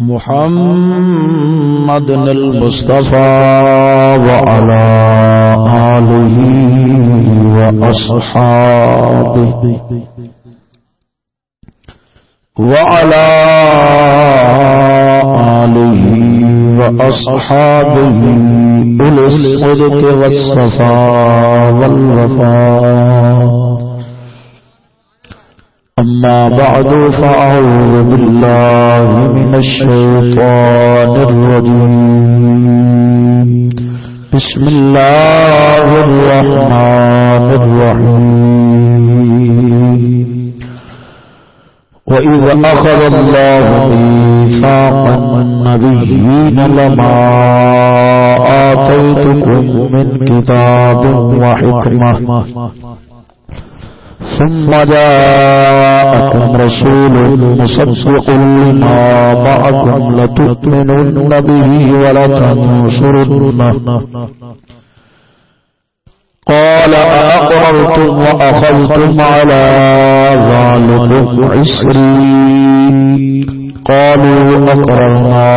محمد المصطفى وعلى آله وأصحابه وعلى آله وأصحابه أولي الصدق والصفاء والوفاء. أما بعد فأعوذ بالله من الشيطان الرجيم. بسم الله الرحمن الرحيم. وإذا أخذ الله ميثاق النبيين لما آتيتكم من كتاب وحكمة. ثم جاءكم رسول مصدق لما معكم لتؤمنن به ولتنصرنه. قال أقررتم وأخذتم على ذلكم عسري قالوا أقررنا.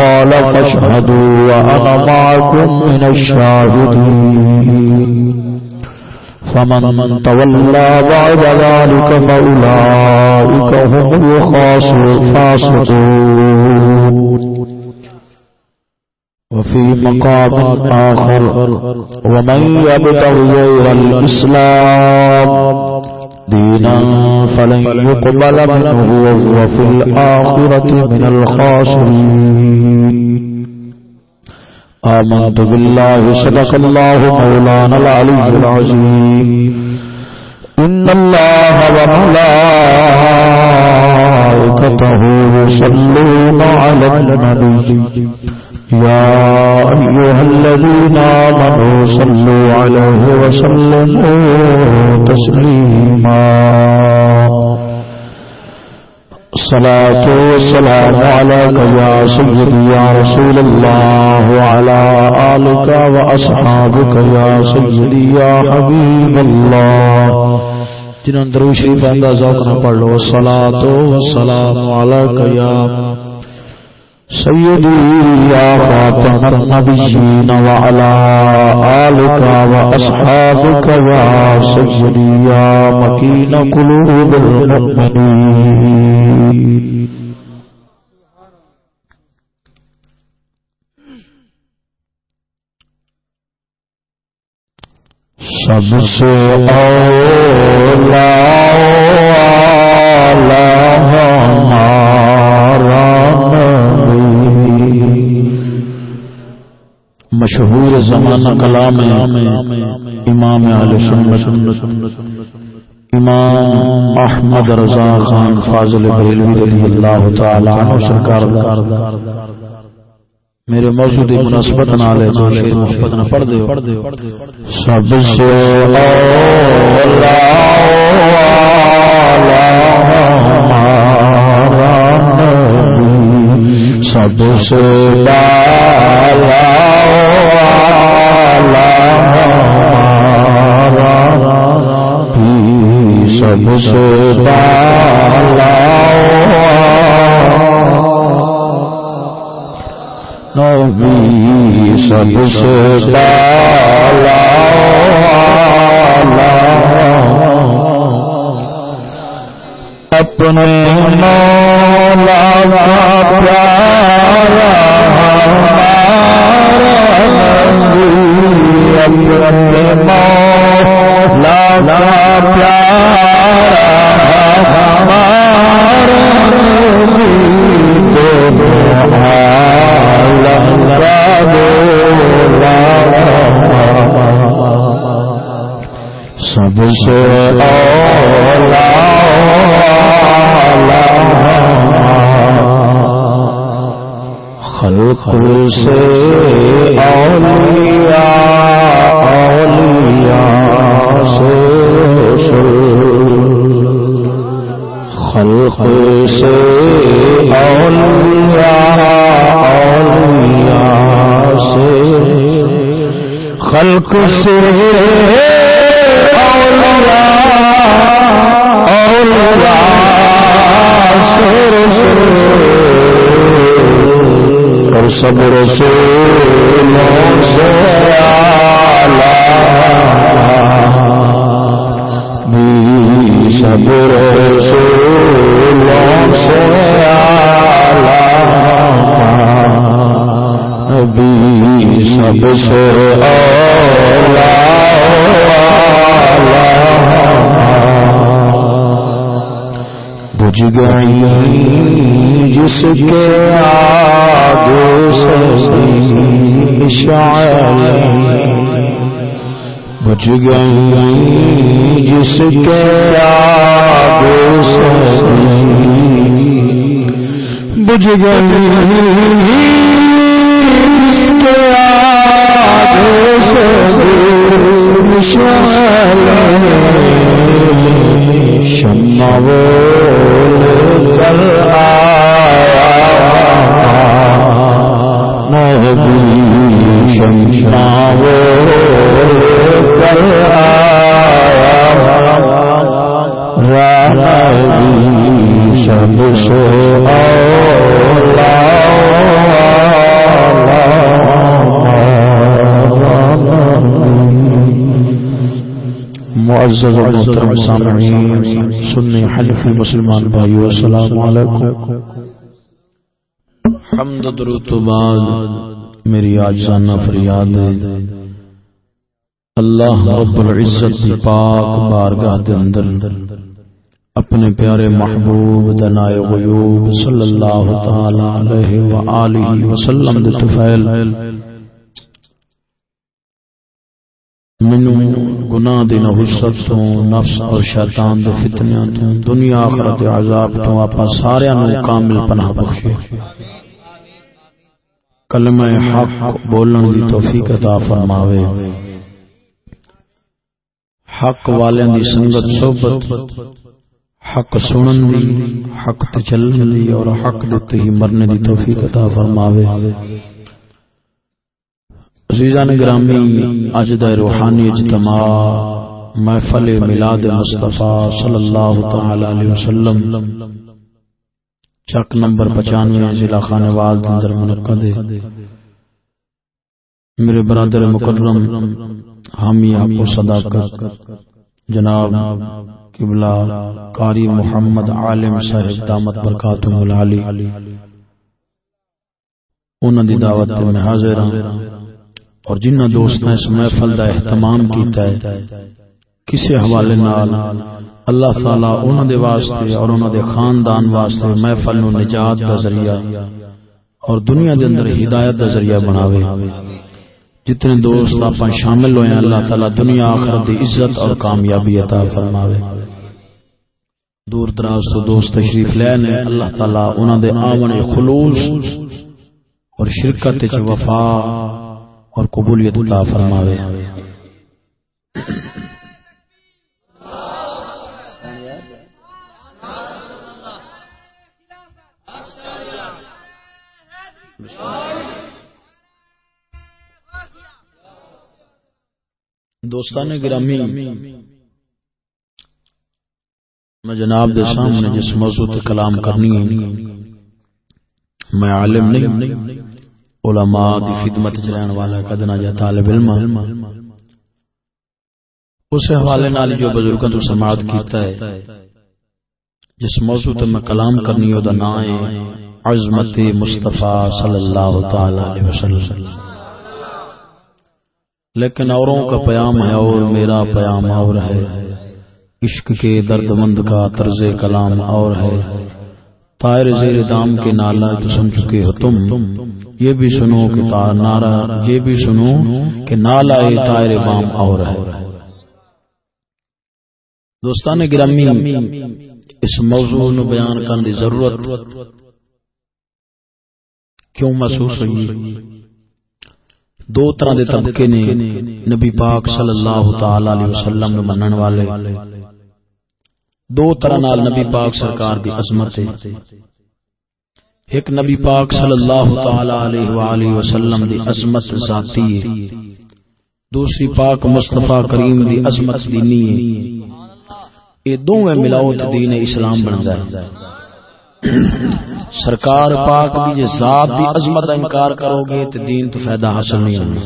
قال فاشهدوا وأنا معكم من الشاهدين. فمن تولى بعد ذلك فأولئك هم الخاسرون. وفي مقام آخر ومن يبتغ غير الإسلام دينا فلن يقبل منه وهو في الآخرة من الخاسرين. آمنت بالله صدق الله مولانا العلي العظيم. إن الله وملائكته يصلون على النبي. يا أيها الذين آمنوا صلوا عليه وسلموا تسليما. الصلاة والسلام عليك يا سيدي يا رسول الله وعلى آلك وأصحابك يا سيدي يا حبيب الله. جن اندر شریف اندازہ ذوق پڑھ لو الصلاۃ والسلام علیک یا سيدي يا خاتم النبيين وعلى آلك وأصحابك يا سيدي يا مكين قلوب المؤمنين سب سے اولا ہمارا مشہور زمانہ کلام امام امام احمد رضا خان فاضل رضی اللہ تعالی عنہ سرکار میرے موجود مناسبت نال ہے، جو شیر محبت نہ پڑھ دے۔ سب سے اولا سب سے بالا سب سے بالا نبی سب سے بالا اپنے مولا سب سے سے اولیاء اولیاء سے خلق سے اولیاء اولیاء سے خلق سے سب رسولوں سے بھی سب رسولوں سے بھی سب سے بجھ گئی جس کے آگے سے گئی جس کے آگے سے بجھ گئی کے آگے کر آ معزز محترم سامعین حلف مسلمان بھائیو السلام علیکم۔ حمد درود بعد میری آجزانہ فریاد ہے۔ اللہ رب العزت پاک بارگاہ دے اندر اپنے پیارے محبوب دنائے غیوب صلی اللہ تعالی علیہ وآلہ وسلم دے تفیل منو گناہ دی نحست تو، نفس اور شیطان دے فتنیاں تو، دنیا آخرت عذاب تو آپ سارے انو کامل پناہ بخشے۔ کلمہ حق بولن دی توفیق عطا فرماوے۔ حق والے دی سنگت صحبت، حق سنن دی، حق تے چلن دی اور حق دتے ہی مرنے دی توفیق عطا فرماوے۔ عزیزان گرامی، اج دا روحانی اجتماع محفل میلاد مصطفی صلی اللہ تعالی علیہ وسلم چک نمبر 95 ضلع خانوال اندر منعقد ہے۔ میرے برادر مکرم، حامی آپ کو صداقت۔ جناب قبلہ قاری محمد عالم صاحب دامت برکاتہ العالی انہاں دی دعوت تے میں حاضر ہوں اور جنہ دوست نے اس محفل دا اہتمام کیتا ہے کسی حوالے نال اللہ تعالی انہاں دے واسطے اور انہاں دے خاندان واسطے محفل نو نجات دا ذریعہ اور دنیا دے اندر ہدایت دا ذریعہ بناوے۔ جتنے دوست آپ شامل ہوئے ہیں، اللہ تعالیٰ دنیا آخرت دی عزت اور کامیابی عطا فرماوے۔ دور دراز تو دوست تشریف لے نے، اللہ تعالیٰ انہوں دے آون خلوص اور شرکت چ وفا اور قبولیت عطا فرماوے۔ دوستان گرامی، میں جناب دے سامنے جس موضوع تے کلام کرنی ہے، میں عالم نہیں، علماء دی خدمت جران والا کدنا جا طالب علم ہاں۔ اس حوالے نال جو بزرگاں تو سماعت کیتا ہے، جس موضوع تے میں کلام کرنی او دا نام ہے عظمت مصطفی صلی اللہ تعالی علیہ وسلم۔ لیکن اوروں کا پیام ہے اور میرا پیام اور ہے۔ عشق کے درد مند کا طرز کلام اور ہے۔ طائر زیر دام کے نالا تو سن چکے ہو تم۔ یہ بھی سنو کہ نارا، یہ بھی سنو کہ نالا طائر بام اور ہے۔ دوستان گرامی، اس موضوع بیان کرنے کی ضرورت کیوں محسوس ہوئی؟ دو طرح دے طبقے نے نبی پاک صلی اللہ تعالی علیہ وسلم نو منن والے۔ دو طرح نال نبی پاک سرکار دی عظمت ہے۔ ایک نبی پاک صلی اللہ تعالی علیہ والہ وسلم دی عظمت ذاتی ہے۔ دوسری پاک مصطفی کریم دی عظمت دینی ہے۔ یہ دونوں ملاؤ تے دین اسلام بندا ہے۔ سرکار پاک دی ذات دی عظمت انکار کرو گے تے دین تو فائدہ حاصل نہیں ہونا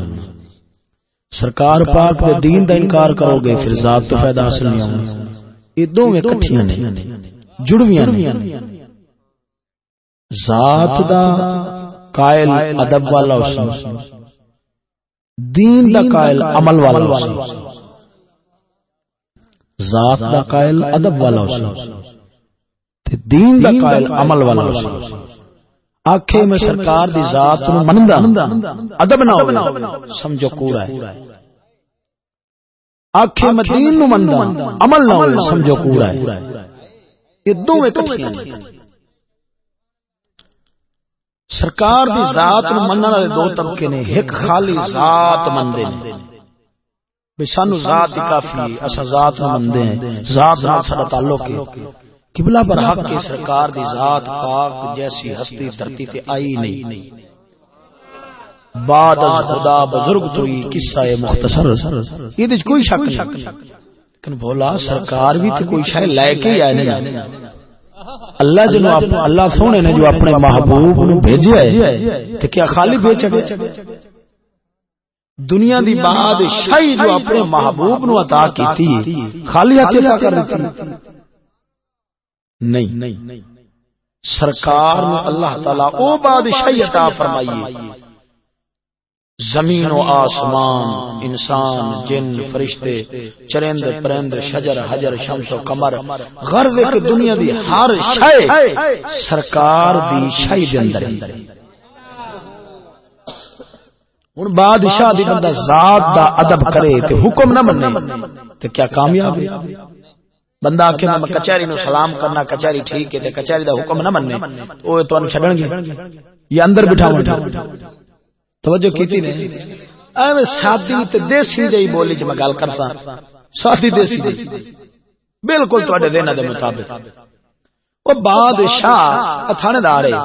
سرکار پاک دے دین دا انکار کرو گے پھر ذات تو فائدہ حاصل نہیں ہونا یہ دونوں اکٹھیاں نے۔ جڑویاں نے۔ ذات دا قائل ادب والا اس دین دا قائل عمل والا اس ذات دا قائل ادب والا اس دین دا قائل عمل والا آکھے میں سرکار دی ذات نو مندا ادب نہ ہوے سمجھو کوڑا ہے۔ آکھے میں دین نو مندا عمل نہ ہوے سمجھو کوڑا ہے۔ یہ دوویں سرکار دی ذات نو منن والے دو طبقے نے ایک خالی ذات مندے نے۔ بے سانو ذات دی کافی اسا ذات نو مندے ہیں۔ ذات نال ساڈا تعلق ہے۔ قبلہ پر حق کے سرکار دی ذات پاک جیسی ہستی دھرتی تے آئی نہیں۔ بعد از خدا بزرگ تو ہی قصہ مختصر۔ یہ دے کوئی شک نہیں۔ لیکن بولا سرکار بھی تے کوئی شے لے کے آئے نہیں اللہ جو اللہ سونے نے جو اپنے محبوب نو بھیجیا ہے تے کیا خالی بھیج چکے؟ دنیا دی بادشاہی جو اپنے محبوب نو عطا کیتی خالی ہتھ کر دیتی نہیں۔ سرکار اللہ تعالی او بادشاہی عطا فرمائی زمین و آسمان انسان جن فرشتے چرند پرند شجر حجر شمس و کمر غرض ایک دنیا دی ہر شے سرکار دی شاہی دے اندر۔ ہن بادشاہ دی بندہ ذات دا ادب کرے تے حکم نہ منے تے کیا کامیاب ہے؟ بندہ آخ میں کچہری نو سلام کرنا کچہری ٹھیک ہے کچہری دا حکم نہ مننے وہ تو چھڈن گے؟ یا اندر بٹھاون توجہ کیتی نے؟ ایویں سادی تے دیسی جئی بولی چ میں گل کرتا سادی دیسی بالکل تواڈے دینا دے مطابق۔ او بادشاہ دار ہے۔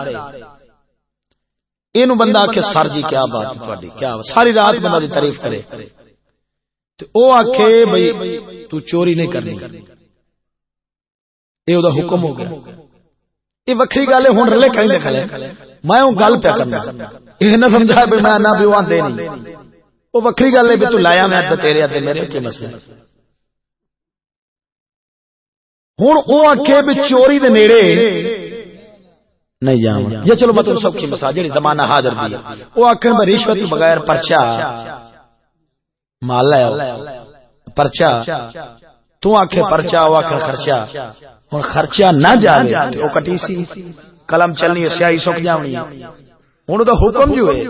اینو بندہ کہ سر جی کیا بات ہے تواڈی؟ کیا ساری رات بندہ دی تعریف کرے۔ تے او آکھے بھئی تو چوری نہیں کرنی۔ یہ وہ حکم ہو گیا یہ وکری گل ہے ہوں رلے کہیں لکھ لے میں وہ گل پیا کرنا یہ نہ سمجھا بھی میں نہ بھی آتے نہیں وہ وکری گل ہے بھی تو لایا میں تیرے تے میرے کے مسئلے ہوں وہ آخے بھی چوری دے نیڑے نہیں جاؤں یہ چلو تم سب کی مسا جی زمانہ حاضر دی وہ آخر میں رشوت بغیر پرچا مال لایا پرچا تو آخ پرچا وہ آخر خرچا ہوں خرچہ نہ جائے وہ کٹی سی قلم چلنی ہے سیاہی سک جانی ہوں تو حکم جو ہے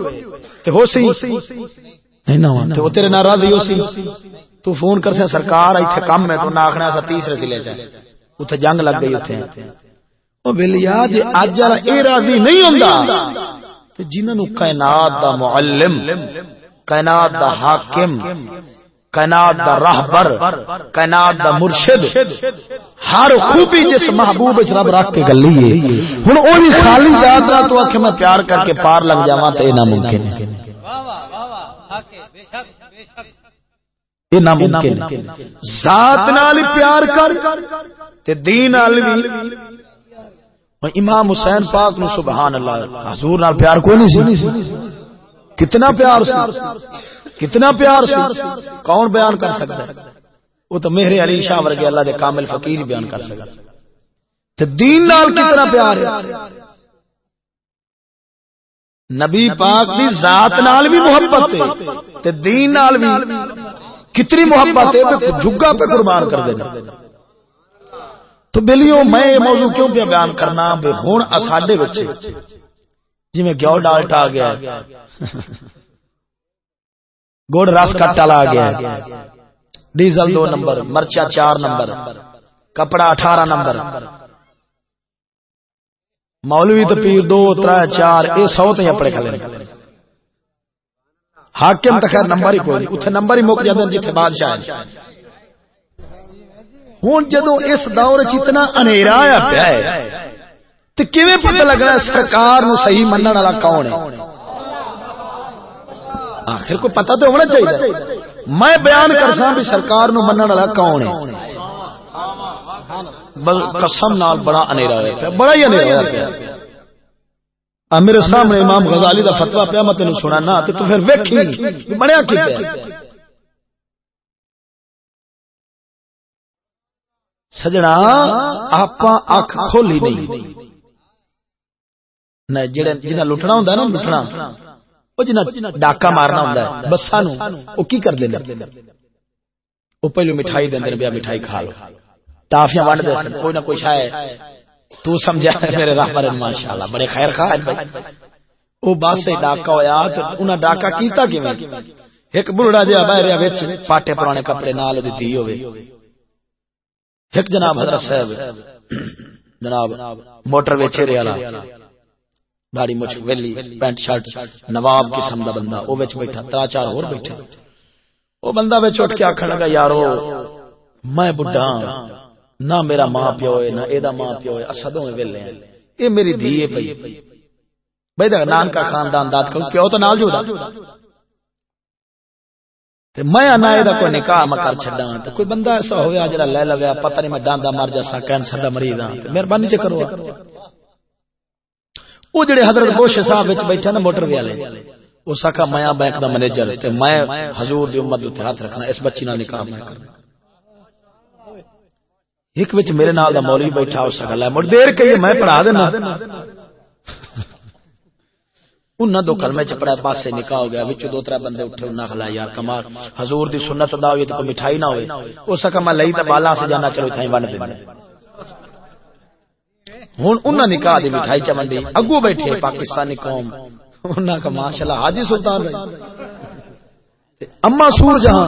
ہو سی۔ تیرے ناراض ہو سی۔ تو فون کر سے سرکار کم ہے تو نہ آخنا سا تیسرے ضلع جنگ لگ گئی بلیا اج والا راضی نہیں کائنات دا معلم کائنات دا حاکم کائنات دا راہبر کائنات دا مرشد۔ ہر خوبی جس محبوب وچ رب رکھ کے گلی ہے۔ ہن او بھی خالی ذات نہ تو کہ میں پیار کر کے پار لگ جاواں تے ناممکن ہے۔ یہ ناممکن ذات نال پیار کر تے دین نال بھی امام حسین پاک نو سبحان اللہ، حضور نال پیار کوئی نہیں سی۔ کتنا پیار سی۔ کتنا پیار سی، کون بیان کر سکتا ہے؟ وہ تو مہر علی شاہ ورگے اللہ دے کامل فقیر بیان کر سکتا تے دین نال کتنا پیار ہے۔ نبی پاک دی ذات نال بھی محبت ہے، تے دین نال بھی کتنی محبت ہے تے جھگا پہ قربان کر دینا۔ تو بلیوں، میں یہ موضوع کیوں پہ بیان کرنا؟ بے ہون اساڈے وچ جی میں گیو ڈالٹا آ گیا۔ گڑ رس کٹ چلا گیا ڈیزل دو نمبر مرچا چار نمبر۔ کپڑا اٹھارہ نمبر۔ مولوی تو پیر دو تر چار یہ سو تے اپنے کھلے۔ حاکم تو خیر نمبر ہی کوئی اتنے نمبر ہی مک جاتے جتنے بادشاہ ہوں جدو اس دور چتنا انیرا آیا پیا ہے تو کیویں پتہ لگنا سرکار نو صحیح منن والا کون ہے؟ آخر کو پتہ تو ہونا چاہیے۔ میں بیان کرسا بھی سرکار نو منن والا کون ہے۔ قسم نال بڑا انیرا ہوا پیا، بڑا ہی انیرا ہوا پیا۔ میرے سامنے امام غزالی دا فتوا پیا، میں تینوں سنا نہ تو پھر ویکھی۔ بڑا کی پیا۔ سجنا آپ اکھ کھولی نہیں۔ جنا لٹنا ہوں نا لٹنا وہ جنا ڈاکا مارنا ہوں بسا نو کی کر دینا وہ پہلو مٹھائی دے بیا مٹھائی کھا لو ٹافیاں ونڈ دے کوئی نہ کوئی شاید تو سمجھا میرے رحمر ماشاء اللہ بڑے خیر خواہ وہ بس سے ڈاکا ہوا انہیں ڈاکا کیتا کیویں ایک بڑھڑا جہا بہ رہا پاٹے پرانے کپڑے نال ہوئے ایک جناب حضرت صاحب جناب موٹر ویچے رہا داڑی مچھ ویلی، پینٹ شرٹ، نواب قسم دا بندہ، او وچ بیٹھا ترا چار اور بیٹھا۔ او بندہ وچ اٹھ کے آکھن لگا، یارو، میں بڈھا ہاں، نہ میرا ماں پیو ہے، نہ اے دا ماں پیو ہے اسا دوویں ویلے ہیں۔ اے میری دھی ہے پئی بھئی دا نان کا خاندان داد کو پیو تو نال جو تے میں انا اے دا کوئی نکاح میں کر چھڈاں۔ تے کوئی بندہ ایسا ہویا جڑا لے لگیا پتہ نہیں میں ڈاندا مر جاسا کینسر دا مریض ہاں۔ مہربانی چ کرو۔ وہ جڑے حضرت بوش صاحب بیٹھے نا موٹر والے، وہ سکا میاں بینک دا منیجر تے میں حضور دی امت تے ہاتھ رکھنا، اس بچی نال نکاح میں کرنا۔ ایک وچ میرے نال دا مولوی بیٹھا اس گل ہے مڑ دیر کہی میں پڑھا دینا۔ انہاں دو کلمے چ پڑھا پاسے نکاح ہو گیا وچ دو ترا بندے اٹھے، انہاں خلا یار کمال حضور دی سنت ادا ہوئی تے کوئی مٹھائی نہ ہوئے۔ او سکا میں لئی تے بالا سے جانا، چلو تھائی ون دے ہوں انہوں نے نکاح دی مٹھائی چمن دی اگو بیٹھے پاکستانی قوم۔ انہوں کا ماشاء اللہ حاجی سلطان رہی۔ اما سور جہاں۔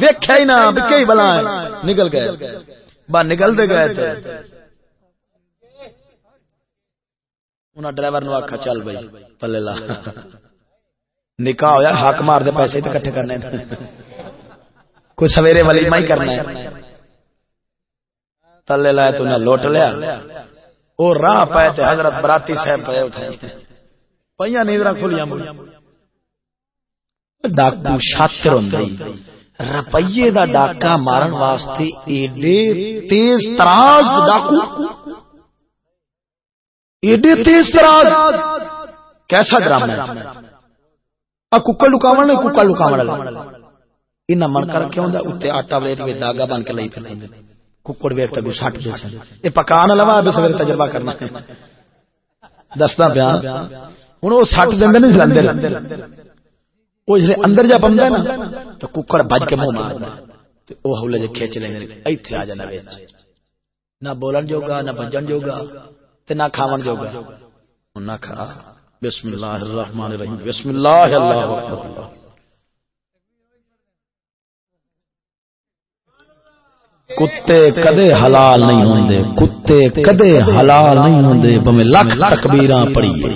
ویکھا ہی نہ کئی بلا نکل گئے۔ با نکل دے گئے تھے انہاں ڈرائیور نو آکھا چل بھائی پلے لا۔ نکاح ہویا حق مار دے پیسے تے کٹھے کرنے۔ کوئی سویرے والی مائی کرنا ہے۔ تلے لائے تو نہ لوٹ لیا۔ وہ راہ پائے تے حضرت براتی صاحب پائے اٹھائے پہیا نیدرہ کھولیاں مڑی۔ ڈاکو شاطر ہوندے رپیے دا ڈاکا مارن واسطے ایڈے تیز تراز ڈاکو۔ ایڈے تیز تراز کیسا ڈرامہ ہے؟ ا ککڑ لکاون نے ککڑ لکاون والا انہاں من کر کے ہوندا اوتے آٹا ویٹ وچ داغا بن کے لئی پھیندے ککڑ ویک تک سٹ دے سن۔ یہ پکان لوا ابھی سویرے تجربہ کرنا۔ دستا پیا۔ ہوں وہ سٹ دیں نہیں سلندر وہ جی اندر جا پمدا نا، تو ککڑ بج کے منہ مار وہ ہولے جی کھچ لیں ایتھے آ جانا نہ بولن جوگا، نہ بجن جوگا، تے نہ کھاون جوگا۔ نہ کھا۔ بسم اللہ الرحمن الرحیم۔ بسم اللہ اللہ اکبر کتے کدے حلال نہیں ہوندے، کتے کدے حلال نہیں ہوندے بمیں لکھ تکبیراں پڑھیے۔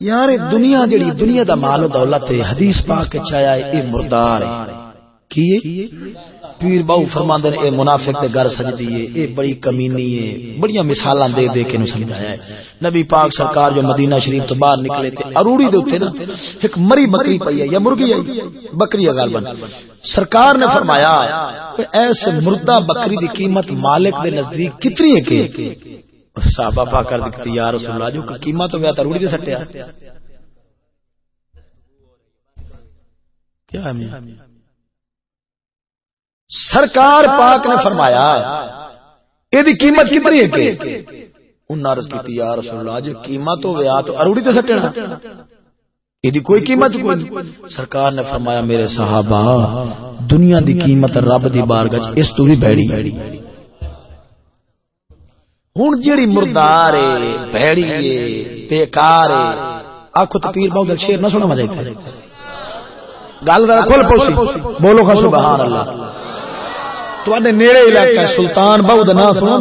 یار دنیا جڑی، دنیا دا مال و دولت ہے، حدیث پاک کے چایا اے مردار ہے؟ پیر باو فرماندے نے اے منافق دے گھر سجدی ہے، اے بڑی کمینی ہے۔ بڑی مثالاں دے دے کے نو سمجھایا ہے۔ نبی پاک سرکار جو مدینہ شریف تو باہر نکلے تھے، اروڑی دے اوتے نا ایک مری بکری پئی ہے، یا مرغی ہے، بکری ہے غالبا۔ سرکار نے فرمایا ایسے مردہ بکری دی قیمت مالک دے نزدیک کتنی ہے کہ؟ صحابہ پاک کر دکھتی یا رسول اللہ، جو قیمت تو گیا تروڑی دے سٹیا کیا ہے سرکار پاک نے فرمایا، یہ قیمت کتنی ہے کہ؟ انہاں عرض کیتی، یا رسول اللہ جو قیمت ہو گیا تو اروڑی تے سٹنا یہ کوئی قیمت کوئی سرکار نے فرمایا، میرے صحابہ، دنیا دی قیمت رب دی بارگاہ اس تو بھی بھڑی ہن جیڑی مردار ہے بھڑی ہے، بیکار ہے۔ آکھو تو پیر باو شیر نہ سنا مزے گل ذرا کھول پوسی۔ بولو خا سبحان اللہ۔ نیڑے علاقہ سلطان بہو کا نام سنا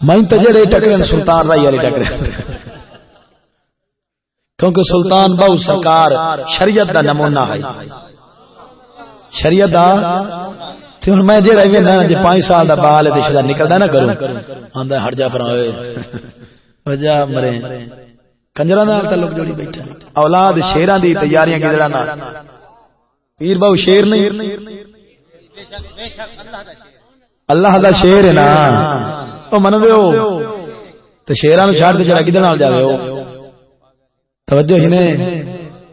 میں تو جڑے ٹکرے سلطان رائی والے ٹکرے کیونکہ سلطان بہو سرکار شریعت دا نمونہ ہے۔ شریعت دا ہوں میں جہاں بھی نا جی سال دا بال ہے شدہ نکلتا نا کروں۔ آدھا ہٹ جا پر وجہ مرے۔ کنجرا نال تعلق جوڑی بیٹھا۔ اولاد شیران دی تیاریاں کدھر پیر بہو شیر نہیں۔ اللہ دا شیر ہے۔ نا۔ تو من دے تو شیران چھاڑ دے چلا کدھر نال جاوے ہو۔ توجہ ہی نے۔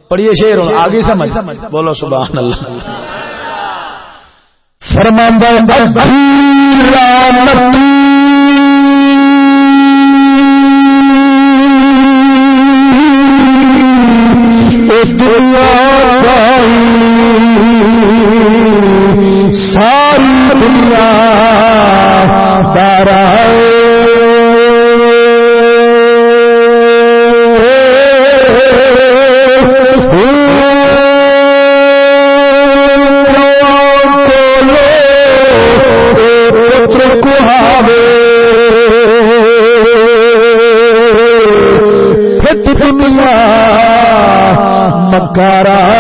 پڑھیے شیر ہو آگے سمجھ۔ بولو سبحان اللہ۔ فرماندہ ساری دنیا دنیا سارا دنیا مکارا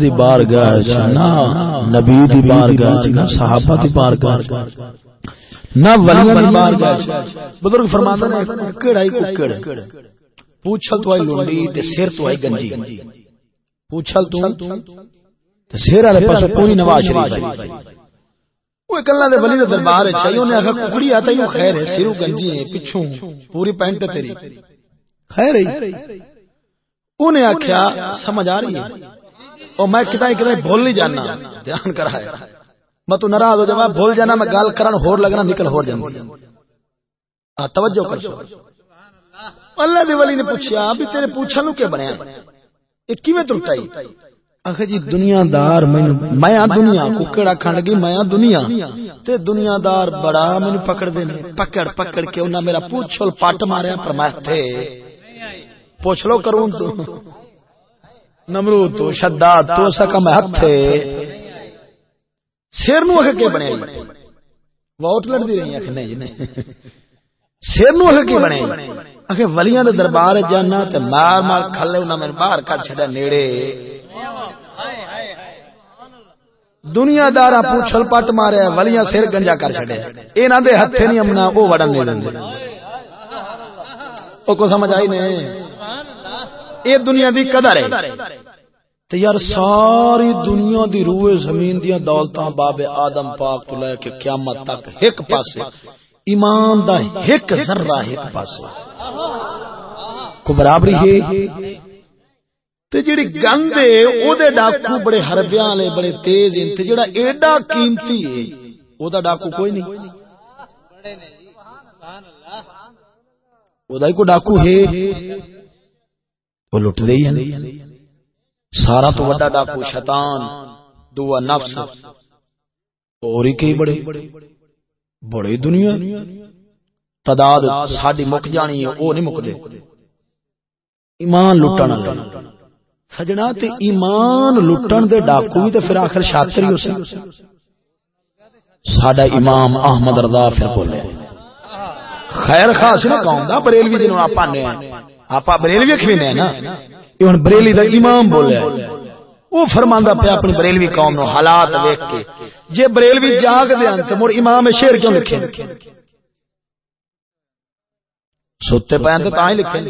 دی بارگاہ نہ نبی دی بارگاہ نہ صحابہ دی بارگاہ نہ ولیاں دی بارگاہ بزرگ فرماتے ہیں ککڑ آئی ککڑ پوچھل تو آئی لونڈی، تے سر تو آئی گنجی۔ پوچھل تو، تے سر والے پاس پوری نواز شریف آئی۔ وہ ایک اللہ دے ولی دے دربار ہے چاہیے انہیں آخر ککڑی آتا ہی خیر ہے سرو گنجی ہے، پچھوں، پوری پینٹ تیری۔ خیر ہے۔ انہیں آخیا سمجھ آ رہی ہے۔ او میں کتائی کتائی بھول نہیں جانا، دھیان کرا ہے۔ میں تو ناراض ہو جا بھول جانا، میں گال کرن، ہور لگنا، نکل ہور جانا۔ توجہ کر۔ سو اللہ دی ولی نے پوچھا، ابھی تیرے پوچھا نو کیا بنیا؟ یہ کیویں ترتا ترٹائی آخر جی دنیا دار میں دنیا ککڑا کھان لگی؟ میں دنیا۔ تے دنیا دار بڑا مینو پکڑ دے پکڑ پکڑ کے انہاں میرا پوچھل پٹ ماریا پر میں تھے۔ پوچھ لو کروں تو۔ نمرود تو شداد تو سکم ہتھ سیر نو اکھ کے بنے؟ ووٹ لڑ دی رہی اکھ نہیں نہیں۔ سیر نو اکھ کے بنے؟ اکھ ولیاں دے دربار جانا تے مار مار کھلے انہاں میں باہر کڈ چھڈا نیڑے۔ دنیا دارا پوچھل پٹ ماریا ولیاں سر گنجا کر چھڈے۔ انہاں دے ہتھے نہیں امنا او وڑن نہیں دندے۔ او کو سمجھ آئی نہیں؟ اے دنیا دی قدر ہے۔ تے یار ساری دنیا دی روح زمین دیاں دولتاں باب آدم پاک تو لے کے قیامت تک ایک پاسے۔ ایمان دا ایک ذرہ ایک پاسے۔ کو برابری ہے؟ تے جڑی گند ہے، او دے ڈاکو بڑے حربیاں والے، بڑے تیز ہیں۔ تے جڑا ایڈا قیمتی ہے، او دا ڈاکو کوئی نہیں۔ او دا کو ڈاکو ہے۔ وہ لٹ دے ہی سارا تو وڈا ڈاکو شیطان دعا نفس۔ اور ہی کئی بڑے؟ بڑے دنیا۔ تعداد ساری مک جانی ہے، وہ نہیں مک ایمان لٹن سجنا تے ایمان لٹن دے ڈاکو بھی تے پھر آخر شاطر ہی ہو سکتے ساڈا امام احمد رضا پھر بولے۔ خیر خاص نا قوم دا بریلوی جنوں آپ نے آپ بریلوی کھوینے ہیں نا یہ ہن بریلی دا امام بولیا وہ فرماندا پیا اپنی بریلوی قوم نو حالات دیکھ کے جے بریلوی جاگ دے تے مر امام شیر کیوں لکھے ستے پین تے تاں ہی لکھے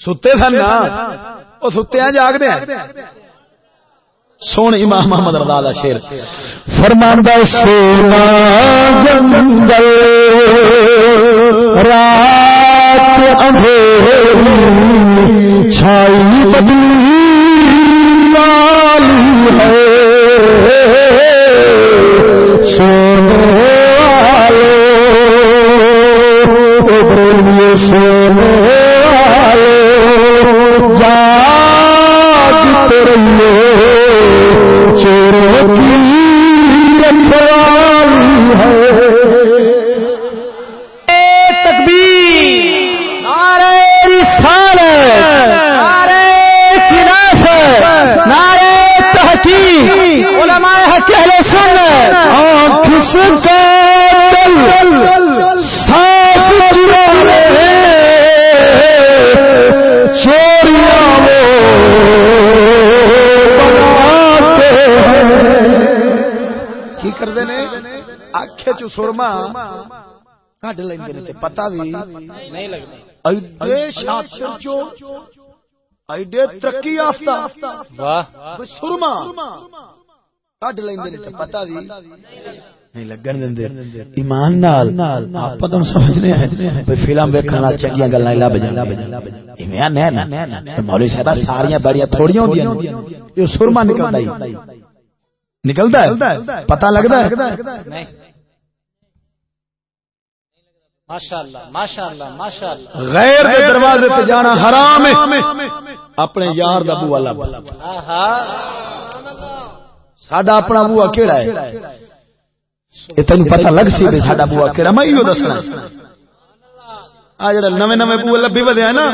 ستے سن نا او ستے ہیں جاگ دے سونے امام محمد رضا دا شیر فرماندا سونا جنگل۔ رات اندھیری چھائی بدلی والی ہے۔ سونے والے سونے والے جاگ چوروں کی رکھوالی ہے علماء حق اہل سنت آنکھ سے نے آنکھے چ سرما کڈ لیندے نے تے پتہ وی نہیں لگدا ایڈے شاطر جو ایڈے ترقی یافتہ واہ سرما کڈ لیندے نے تے پتہ وی نہیں لگن دیندے ایمان نال آپ تم سمجھنے ہیں بھئی فلم ویکھنا چنگیاں گلاں لب جاندا ایویں نہ نہ مولوی صاحب ساریاں بڑیاں تھوڑیاں ہوندیاں یہ سرما نکلدا ہی نکلتا ہے؟ پتہ لگتا ہے؟ غیر دے دروازے تے جانا حرام ہے۔ اپنے یار دا بوا لب۔ ساڈا اپنا بوا کیڑا ہے؟ یہ تینوں پتہ لگ سی بھی ساڈا بوا کیڑا میں ایو دسنا۔ آ جڑا نویں نویں بوا لبی ودیا نا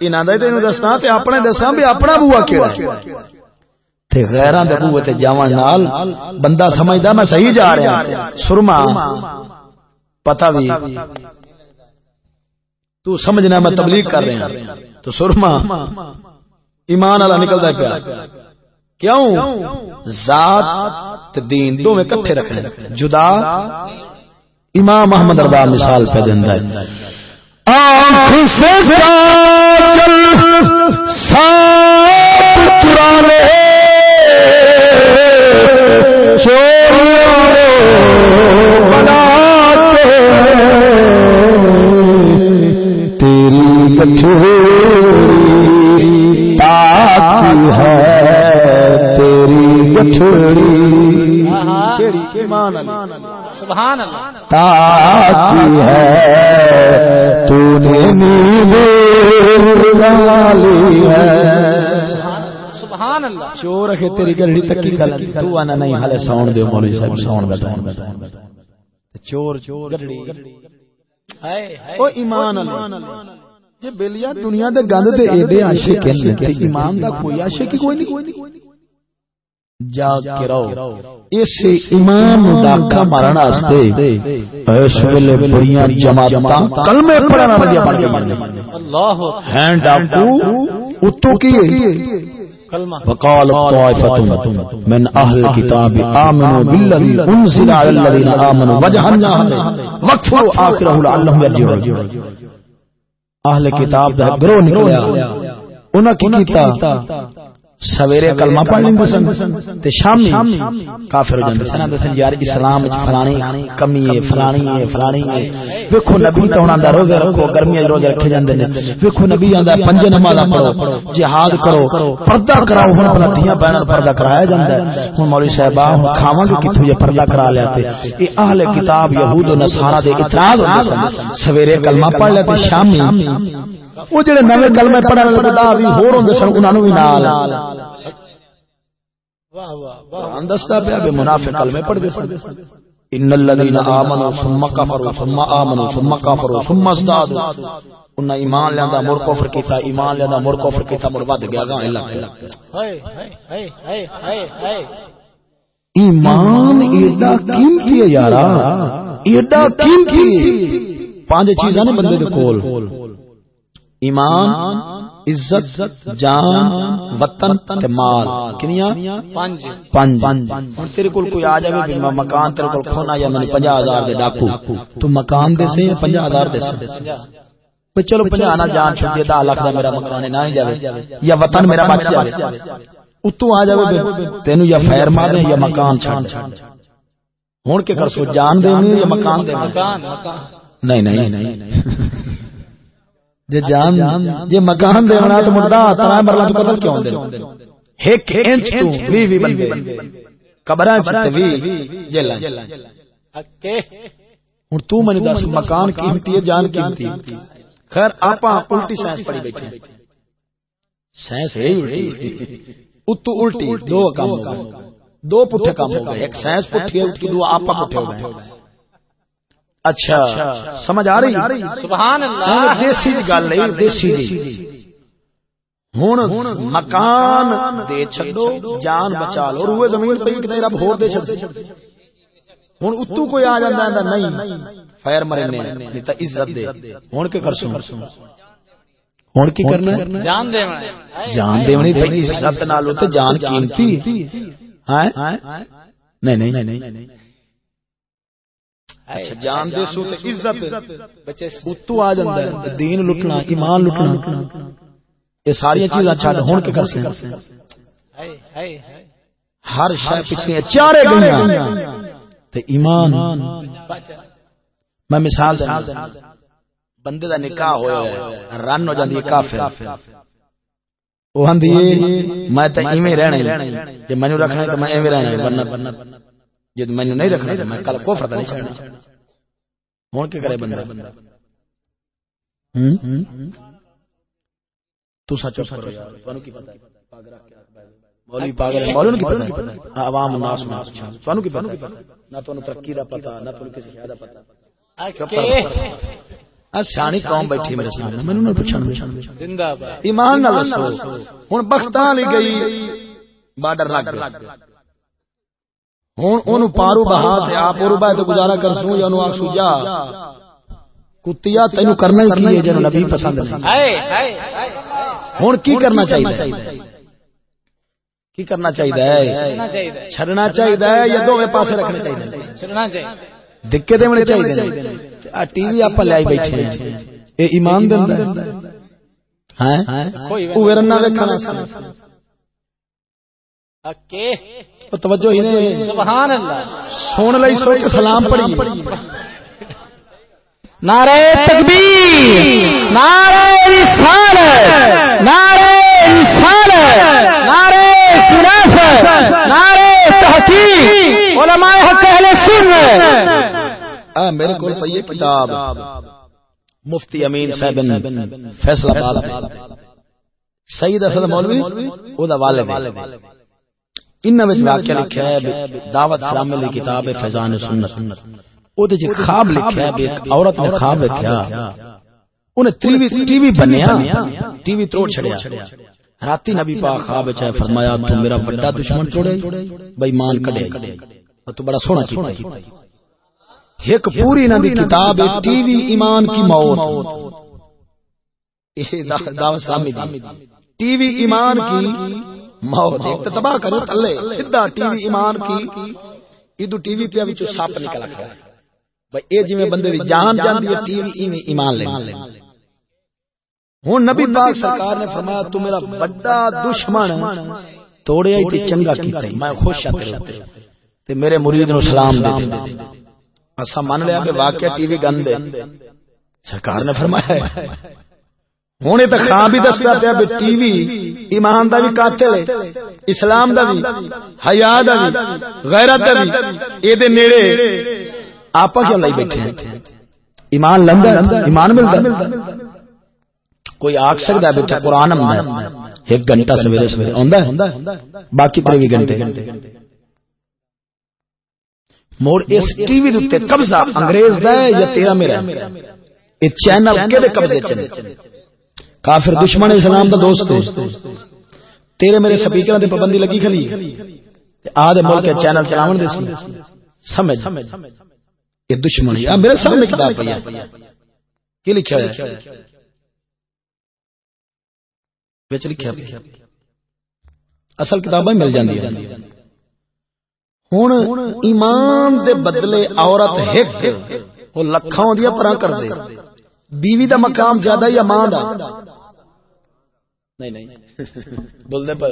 انہاں دا تینوں دسنا تے اپنے دساں بھی اپنا بوا کیڑا ہے۔ تے غیراں دے بوئے تے نال بندہ سمجھدا میں صحیح جا رہا سرما، پتہ بھی۔ تو سمجھنا میں تبلیغ کر رہا ہوں تو سرما، ایمان والا نکلدا پیا۔ کیوں؟ ذات تے دین دوویں اکٹھے رکھنے جدا، امام احمد رضا مثال پہ دیندا ہے۔ آنکھ سے چل سات چرانے۔ سبحان اللہ تاکی ہے تو نے نیند ڈالی ہے سبحان اللہ. چور رکھے تیری گڑی تکی کل تو آنا نہیں حالے ساؤن دیو مولوی صاحب ساؤن دا چور چور گڑی او ایمان اللہ یہ بیلیا دنیا دے گند دے ایڈے عاشق ہیں تے ایمان دا کوئی عاشق کوئی نہیں۔ جاگ کے رہو۔ اس امام ڈاکا مارن واسطے اس ویلے بڑیاں جماعتاں کلمے پڑھن والیاں بن گئیں اللہ۔ ہیں ڈاکو اتو کی وقال طائفة من أهل الكتاب آمنوا بالذي أنزل على الذين آمنوا وجه النهار وكفروا آخره لعلهم يرجعون. اہل کتاب دا گروہ نکلیا انہاں کی کیتا؟ سویرے کلمہ پڑھ لیندے سن تے شامی کافر ہو جاندے۔ سن دسن یار اسلام وچ فلانی کمی ہے فلانی ہے فلانی ہے۔ ویکھو نبی تے انہاں دا روزے رکھو گرمی وچ روزے رکھے جاندے نے۔ ویکھو نبی آندا پنج نمازاں پڑھو جہاد کرو پردہ کراؤ۔ ہن بلا دیاں بہناں پردہ کرایا جاندا ہے۔ ہن مولوی صاحب ہن کھاواں گے کتھوں یہ پردہ کرا لیا تے۔ اے اہل کتاب یہود و نصارا دے اعتراض ہوندے سن۔ سویرے کلمہ پڑھ لیا تے شامی۔ وہ جڑے نویں کلمے پڑھن والے دا بھی ہور ہوندے سن انہاں نوں بھی نال۔ قرآن دستا پیا بے منافق کلمے پڑھ دے سن۔ ان الذين امنوا ثم كفروا ثم امنوا ثم كفروا ثم ازدادوا۔ انہاں ایمان لیندا مر کفر کیتا ایمان لیندا مر کفر کیتا مر ود گیا گاں اللہ ہائے ہائے ہائے ہائے ہائے۔ ایمان ایڈا قیمتی ہے یارا ایڈا قیمتی۔ پانچ چیزاں نے بندے دے کول۔ ایمان عزت جان وطن تے مال۔ ہن تیرے کول کوئی آ جاوے مکان تیرے کول کھونا یا میں 50000 دے ڈاکو۔ تو مکان دے سے 50000 دے سے؟ پہ چلو 50 نہ جان چھٹی 10 لاکھ دا میرا مکان نہ ہی جاوے۔ یا وطن میرا بچ جاوے۔ اتو آ جاوے تینو یا فیر مار یا مکان چھڑ ہن کے کر سو جان دے یا مکان دے مکان نہیں نہیں۔ جے جان جے مکان دے ہونا تو مردا ترا مرلا تو قتل کیوں دے ایک انچ تو وی وی بندے قبراں چ وی جیلاں ہن تو منی دس مکان قیمتی ہے جان قیمتی خیر آپا الٹی سائنس پڑھی بیٹھے سائنس ہے الٹی اتو الٹی دو کام ہو گئے۔ دو پٹھے کام ہو گئے۔ ایک سائنس پٹھی ہے دو آپا پٹھے ہو گئے اچھا سمجھ آ رہی؟ سبحان اللہ۔ دیسی گل نہیں دیسی ہوں مکان دے چھڈو جان بچا لو روئے زمین پہ رب ہور دے چھڈ ہوں اتو کوئی آ ہے نہیں۔ فیر مرے نہیں تو عزت دے۔ ہوں کے کر سوں؟ ہوں کی کرنا جان دے جان بھائی عزت نال تو جان قیمتی۔ نہیں نہیں نہیں۔ اچھا جان دے سو تے عزت۔ بچے اتو آ جاندا ہے دین لٹنا ایمان لٹنا۔ یہ ساری چیزاں چھڈ ہن کے ہر شے پچھے چارے گئیاں تے ایمان۔ میں مثال دینا۔ بندے دا نکاح ہویا رن ہو جاندی ہے کافر۔ وہ ہندی میں تے ایویں رہنا جے مینوں رکھنا تے میں ایویں رہنا ورنہ جد مینو نہیں رکھنا میں کل کوفر نہیں چڑھنا ہوں کیا کرے بندہ۔ تو سچ کرو یار تانوں کی پتہ مولوی پاگل مولوی کی پتہ عوام الناس میں تانوں کی پتہ نہ تانوں ترقی دا پتہ نہ تانوں کسی شے دا پتہ۔ سیانی قوم بیٹھی میرے سامنے مینوں نہ پوچھن زندہ باد۔ ایمان نال دسو ہن بختاں لی گئی۔ بارڈر لگ گیا۔ ہوں اونو پارو بہا تے آپ اور بہ تے گزارا کر سوں یا آکسو جا۔ کتیا تینو کرنا ہی کی ہے نبی پسند نہیں۔ ہائے ہائے ہن کی کرنا چاہیے؟ کی کرنا چاہیے؟ چھڑنا چاہیے۔ یا دوویں پاسے رکھنا چاہیے؟ چھڑنا چاہیے۔ دکے دے ہونے چاہیے۔ آ ٹی وی آپ لے بیٹھے اے ایمان دیندا ہے ویکھنا اکے توجہ ہی نہیں۔ سبحان اللہ۔ سن لئی سو سلام پڑھی۔ نعرہ تکبیر نعرہ رسالت نعرہ رسالت نعرہ خلافت نعرہ تحقیق علماء حق اہل سنت۔ آ میرے کول پئی کتاب مفتی امین صاحب فیصلہ آباد سید اسد مولوی او دا والد ان وچ واقعہ لکھا ہے دعوت کتاب ہے فیضان سنت۔ جے خواب لکھا ہے ایک عورت نے خواب ٹی وی بنیا۔ ٹی وی توڑ چھڑیا۔ راتی نبی پاک خواب وچ فرمایا تو میرا بڑا دشمن توڑے بے ایمان کڈے۔ تو بڑا سونا کیتا ایک پوری نہ دی کتاب ہے ٹی وی ایمان کی موت۔ یہ دعوت ٹی وی ایمان کی موت ایک تو تباہ کرو تلے سیدھا ٹی وی ایمان کی ادو ٹی وی پہ سپ نکل کھڑا ہے اے جویں بندے دی جان جاندی ہے ٹی وی ایویں ایمان لے ہن نبی پاک سرکار نے فرمایا تو میرا بڑا دشمن توڑیا تے چنگا کیتا میں خوش ہاں تیرے تے میرے مرید نو سلام دے اسا مان لیا کہ واقعہ ٹی وی گندے۔ سرکار نے فرمایا ہوں تو خان بھی دستا پیا بھی ٹی وی ایمان دا بھی قاتل ہے اسلام دا بھی حیا دا بھی غیرت دا بھی اے دے نیڑے آپ کیوں لائی بیٹھے ہیں؟ ایمان لندا ایمان ملدا کوئی آگ سکتا ہے بیٹا قرآن ہم ایک گھنٹہ سویرے سویرے آندا ہے باقی تروی گھنٹے۔ موڑ اس ٹی وی دے قبضہ انگریز دا ہے یا تیرا میرا یہ چینل کدے قبضے چلے؟ کافر دشمن اسلام دا دوست تیرے میرے سپیکر تے پابندی لگی کھلی آ دے ملک چینل چلاون دے سی۔ سمجھ۔ یہ دشمن ہے۔ میرے سامنے کتاب پئی ہے۔ کی لکھا ہے؟ بچ لکھا اصل کتابیں مل جاندی ہوں ایمان دے بدلے عورت ہک وہ لکھاں دیا پرا کر دے۔ بیوی دا مقام زیادہ یا ماں دا؟ نہیں نہیں۔ بول دے پہ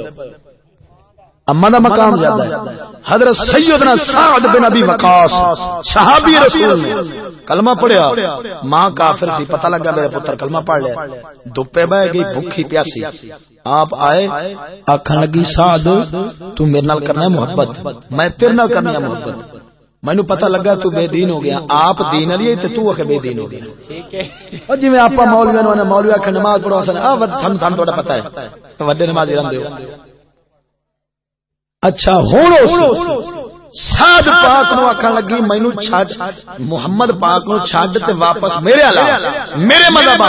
اما دا مقام زیادہ ہے۔ حضرت سیدنا سعد بن ابی وقاص صحابی رسول نے کلمہ پڑھیا۔ ماں کافر سی پتہ لگا میرے پتر کلمہ پڑھ لیا۔ دپے بہ گئی بھوکی پیاسی آپ آئے آکھن لگی سعد تو میرے نال کرنا ہے محبت۔ میں تیرے نال کرنا ہے محبت۔ مینو پتہ لگا تو بے دین ہو گیا۔ آپ دین علی تے تو اکھے بے دین ہو گیا۔ ٹھیک ہے۔ او جی میں اپا مولوی مولوی اکھ نماز پڑھو سن آ تھن تھن تھوڑا پتہ ہے۔ وڈے نمازی رہندے ہو اچھا ہوں ساد پاک نو آخر لگی مینو چڈ محمد پاک نو چڈ تے واپس میرے آلا۔ میرے مذہب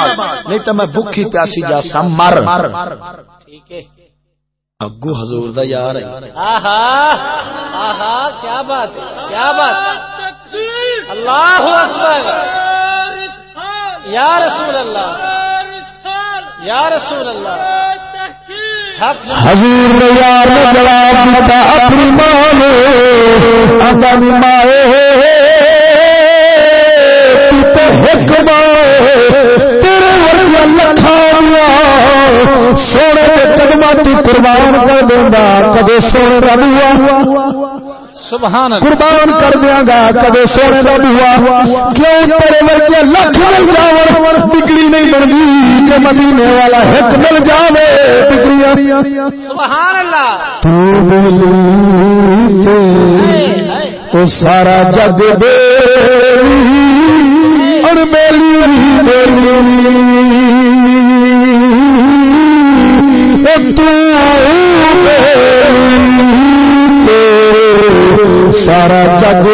نہیں تو میں بکھی پیاسی جا سا مر۔ اگو حضور دا یار ہے۔ کیا بات ہے کیا بات اللہ اکبر۔ یا رسول اللہ۔ یا رسول اللہ۔ حضور یار جواب دیتا اپنی ماں اپنی مائے ایک تیرے لکھا سونے کے قدمہ تی قربان کر دینا کدے سونے کا بوا قربان کر دیا گا کدے سونے کا بوا کیوں تیرے ورگیا لکھ مل جاو بگڑی نہیں بنگی کہ مدینے والا ایک مل جاوے بگڑیاں سبحان اللہ۔ تو سارا جگ دے۔ اور میلی میلی سارا جگ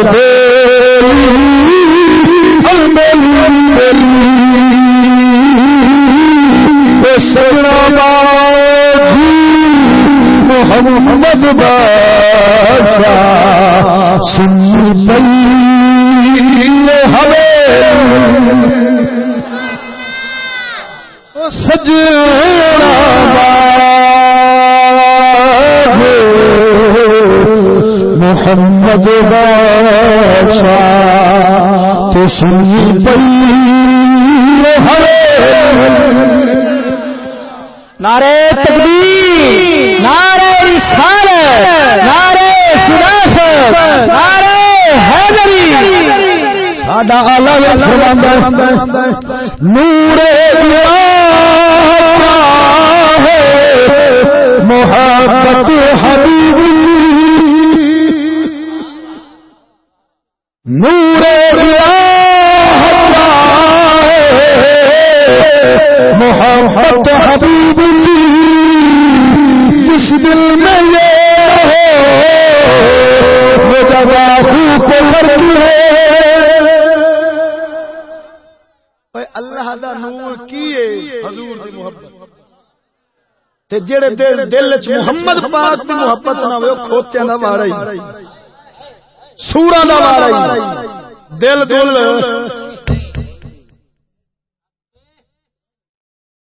محمد بادشاہ ہمیں سجنا محمد بادشاہ، تو سنی پئی ہمیں نعرے تکبیر نعرے رسالت نعرے خلافت نعرے حیدری۔ ساڈا فرماندا نور اللہ ہے۔ محبت حبیب نور اللہ ہے۔ محبت حبیب جس دل میں یہ اللہ دا نور کیے حضور دی محبت۔ تے جڑے دل دل وچ محمد پاک دی محبت نہ ہوے کھوتیاں دا وارا ہی۔ سورا دل دل۔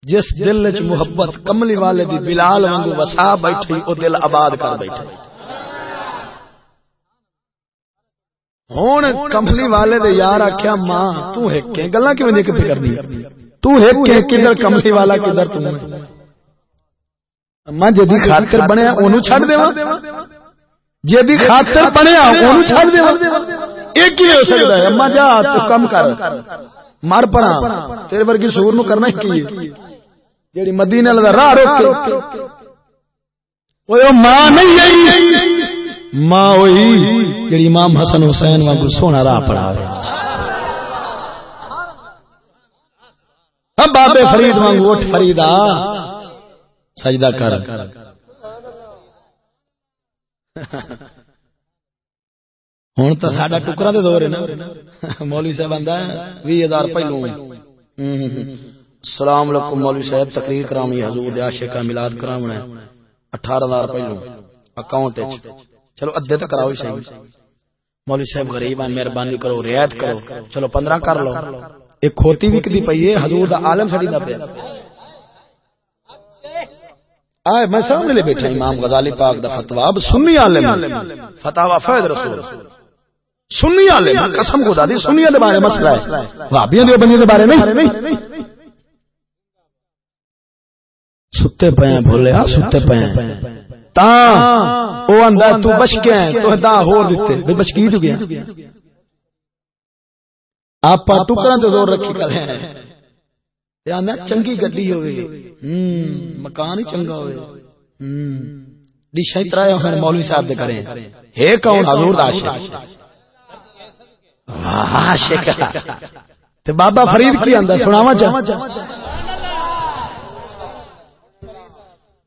جس دل وچ محبت کملی والے دی بلال وانگو وسا بیٹھی او دل آباد کر بیٹھے۔ ہوں کمپنی والے دے یار آخیا ماں تو گلا کیوں نہیں کرنی؟ تو کدھر کمپنی والا کدھر تم اما جدی خاطر بنیا اونوں چھڈ دیواں؟ جدی خاطر بنیا اونوں چھڈ دیواں ایک ہی ہو سکتا ہے، اما جا تو کم کر۔ مر پڑا تیرے ورگی سور نو کرنا کی جیڑی مدینے والا راہ روک کے۔ اوے ماں نہیں آئی۔ ماں ہوئی جڑی امام حسن حسین وانگو سونا راہ پڑا بابے فرید وانگو اٹھ فریدا سجدہ کر۔ ہوں تو ساڈا ٹکرا دے دور ہے نا مولوی صاحب آتا بھی ہزار پہلو السلام علیکم مولوی صاحب تقریر کرانی حضور عاشق کا میلاد کراونا ہے اٹھارہ ہزار پہلو اکاؤنٹ چلو ادھے تک کراؤ صحیح مولوی صاحب غریب ہیں مہربانی کرو رعایت کرو چلو پندرہ کر لو ایک کھوتی وکتی پئی ہے حضور دا عالم سڑی دا پیا آئے میں سامنے لے بیٹھا امام غزالی پاک دا فتوا اب سنی عالم فتوا فیض رسول۔ سنی عالم قسم خدا دی سنی دے بارے مسئلہ ہے۔ وہابیاں دے بندے دے بارے نہیں ستے پے ہیں بھولے ہاں ستے پے ہیں۔ تا او اندا تو بچ گیا تو دا ہور دتے۔ بچ کی جو گیا۔ آپ ٹکڑا تو زور رکھی کرے چنگی گڈی ہوئے مکان ہی چنگا ہوئے ہوئے مولوی صاحب دے ہے کون؟ حضور دا عاشق تے بابا فرید کی آندا سناواں چا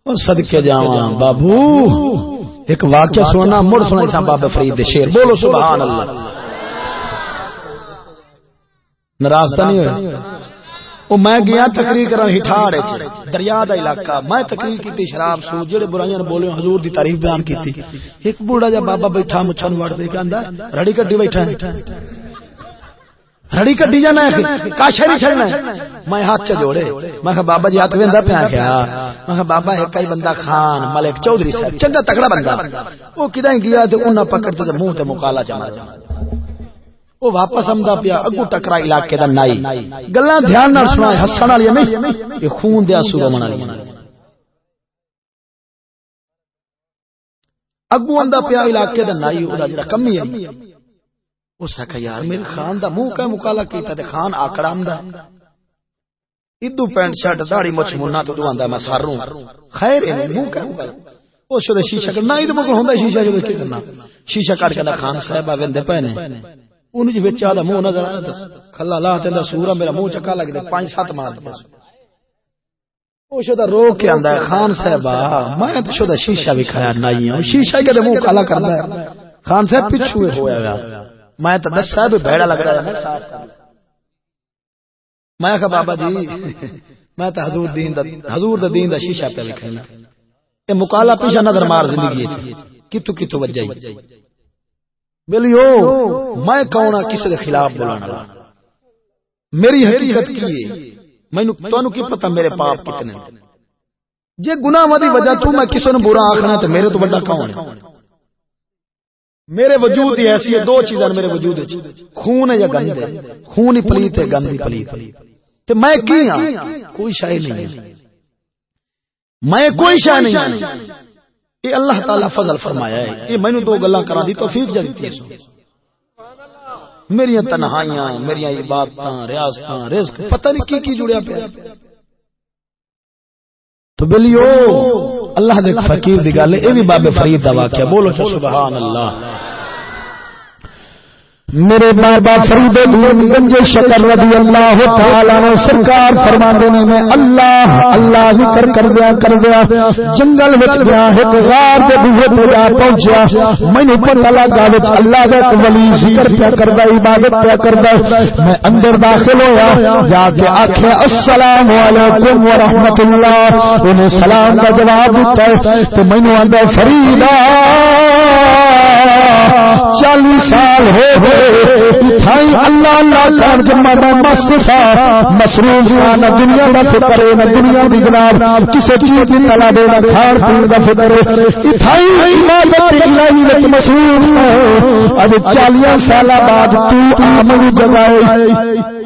اور صدقے جاواں۔ بابو ایک واقعہ سننا مڑ سنائی تھا بابا فرید دے شعر۔ بولو سبحان اللہ۔ ناراض نہیں ہوئے۔ وہ میں گیا تقریر کرن ہٹھاڑ دریا دا علاقہ۔ میں تقریر کیتی شراب سو جڑے برائیاں بولے حضور دی تعریف بیان کیتی۔ ایک بوڑھا جا بابا بیٹھا مچھن وڑ دے کہندا رڑی کڈی بیٹھا ہے۔ رڑی کڈی جانا ہے کاشے نہیں چھڑنا میں ہاتھ چ جوڑے۔ میں کہ بابا جی ہاتھ ویندا پیا کیا؟ میں کہ بابا ایک ہی بندہ خان ملک چوہدری صاحب چنگا تکڑا بندہ۔ وہ کدیں گیا تے انہاں پکڑ تے منہ تے مکالا چما وہ واپس آمدا پیا اگو ٹکرا علاقے دا نائی۔ گلاں دھیان نال سنا ہسن والی نہیں یہ خون دے آنسو رومن والی۔ اگو آندا پیا علاقے دا نائی او دا جڑا کمی ہے۔ اس کا یار میرے خان دا منہ کا مکالا کیتا تے خان آکڑا آمدا ادو پینٹ شرٹ داڑھی مچھ منا تو آندا میں ساروں خیر ہے منہ کا اس دے شیشہ کرنا ادو مکو ہوندا شیشہ جو کی کرنا۔ شیشہ کٹ کے خان صاحب ویندے پے نے۔ خان صاحب میں ہوا میں دسا بھی بھڑا لگ رہا میں کہ بابا جی میں تے حضور دین دا حضور دا دین دا شیشہ پہ لکھنا اے مکالا پیچھے نظر مار زندگی وچ کتو کتو بلیو، میں کون ہاں کسی کے خلاف بولانا میری حقیقت کی ہے مینو تانوں کی پتہ میرے پاپ کتنے جے گناہ دی وجہ تو میں کسی نے برا آکھنا تے میرے تو بڑا کون ہے؟ میرے وجود ہی ایسی ہے دو چیزاں میرے وجود وچ، خون ہے یا گند ہے؟ خون ہی پلیت ہے، گند ہی پلیت ہے۔ تے میں کی ہاں کوئی شے نہیں ہے۔ میں کوئی شے نہیں یہ اللہ تعالی فضل فرمایا ہے۔ یہ مینو دو گلا کرا دی، توفیق جلتی ہے۔ میری تنہائیاں میری عبادت ریاست رزق، پتہ نہیں کی کی جڑیا پیا۔ تو بلیو، اللہ دے فقیر دی گل اے بھی بابے فرید دا واقعہ، بولو سبحان اللہ۔ میرے بابا فرید گنج شکر رضی اللہ تعالی نے سرکار فرما دینے میں اللہ اللہ ذکر کر دیا کر دیا جنگل وچ گیا، ایک غار دے بوہے تے جا پہنچیا۔ مینوں پتہ لگا وچ اللہ دا ولی ذکر کیا کردا عبادت کیا کردا میں اندر داخل ہویا، جا کے آکھیا، السلام علیکم ورحمت اللہ۔ انہیں سلام دا جواب دتا تے مینوں آندا فریدا چالیس سال ہو گئے۔ تھائی اللہ اللہ جمع دا مست سا، مصروف نہ دنیا دا فکر نہ دنیا دی جناب، کسے چیز دی تلا نہ کھان پین کا فکر مصروف اج 40 سال بعد تو آمن جگائے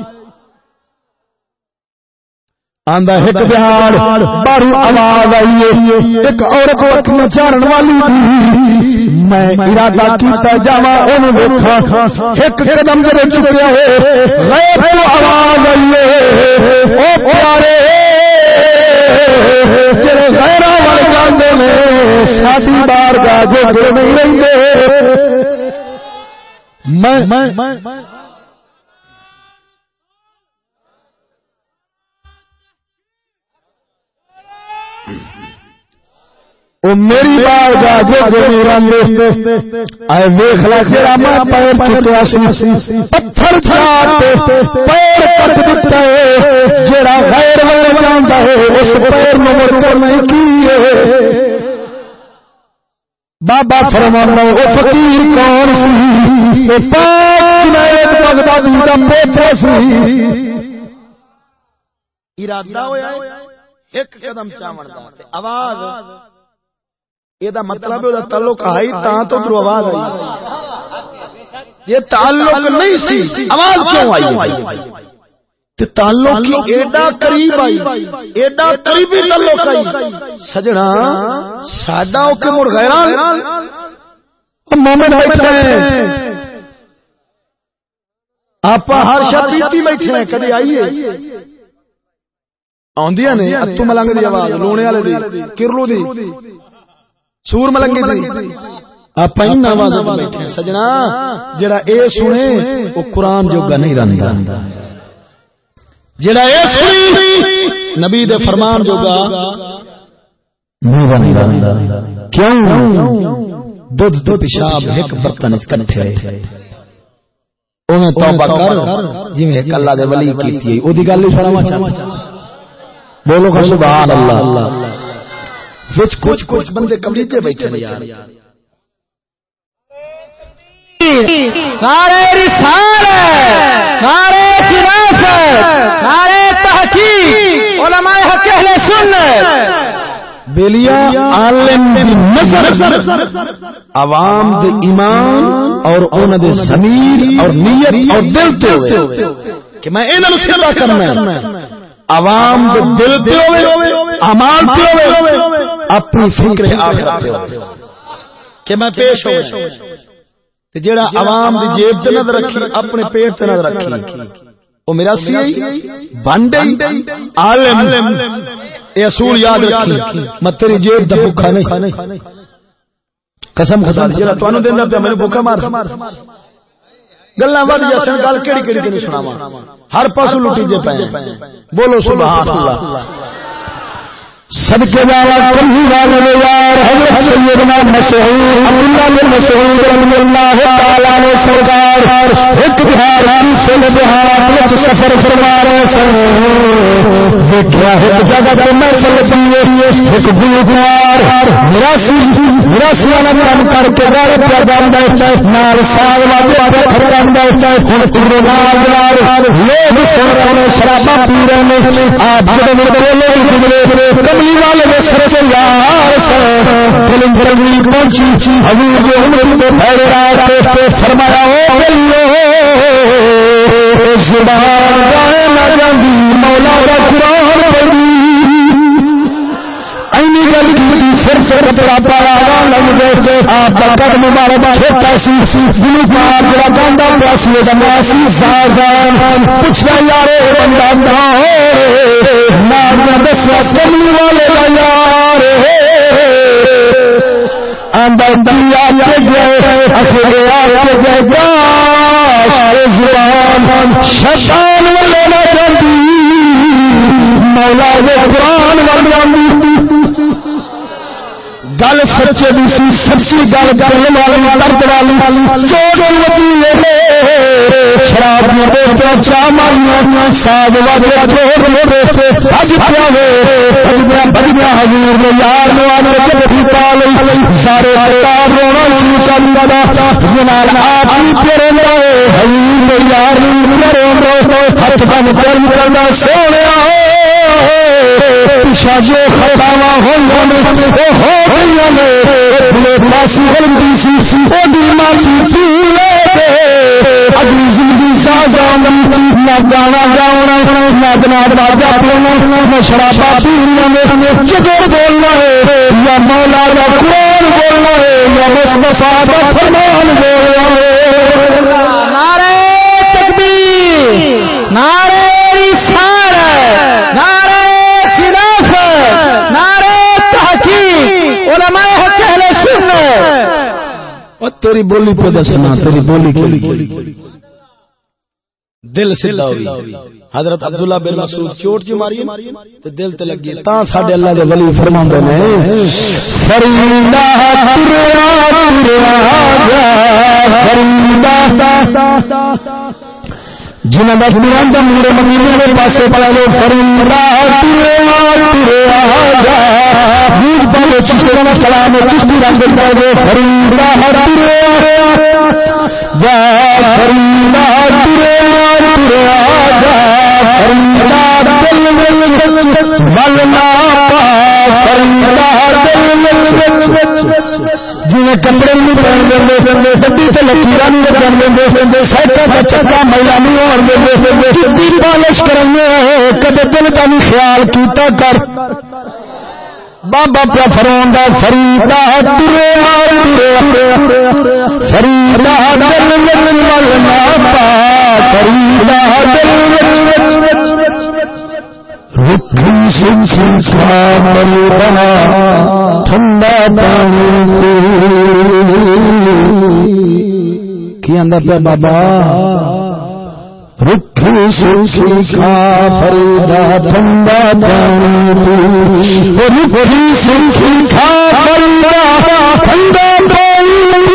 آندا ایک بارو آواز آئی ایک عورت اکھیاں چارن والی تھی۔ میں ارادہ کیتا جاواں، اونوں ویکھاں۔ ایک قدم میرے چکیا ہے۔ غیب تو آواز آئی او پیارے جاندے نے جو نہیں رہندے۔ میں میری بار گا جو اے ویخ لا جڑا سی پتھر پیر کٹ ہے جڑا غیر غیر جاندا ہے، اس پیر نو نہیں کی بابا فرمانا، او فقیر کون سی؟ پاک بغدادی دا پوتر سی۔ ارادہ ہویا ایک قدم چاون دا آواز۔ یہ مطلب ہے تعلق آئی تاں تو آواز آئی یہ تعلق نہیں سی آواز کیوں آئی تے تعلق کی ایڈا قریب آئی ایڈا قریبی تعلق آئی سجنا ساڈا او کے مڑ غیران مومن بیٹھے ہیں آپ ہر شب بیٹھے ہیں کدی آئیے آدیا نے اتو ملنگ دی آواز لونے والے دی کرلو دی سور ملنگی دی آپ بیٹھے سجنا جڑا اے سنے وہ قرآن جوگا نہیں رہتا جڑا اے سنی نبی دے فرمان جوگا نہیں رہتا کیوں؟ دودھ تو پیشاب ایک برتن کٹھے انہیں توبہ کر جی میں کلا دے ولی کیتی ہے۔ گل نہیں سناواں بولو سبحان اللہ۔ وچ کچھ کچھ بندے کمریتے بیٹھے ہیں یار۔ نعرے رسالت نعرے خلافت نعرے تحقیق علماء حق اہل سنت۔ بیلیا عالم دی نظر عوام دے ایمان اور انہاں دے ضمیر اور نیت اور دل تے ہوئے۔ کہ میں انہاں نوں سیدھا کرنا ہے۔ عوام دل پہ ہوئے امال پہ ہوئے۔ اپنی فکر آخرت کہ میں پیش ہو جڑا عوام دی جیب تے نظر رکھی اپنے پیٹ تے نظر رکھی۔ او میرا سی بندے عالم اے اصول یاد رکھی۔ میں تیری جیب دا بھوکا نہیں۔ قسم خدا جڑا تانوں دیندا پیا میں بھوکا مار۔ گلا ود جسن گل کہڑی کہڑی تین سناوا ہر پاسو لٹیجے پے۔ بولو سبحان اللہ۔ صدقے والا کلی والے یار حضرت سیدنا مسعود عبداللہ بن مسعود رضی اللہ تعالی عنہ سرکار، ایک بہار ہم سے بہار وچ سفر فرما رہے سن۔ دیکھا ایک جگہ تے میں چل پئی ایک گلوکار، مراسی مراسی والا کام کر کے گھر پہ جاندا ہے۔ نال سال والا پتھر جاندا ہے۔ ہن پورے نال نال لوگ سن رہے ہیں شراباں پی رہے ہیں۔ آپ جڑے بولے گزرے کملی والے نے سر فلم پہنچی۔ حضور پھیرے فرمایا او زبان جائے نہ جاندی، مولا دا قرآن اینی گل کی سر سر پڑا پایا لگ گئے آپ کا قدم مبارک چھوٹا سی گلو پار، جڑا گاندا پیا سی دا ماسی زازان پوچھنا یارے بندہ دا نام دسیا کملی والے دا یار آندا دنیا گئے اخرے آ زبان، شیطان والے نہ جاندی، مولا دے قرآن وال گل سچے بھی سی، سچی گل کرنے والی، درد والی لگی شراب میں چا ماریا ساگ واجے چھوڑ پیا وے۔ حضور نے یار نو آنے جب بھی پال سارے کتاب رونا شروع کر دیا جنال آپ ہی تیرے حضور نے یار ہاتھ بن کر کرنا سونے پیچھا جو خطاوا ہوئی ہو غلطی سی سی سی اگلی زندگی جاؤں نہ گانا گاؤں نہ جناب راجا پینا نہ شرابا پینا بولنا ہے، یا مولا یا قرآن بولنا ہے، یا مصطفیٰ فرمان بولنا ہے۔ نعرہ تکبیر، نعرہ رسالت نعرہ خلافت نعرہ تحقیق علماء حق اہل سنت اور تیری بولی پہ دسنا تیری بولی کی دل سیدھا ہوئی حضرت عبداللہ بن مسعود چوٹ جو ماری تے دل تے لگی تا ساڈے اللہ دے ولی فرماندے نے فریدا جنہوں کا گران کا میرے مدینے کے پاس پڑا لو فرندہ چشتی سلام چشتی رنگ پڑ گئے فرندہ جا۔ فرندہ فرندہ بلنا فرندہ دل کپڑے نہیں دیں گڈی لکیر نہیں لگن دیں سائیکل کا چکا نہیں دیں پالش کدے دل کا بھی خیال کیتا کر۔ بابا پیا فرون فریدا فریدا دل فریدا دل سن سن بنا ٹھنڈا پانی کی اندر پہ بابا رکھی سیکھا فریدا ٹھنڈا پانی رکھی سیکھا فریدا ٹھنڈا پانی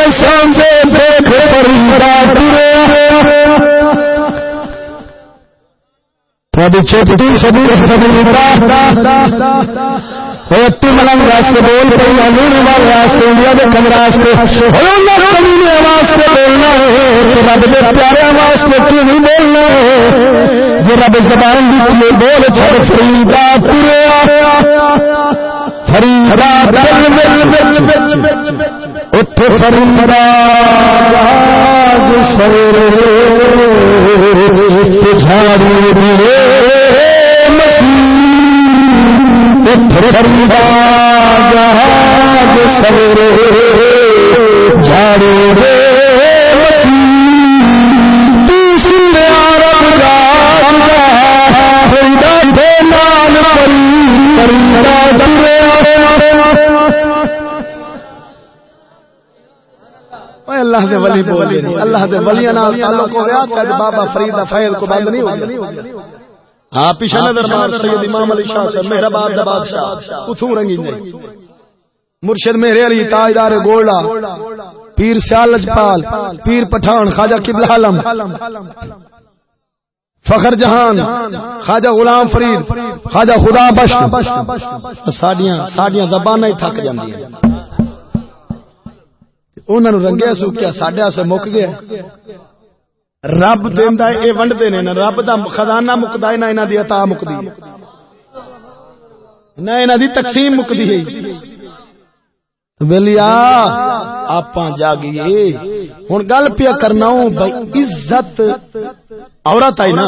دیکھ سبھی ملنگ واسطے بول پڑی لوگ والے واسطے انڈیا کے کم واسطے واسطے بولنا ہے رب کے پیارے واسطے کیوں نہیں بولنا ہے جو رب زبان بھی بول چل فریدا پورے فریدا سر فریدا سویرے جھاڑی فریدا جہاز سویرے جھاڑو رے اللہ دے ولی بولے اللہ دے ولیاں نال تعلق ہو گیا کہ بابا فرید فیل کو بند نہیں ہو گیا۔ ہاں پیچھے نظر مار سید امام علی شاہ سے مہربان دا بادشاہ کتھوں رنگی نے مرشد میرے علی تاجدار گولڈا پیر سیال لجپال پیر پٹھان خواجہ قبلہ علم فخر جہان خواجہ غلام فرید خواجہ خدا بخش ساڈیاں ساڈیاں زباناں ہی تھک جاندیاں۔ انہوں نے رنگیا سوکیا سڈیا سے مک گیا۔ رب دینا یہ ونڈتے نے رب کا خزانہ مکتا ہے، نہ یہاں کی اتا مکتی نہ یہاں کی تقسیم مکتی ہے۔ بلیا آپ جاگیے۔ ہوں گل پیا کرنا بھائی عزت عورت آئی نا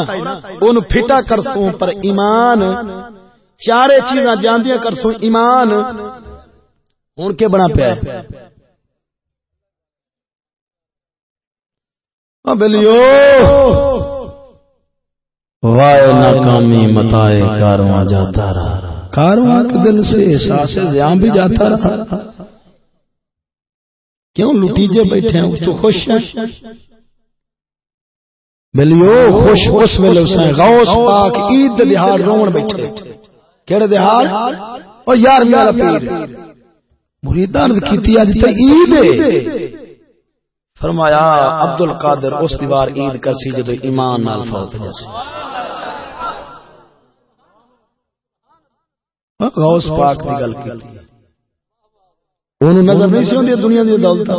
ان فٹا کر پر ایمان، چارے چیزاں جاندیاں کر ایمان۔ ہوں کے بنا پیا بلیو وائے ناکامی متائے کارواں جاتا رہا۔ کارواں کے دل سے احساس زیام بھی جاتا رہا۔ کیوں لٹیجے بیٹھے ہیں؟ تو خوش ہیں۔ بلیو خوش اس ویلے اس نے غوث پاک عید دہاڑ رون بیٹھے۔ کیڑے دہاڑ او یار میرا پیر۔ مریدان کیتی اج تے عید ہے۔ فرمایا عبد القادر اس دیوار عید کر سی جدو ایمان نال فوت ہو سی غوث پاک دی گل کی اونوں نظر نہیں سی ہوندی دنیا دی دولت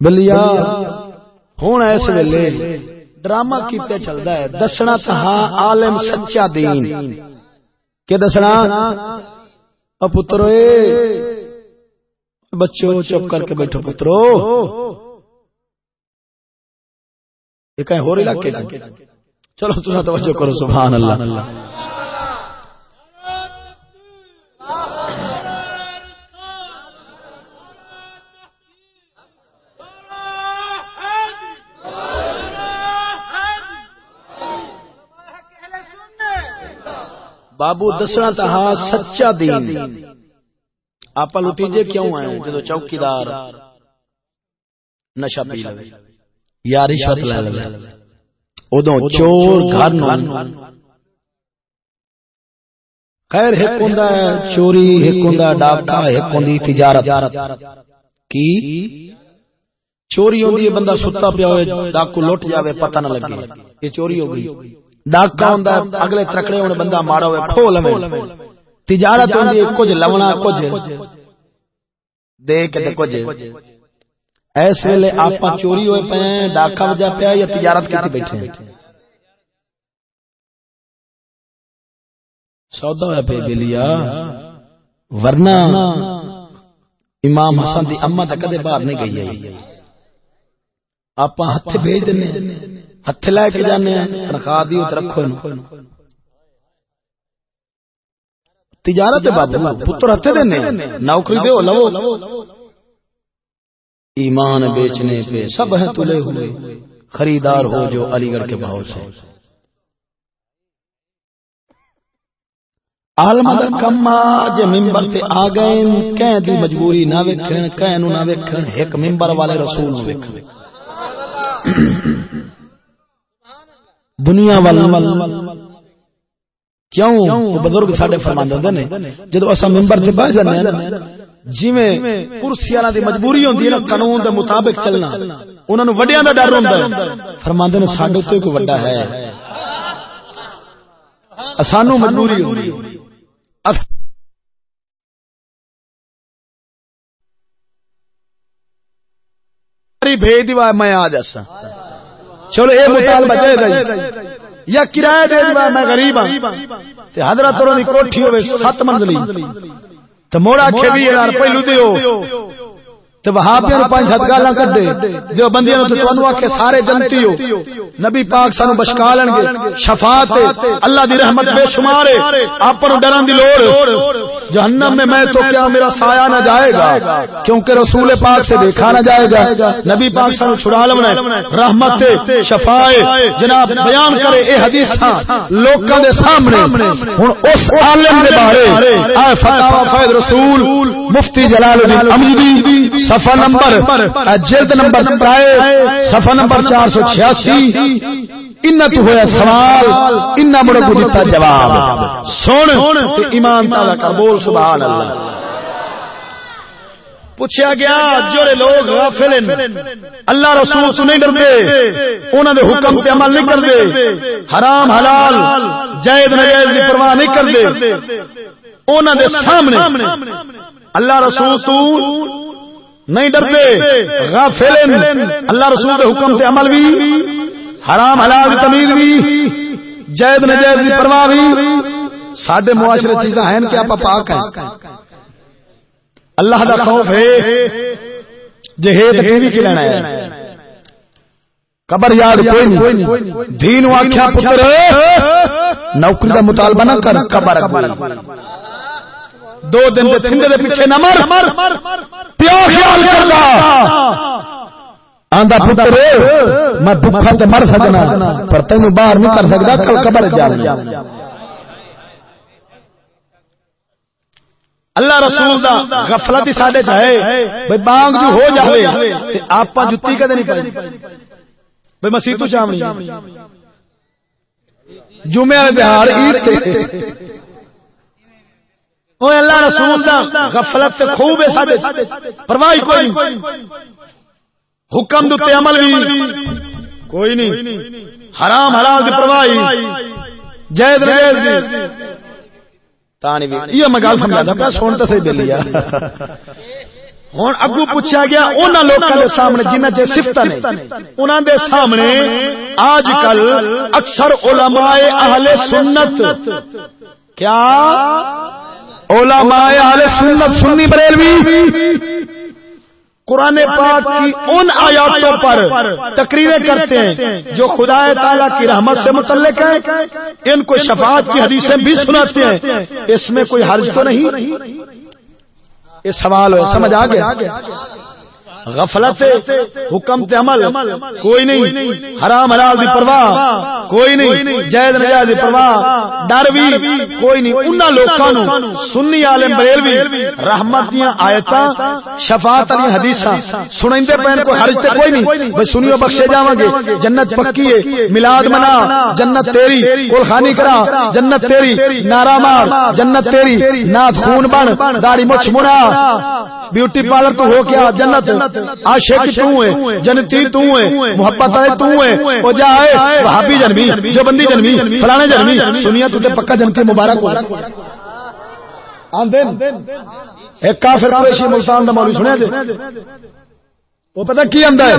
بلیا ہن اس ویلے ڈرامہ کیتے چلدا ہے۔ دسنا تھا عالم سچا دین۔ کہ دسنا او پترو بچوں چپ کر کے بیٹھو پترو۔ یہ کہیں ہو علاقے چلو تم توجہ کرو، سبحان اللہ۔ بابو دسنا تھا ہاں، سچا دین۔ آپ لٹیجے کیوں آئے جدو چوکیدار نشا پی لے یا رشوت لے لے ادو چور گھر خیر ایک ہوں چوری ایک ہوں ڈاکا ایک ہوں تجارت کی چوری ہوتی ہے بندہ ستا پیا ہوئے ڈاکو لٹ جاوے پتہ نہ لگے یہ چوری ہو گئی ڈاکا ہوں اگلے ترکڑے ہونے بندہ مارا ہوئے کھو لمے تجارت ہے کچھ لونا کچھ دے کے کچھ۔ ایس ویلے آپ چوری ہوئے پے ڈاکا وجہ پیا یا تجارت کی بیٹھے سودا ہوا پہ بلیا ورنہ امام حسن دی اما تو کدے باہر نہیں گئی ہے؟ آپ ہاتھ بھیج دینے ہاتھ لے کے جانے تنخواہ دی رکھو تجارت بابو پتر ہاتھ دینے نوکری دو لو۔ ایمان بیچنے پہ سب ہے تلے ہوئے۔ خریدار ہو جو علی گڑھ کے بہت سے۔ تے آ گئے کہیں دی مجبوری نہ ویکھن کہیں نو نہ ویکھن ایک منبر والے رسول نو ویکھن۔ دنیا وال کیوں؟ بزرگ ساڈے فرماندے ہوندے نے۔ جدوں اسا منبر تے بیٹھ جانے ہیں جویں کرسی والا دی مجبوری ہوندی ہے نا قانون دے مطابق چلنا انہاں نو وڈیاں دا ڈر ہوندا ہے۔ فرماندے نے ساڈے تے کوئی وڈا ہے۔ سانو مجبوری ہوندی ہے۔ بھیج دیوا میں آ جسا چلو یہ مطالبہ دے دے یا کرایہ دے دیوا میں غریب ہاں۔ تے حضرت کوٹھی ہوے سات منزلی۔ تے موڑا کھے بھی یار پہلو دیو تو وہاں پہ پانچ سات گالاں کر دے جو بندیاں نوں تے تانوں آکھے سارے جنتی ہو۔ نبی پاک سانو بشکا لین گے۔ شفاعت اللہ دی رحمت بے شمار ہے۔ آپ نو ڈرن دی لوڑ۔ جہنم میں میں تو کیا میرا سایہ نہ جائے گا؟ کیونکہ رسول پاک سے دیکھا نہ جائے گا۔ نبی پاک صلی اللہ علیہ وسلم نے۔ رحمت شفائے۔ جناب بیان کرے اے حدیث تھا۔ لوکاں دے سامنے۔ ہن اس عالم دے بارے۔ اے فتاوی فیض رسول مفتی جلال الدین امودی صفحہ نمبر جلد نمبر 3 صفحہ نمبر 486 انت ہویا سوال انہ مڑ کو دیتا جواب۔ سن ایمان کر بول سبحان اللہ۔ پوچھا گیا جڑے لوگ غافل ہیں اللہ رسول سے نہیں ڈرتے انہاں دے حکم تے عمل نہیں کردے حرام حلال جائز ناجائز دی پرواہ نہیں کردے انہاں دے سامنے اللہ رسول تو نہیں ڈرتے غافل اللہ رسول دے حکم تے عمل بھی حرام حلال تمیز بھی جائز نجائز کی پرواہ بھی۔ سڈے معاشرے چیزاں ہیں کہ آپ پاک ہیں۔ اللہ کا خوف ہے وی کی لینا ہے۔ قبر یاد کوئی نہیں۔ دین آخیا پتر نوکری کا مطالبہ نہ کر قبر دو دن دے پیچھے نہ مر۔ پیو خیال کردا۔ آندا پتر میں بھوکا تے مر سکنا پر تینو باہر نہیں کر سکدا کل قبر جا اللہ رسول دا غفلت ہی ساڈے چاہے۔ بھئی بانگ جو ہو جاوے تے آپا جُتی کدے نہیں پائی۔ بھئی مسیح تو شامنی جمعہ دہاڑ عید تے۔ اللہ رسول دا غفلت تے خوب ہے ساڈے۔ پرواہ کوئی حکم دے عمل بھی۔ کوئی نہیں۔ حرام، حلال دی پرواہ جائز جائز دی۔ تانی بھی۔ یہ میں گل سمجھا تھا سن تو صحیح بلیا ہوں اگو پوچھا گیا انہوں لوگوں کے سامنے جنہ چ سفت نے انہوں دے سامنے آج کل اکثر علماء اہل سنت۔ کیا؟ علماء اہل سنت، سنی بریلوی۔ قرآن پاک کی ان آیاتوں پر تقریریں کرتے ہیں جو خدا تعالی کی رحمت سے متعلق ہیں۔ ان کو شفاعت کی حدیثیں بھی سناتے ہیں۔ اس میں کوئی حرج تو نہیں۔ یہ سوال ہے سمجھ آ گیا؟ غفلت، حکم تے عمل، کوئی نہیں، حرام، حلال دی پرواہ، کوئی نہیں، جائز، نجائز دی پرواہ ڈر بھی کوئی نہیں، انہاں لوکاں نو سنی عالم بریلوی رحمت دیاں آیتاں، شفاعت علی حدیثاں سنیندے پین کو حرج تے کوئی نہیں، بھئی سنیو بخشے جاواں گے جنت پکی ہے، میلاد منا، جنت تیری کول خانی کرا، جنت تیری، نعرہ مار، جنت تیری نات خون بن، داڑھی مچھ مڑا، بیوٹی پارلر تو ہو کیا جنت عاشق تو ہے جنتی تو ہے محبت ہے تو ہے او جائے وہابی جنمی جو بندی جنمی فلانے جنمی سنیا تو تے پکا جنتی مبارک ہو۔ آندن ایک کافر قریشی ملتان دا مولوی سنیا دے۔ وہ پتہ کی آندا ہے؟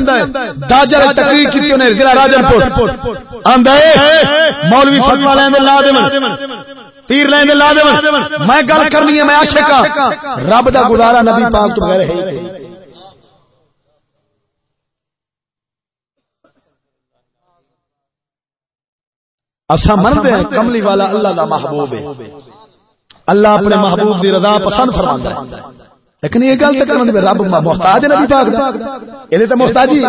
داجر تقریر کیتی انہیں ضلع راجن پور آندا ہے مولوی فتوی لا دے پیر لا دے میں گل کرنی ہے میں عاشق ہاں۔ رب دا گزارا نبی پاک تو بغیر ہے۔ اسا منتے ہیں کملی والا اللہ دا محبوب ہے۔ اللہ اپنے محبوب دی رضا پسند فرماندا ہے۔ لیکن یہ گل تے کرن رب محتاج نبی پاک دا۔ اے تے محتاجی۔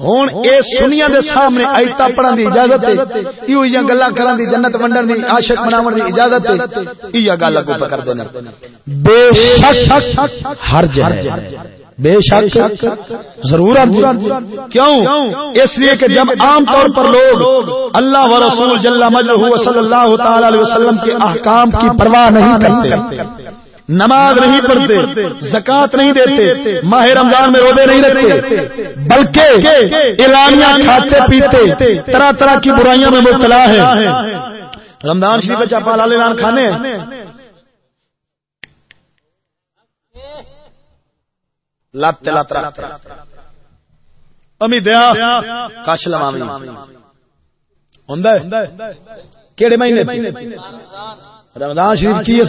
ہوں اے سنیا دے سامنے آیتا پڑھن دی اجازت ہے۔ ایو یہ گلاں کرن دی جنت ونڈن دی عاشق بناون دی اجازت ہے۔ یہ گل اگو پکڑ دینا۔ بے شک ہر جگہ بے شک ضرور کیوں؟ اس لیے کہ جب عام طور پر لوگ اللہ و رسول جل مجلہ صلی اللہ تعالی علیہ وسلم کے احکام کی پرواہ نہیں کرتے نماز نہیں پڑھتے زکات نہیں دیتے ماہ رمضان میں روزے نہیں رکھتے بلکہ اعلانیہ کھاتے پیتے طرح طرح کی برائیوں میں مبتلا ہے رمضان شریف بچہ پالا اعلان کھانے لات لات امی دیا۔ کش لوامی ہوں کہڑے مہینے رمضان شریف کی ہے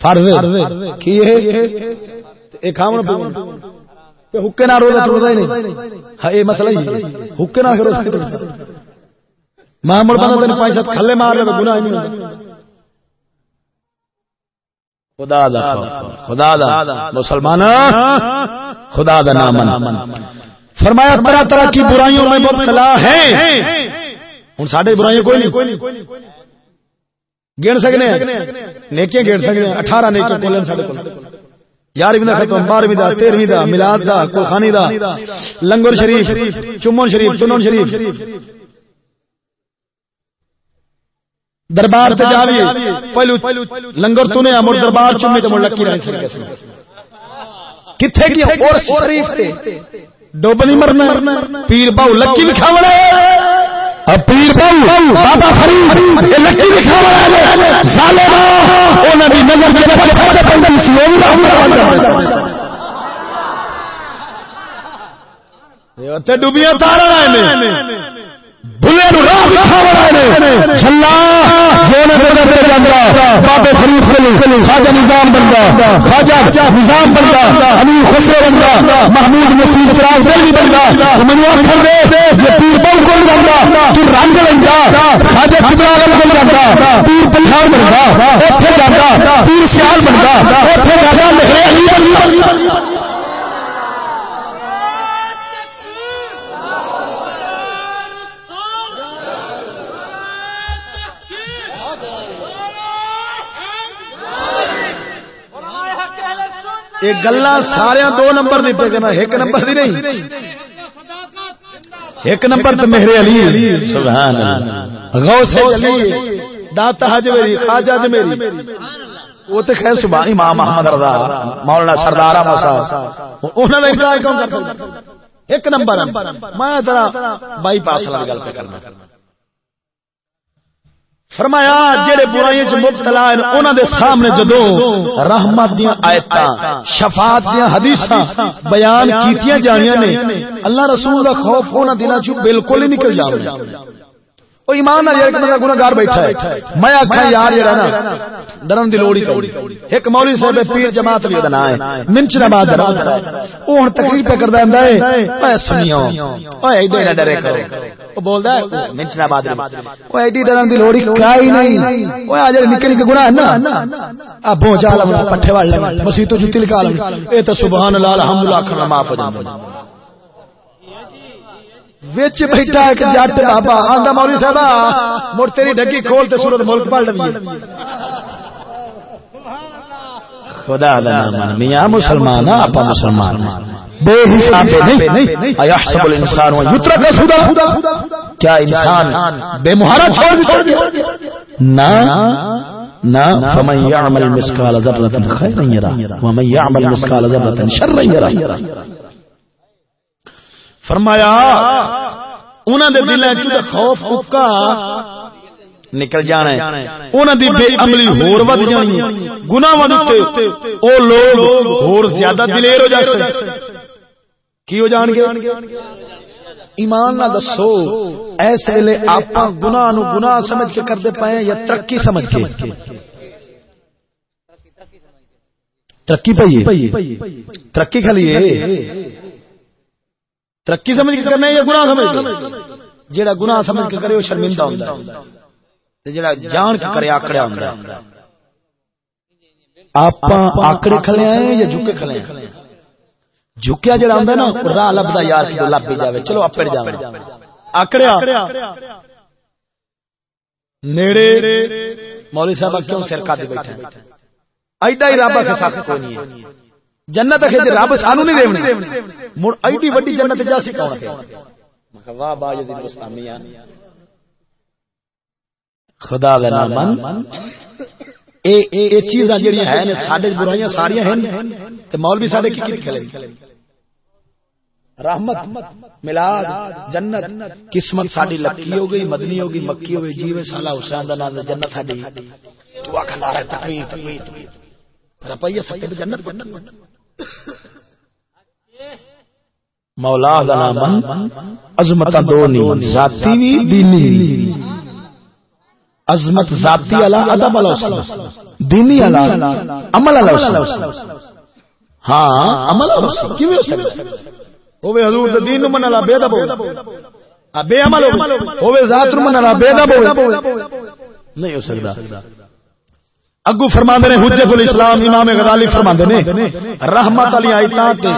فرض کی ہے؟ ایک کھاون پیون تے حکے نہ روزہ توڑدا ہی نہیں۔ ہاں اے مسئلہ ہی حکے نہ روزہ توڑدا ماں مڑ بندہ تین پانچ سات کھلے مار لے گناہ نہیں خدا دا خدا دا مسلمان. خدا دا نام فرمایا طرح طرح کی برائیوں میں مبتلا ہیں. ہن ساڈے برائیاں کوئی نہیں. گن سکنے. نیکیاں گن سکنے. اٹھارہ نیکیاں کولن ساڈے کول. یارویں ختم بارہویں دا تیرہویں دا میلاد دا کوخانی دا لنگر شریف چمن شریف چنن شریف. دربار تے جاوی پہلو لنگر تو نے امر دربار چمے تے مڑ لکی رہی سر کتھے کی؟ اور شریف تے۔ ڈوب نہیں مرنا۔ پیر باو لکی لکھاوڑے پیر بابا فرید لکی لکھا نظر ڈوبیاں تارا خواجہ نظام بنتا خواجہ نظام بنتا امیر خسرو بنتا محمود چراغ منو دے پیر بل تو رنگ بنتا خواجہ کبرا عالم کون جاتا پیر پنجاب بنتا اوتھے پیر اوتھے مہر علی یہ گلا سارا دو نمبر نہیں پہ ایک نمبر دی نہیں ایک نمبر تو میرے علی سبحان غوث علی داتا حج میری خواجہ میری وہ تو خیر صبح امام محمد رضا مولانا سردار احمد صاحب انہوں نے کیوں کر ایک نمبر میں ذرا بائی پاس والی گل پہ کرنا فرمایا، جڑے برائیاں چ مبتلا ہیں، انہاں دے سامنے جدوں رحمت دیاں آیتاں، شفاعت دیاں حدیثاں بیان کیتیاں جانیاں نے، اللہ رسول دا خوف انہاں دلاں چ بالکل ہی نکل جاوے۔ او ایمان نال ایک بندہ گناہگار بیٹھا ہے۔ میں آکھاں یار یہ رہنا۔ ڈرن دی لوڑی کوئی ایک مولوی صاحب پیر جماعت بھی دنا ہے۔ منچ نماز درا او ہن تقریر پہ کردا ہوندا ہے۔ اے سنیو اوے ایڈے نہ ڈرے کرو۔ او بولدا ہے، منچ نماز او ایڈی ڈرن دی لوڑی کائی نہیں۔ او اج نکے نکے گناہ نا۔ ا بو جال پٹھے وال مسیح تو جتی لکال اے تو سبحان اللہ، الحمدللہ کھنا معاف ہو جاندا وچ بیٹھا ایک جٹ بابا، آندا مولوی صاحب مڑ تیری ڈگی کھول تے سورت ملک پڑھ لوی خدا دا نام میاں مسلمان اپا مسلمان۔ بے حساب نہیں ایحسب الانسان یترک سودا کیا انسان بے مہارا چھوڑ دیا؟ نہ نہ۔ فمن يعمل مثقال ذره خيرا يرى ومن يعمل مثقال ذره شرا يرى فرمایا انہاں دے دلاں خوف اکا؟ نکل جانا ہے۔ انہاں دی بے عملی ہور ود جانی گناہاں دے تے او لوگ ہور زیادہ دلیر ہو جاندے کی ہو جان گے؟ ایمان نہ دسو ایس ویلے آپ گناہ نو گناہ سمجھ کے کرتے پائے یا ترقی سمجھ کے؟ ترقی پہ ترقی کھلی ترقی سمجھ کے کرنا یا گناہ سمجھ جیڑا گناہ سمجھ کے کرے، وہ شرمندہ ہوتا ہے۔ جیڑا جان کے کرے آکڑیا ہوتا ہے۔ آپ آکڑے کھلے ہیں یا جھکے کھلے ہیں؟ جھکیا جڑا ہوندا نا راہ لبدا یار کہ لب بھی جاوے۔ چلو اپڑ جاوے آکڑیا نیڑے مولوی صاحب کیوں سر کا دے بیٹھے؟ ایڈا ہی رب کے ساتھ کوئی نہیں ہے۔ جنت ہے رب سانو نہیں دیونی مڑ ایڈی وڈی جنت جا سی کون ہے؟ واہ با جدی مستامیاں خدا دا نام اے اے چیزاں جڑیاں ہیں ساڈے برائیاں ساریاں ہیں تے مولوی ساڈے کی کی کھلے رحمت ملاد جنت قسمت ساڈی لکی ہو گئی مدنی ہو گئی مکی ہو گئی جیوے سالا حسین دا نام جنت ساڈی۔ تو آکھ نعرہ تکبیر تکبیر رپیہ سکتے تے جنت مولا دا نام عظمت دو نہیں ذاتی وی دینی۔ عظمت ذاتی علا ادب علا دینی علا عمل علا ہاں عمل علا کیویں ہو سکتا ہوے حضور دے دین من لا بے ادب بے عمل ہوے ذات من لا بے ادب نہیں ہو سکتا اگو فرماندے نے حجت الاسلام امام غزالی فرماندے نے، رحمت علی ایتاں تے،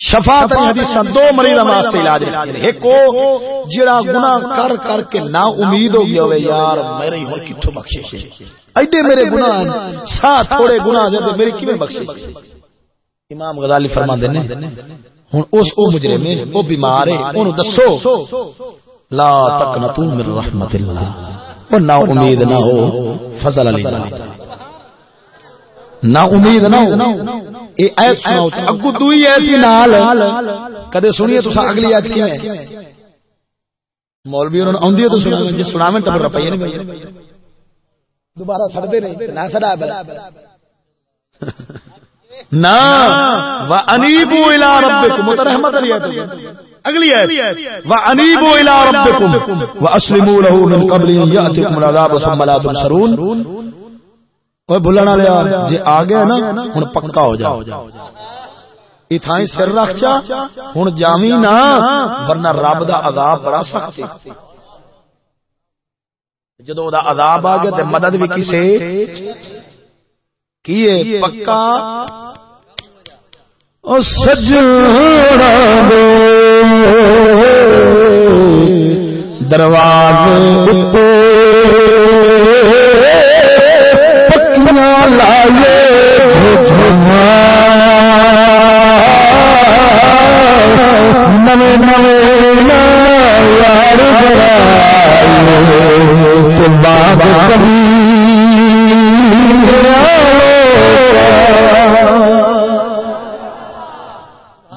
شفاعت حدیث دو مریضاں واسطے علاج لکھے ایک او جڑا گناہ کر کر کے نا امید ہو گیا ہوے یار میرے ہن کتھوں بخشش ہے ایڈے میرے گناہ سا تھوڑے گناہ جے میری کیویں بخشش امام غزالی فرماندے نے، ہن اس او مجرم ہے، او بیمار ہے، اونوں دسو، لا تقنطوا من رحمت اللہ۔ اور نا امید نہ ہو فضل علی نا امید نہ ہو۔ اے ایت سناؤ اگو دوئی ایسی نال کدے سنیے تسا اگلی ایت کی ہے مولوی انہوں نے اوندی تو سناویں جے سناویں تے روپیے نہیں دوبارہ سڑدے نہیں نہ سڑا بلا نا. وانیبوا الی ربکم مترحمت علی اگلی ایت وانیبوا الی ربکم واسلموا له من قبل ان یاتکم العذاب ثم لا تنصرون اوے بھلنا لیا جے آ گیا نا ہن پکا ہو جا۔ ایتھائیں سر رکھ چا ہن جاویں نا ورنہ رب دا عذاب بڑا سخت ہے۔ جدو دا عذاب آ گیا تے مدد بھی کسے؟ کیے؟ پکا؟ سجڑا دروازے پکنا لائے نو نو یار باب کبھی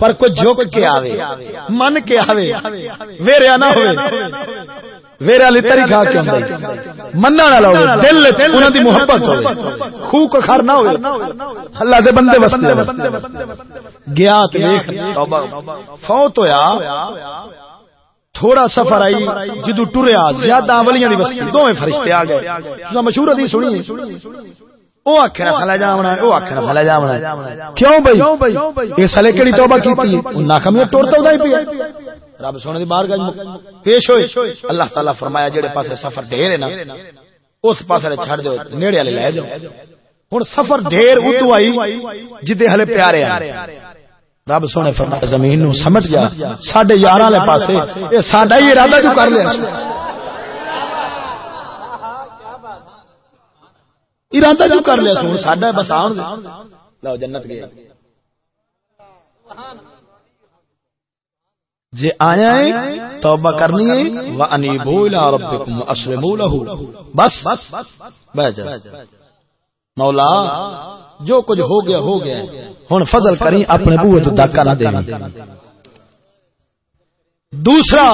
پر کوئی جھک کے آوے من کے آوے ویریا نہ ہوئے۔ ویرا لی تری کھا کے مننا نہ لوگے دل لیتے انہوں دی محبت ہوئے۔ خو کو نہ ہوئے۔ اللہ دے بندے وستے گیا تو دیکھ فوت ہویا۔ تھوڑا سفر آئی جدو ٹریا زیادہ اولیاں دی بستی دوویں فرشتے آ گئے۔ مشہور حدیث سنی۔ او آکھنا خلا جاونا او آکھنا خلا جاونا کیوں بھائی؟ کیڑی توبہ کیتی؟ ٹرتا ہی پیا۔ رب سونے دی بار گج پیش ہوئے۔ اللہ تعالی فرمایا جڑے پاسے سفر ڈھیر ہے نا اس پاسے چھڑ دو نیڑے والے لے جاؤ۔ ہن سفر ڈھیر اتو آئی جدے ہلے پیارے ہیں رب سونے فرمایا زمین نو سمجھ جا ساڈے یاراں والے پاسے اے ساڈا ہی ارادہ جو کر لیا۔ ارادہ جو کر لیا سن ساڈا بس آن لو جنت گئے جے آیا ہے توبہ کرنی ہے وانیبوا الی ربکم واسلموا له۔ بس بس جا مولا جو کچھ ہو گیا ہو گیا۔ ہوں فضل کریں اپنے بوے تو ڈاکا نہ دینا دوسرا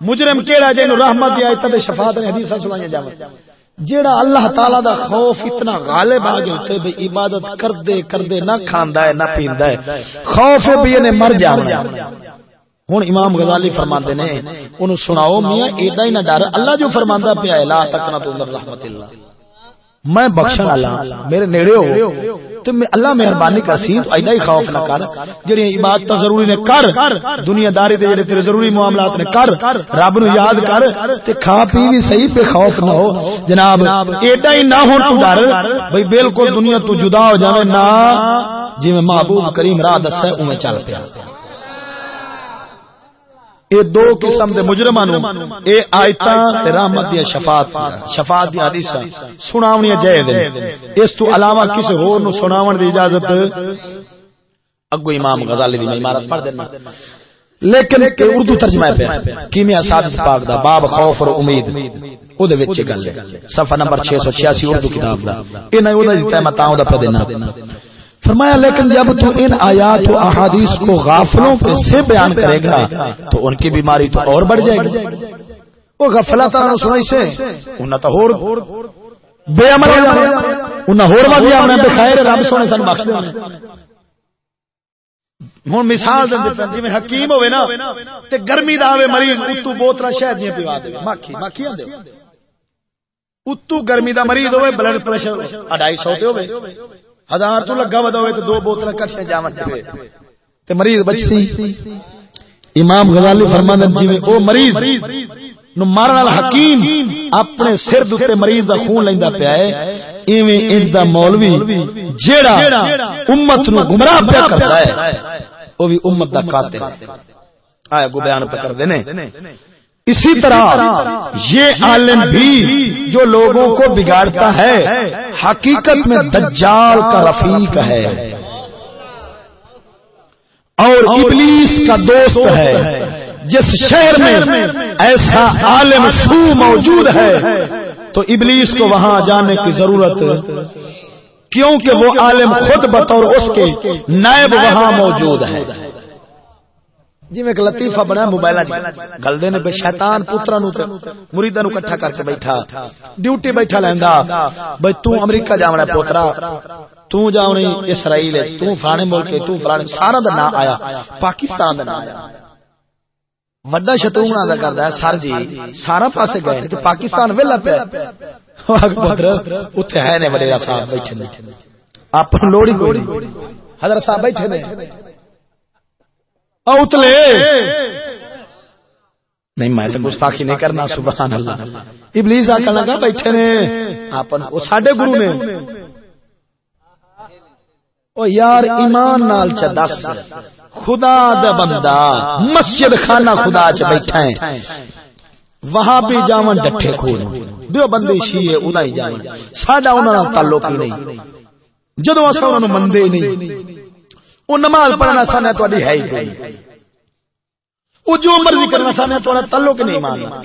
مجرم کیڑا جن رحمت دی آیت تے شفاعت نے حدیث سنائیاں جاویں جیڑا اللہ تعالی دا خوف اتنا غالب آ گیا تے بھئی عبادت کردے کردے نہ کھاندا ہے، نہ پیندا ہے۔ خوف ہے بھی نے مر جاونا ہن امام غزالی فرماندے نے اونوں سناؤ میاں ایدا ہی نہ ڈر۔ اللہ جو فرماندا پیا ہے، لا تکنا تو رحمت اللہ۔ میں بخشن اللہ میرے نیڑے ہو۔ تو اللہ مہربانی کر سی ایڈا ہی خوف نہ کر۔ جڑی عبادت ضروری نے کر دنیا داری دے جڑے تیرے ضروری معاملات نے کر، رب نو یاد کر تے کھا پی بھی صحیح پہ خوف نہ ہو۔ جناب، ایڈا ہی نہ ہو تو ڈر۔ بھئی بالکل دنیا تو جدا ہو جاوے، نہ۔ جی میں محبوب کریم راہ دسے اوویں چل پیا۔ اے دو قسم دے مجرمان اے آیتاں تے رحمت دی شفاعت شفاعت دی حدیثاں۔ سناونی جائز ہے اس تو علاوہ کسی ہور نو سناون دی اجازت؟ اگو امام غزالی دی عمارت پڑھ دینا۔ لیکن کہ اردو ترجمہ پہ کیمیا سادس پاک دا باب خوف اور امید۔ او دے وچ گل ہے۔ صفحہ نمبر 686 اردو کتاب دا۔ انہاں او دا دتا میں تاں دا پہ دینا۔ فرمایا، لیکن جب تو ان آیات و احادیث کو غافلوں پہ سے بیان کرے گا، تو ان کی بیماری تو اور بڑھ جائے گی۔ وہ غفلہ تعالیٰ نے سنائی سے انہاں تو ہور بے عمل ہو جائے انہاں ہور با دیا انہاں بے خیر رب سونے سن بخش دے۔ ہن مثال دے دتا جویں حکیم ہوے نا، تے گرمی دا آوے مریض اتو بوتلا شہد دی پیوا دے۔ مکھی مکھی آندے۔ اتو گرمی دا مریض ہوے بلڈ پریشر 250 تے ہوے ہزار تو لگا ودا ہوئے تو دو بوتل کٹھے جاون تے تے مریض بچسی امام غزالی فرماندے جویں جی او مریض، نو مارن والا حکیم اپنے سر دے مریض دا خون لیندا پیا ہے۔ ایویں ان دا مولوی جیڑا امت نو گمراہ پیا کردا ہے، او بھی امت دا قاتل آیا گو بیان پہ کر دینے۔ اسی طرح یہ عالم بھی جو لوگوں کو بگاڑتا ہے حقیقت میں دجال کا رفیق ہے۔ اور ابلیس کا دوست ہے۔ جس شہر میں ایسا عالم سو موجود ہے۔ تو ابلیس کو وہاں جانے کی ضرورت کیونکہ وہ عالم خود بطور اس کے نائب وہاں موجود ہے۔ جی میں لطیفہ بنا موبائل گل دے نے شیطان پترا نو مریدا نو کٹھا کر کے بیٹھا۔ ڈیوٹی بیٹھا لیندا۔ بھائی تو امریکہ جاونا پوترا۔ تو جاونی اسرائیل تو فلانے ملک تو فلانے۔ سارا دا نام آیا۔ پاکستان دا نام آیا۔ وڈا شترونہ دا کردا ہے، سر جی۔ سارا پاسے گئے تے پاکستان ویلا پیا پتر اوتھے ہے نے وڈیرا صاحب بیٹھے نے۔ اپن لوڑی کوئی حضرت صاحب بیٹھے اوتلے۔ نہیں میں گستاخی نہیں کرنا سبحان اللہ۔ ابلیس آ لگا بیٹھے نے۔ اپن وہ ساڈے گرو نے۔ او یار ایمان نال چ دس۔ خدا دا بندہ مسجد خانہ خدا چ بیٹھا ہے۔ وہاں بھی جاون ڈٹھے کھول دو بندے شیعہ ادا ہی جاون۔ ساڈا انہاں نال تعلق ہی نہیں۔ جدوں اساں انہاں نوں مندے نہیں۔ وہ نماز پڑھنا سانے تو ہے ہی کوئی۔ وہ جو مرضی کرنا سانے تو تعلق نہیں ماننا۔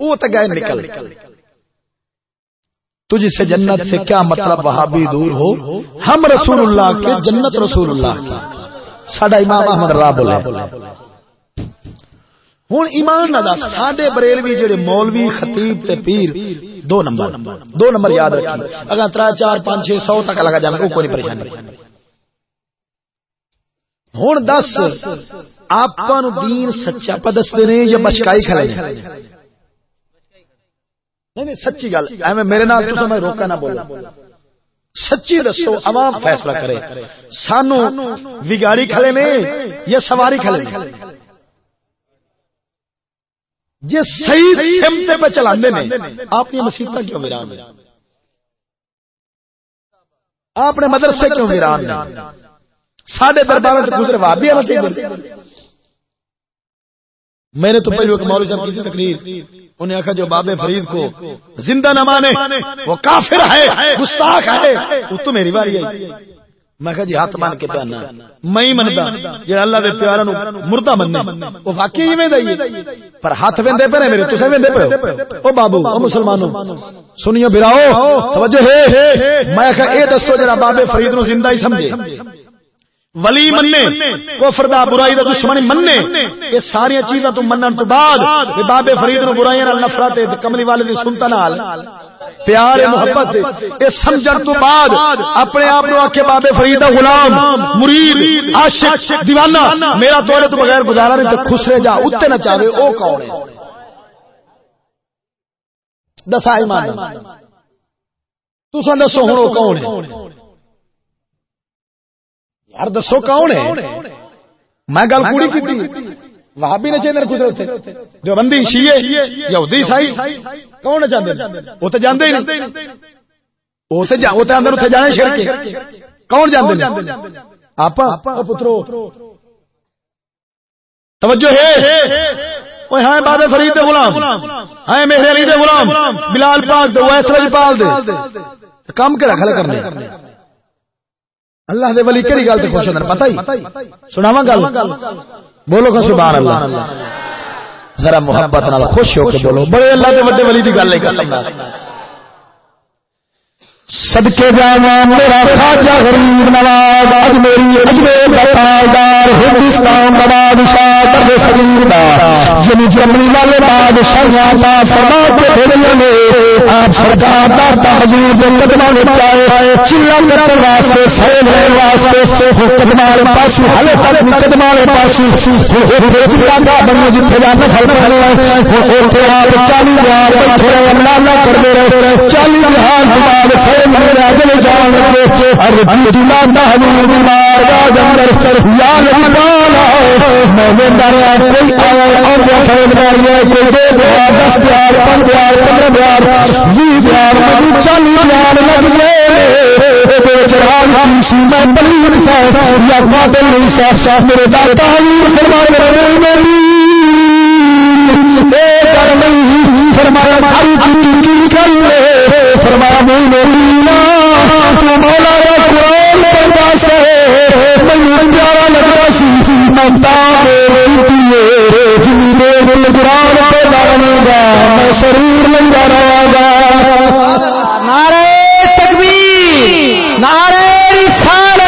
وہ تو گئے نکل تجھ سے جنت سے کیا مطلب وہاں بھی دور ہو؟ ہم رسول اللہ کے جنت رسول اللہ کی سڈا امام احمد راہ بولے۔ ہوں ایمان نہ ساڈے بریلوی جڑے مولوی خطیب تے پیر دو نمبر۔ دو نمبر۔ یاد رکھیں۔ اگر تر چار پانچ چھ سو تک لگا جائے کوئی پریشانی ہوں دس آپ دین سچا پا دستے نے یا بچکائی کھلے نہیں سچی گل، ایویں میرے نال تو میں روکا نہ بولا سچی دسو، عوام فیصلہ کرے۔ سانو بگاڑی کھلے نے یا سواری کھلے نے؟ جی صحیح سمتے پہ چلا نے۔ آپ نے مسیحت کیوں ویران آپ نے مدرسے کیوں ویران سڈے دربار سے گزرے وابی میں نے تو پہلے ایک مولوی صاحب کی تقریر انہیں آخا جو بابے فرید کو زندہ نہ مانے وہ کافر ہے گستاخ ہے وہ تو میری باری آئی میں کہا جی ہاتھ مان کے پہننا۔ میں ہی منتا جی اللہ دے پیارا نو مردہ مننا وہ واقعی ہی میں دائیے پر ہاتھ ویندے پہ میرے تسے ویندے پہ او بابو او مسلمانوں سنیو براؤ توجہ ہے۔ میں کہا اے دسو جرا بابے فرید نو زندہ ہی سمجھے۔ ولی مننے، کفر دا برائی دا دشمنی مننے، یہ ساری چیزاں تو منن تو بعد بابے فرید نو برائیاں نال نفرت تے کملی والے دی سنتا نال۔ پیار محبت یہ سمجھن تو بعد اپنے آپ کو آکے بابے فرید دا غلام، مرید، عاشق، دیوانہ، میرا تورے تو بغیر گزارا نہیں تو خسرے جا اتنے نہ چاہے او کون ہے؟ دسا ایمان تو سن دسو ہوں کون ہے؟ یار دسو کون ہے؟ میں گل پوری کی وہابی نے چاہتے گزرے تھے جو بندی شیے یہودی سائی کون چاہتے وہ تو جانے ہی نہیں۔ وہ تو اندر اتنے جانے شیر کون جانے آپ پترو۔ توجہ ہے؟ ہاں بابے فرید دے غلام۔ ہاں میرے علی دے غلام۔ بلال پاک دے ویس رج پال دے۔ کام کے رکھل کرنے۔ اللہ دے ولی کیڑی گل تے خوش ہوندا پتہ ہی؟ سناواں گل؟ بولو کہ سبحان اللہ۔ ذرا محبت نال خوش ہو کے بولو۔ بڑے اللہ دے بڑے ولی دی گل ہے قسم صدقے جانا میرا خواجہ غریب نواز اج میری اجمیر کا تاجدار ہندوستان کا بادشاہ کرے شریر دا۔ یعنی جنی جمنی والے بادشاہ عطا فرما کے بھیجے نے، آپ سرکار دا تحجیر دے قدماں وچ آئے چلا کرن واسطے فیل ہے واسطے قدماں والے پاسو ہلے تک قدماں والے پاسو چلا دا بنو جانا پھل پھل ہے او تے آپ 40 ہزار بیٹھے رہے اللہ کر رہے 40 ہزار ہر دس پیار پیار پیار لگ گئے سا میرے داتا فرمائے فرمایا فرمایا گران گا میں شریر لگا رہا گا نعرہ تکبیر نعرہ رسال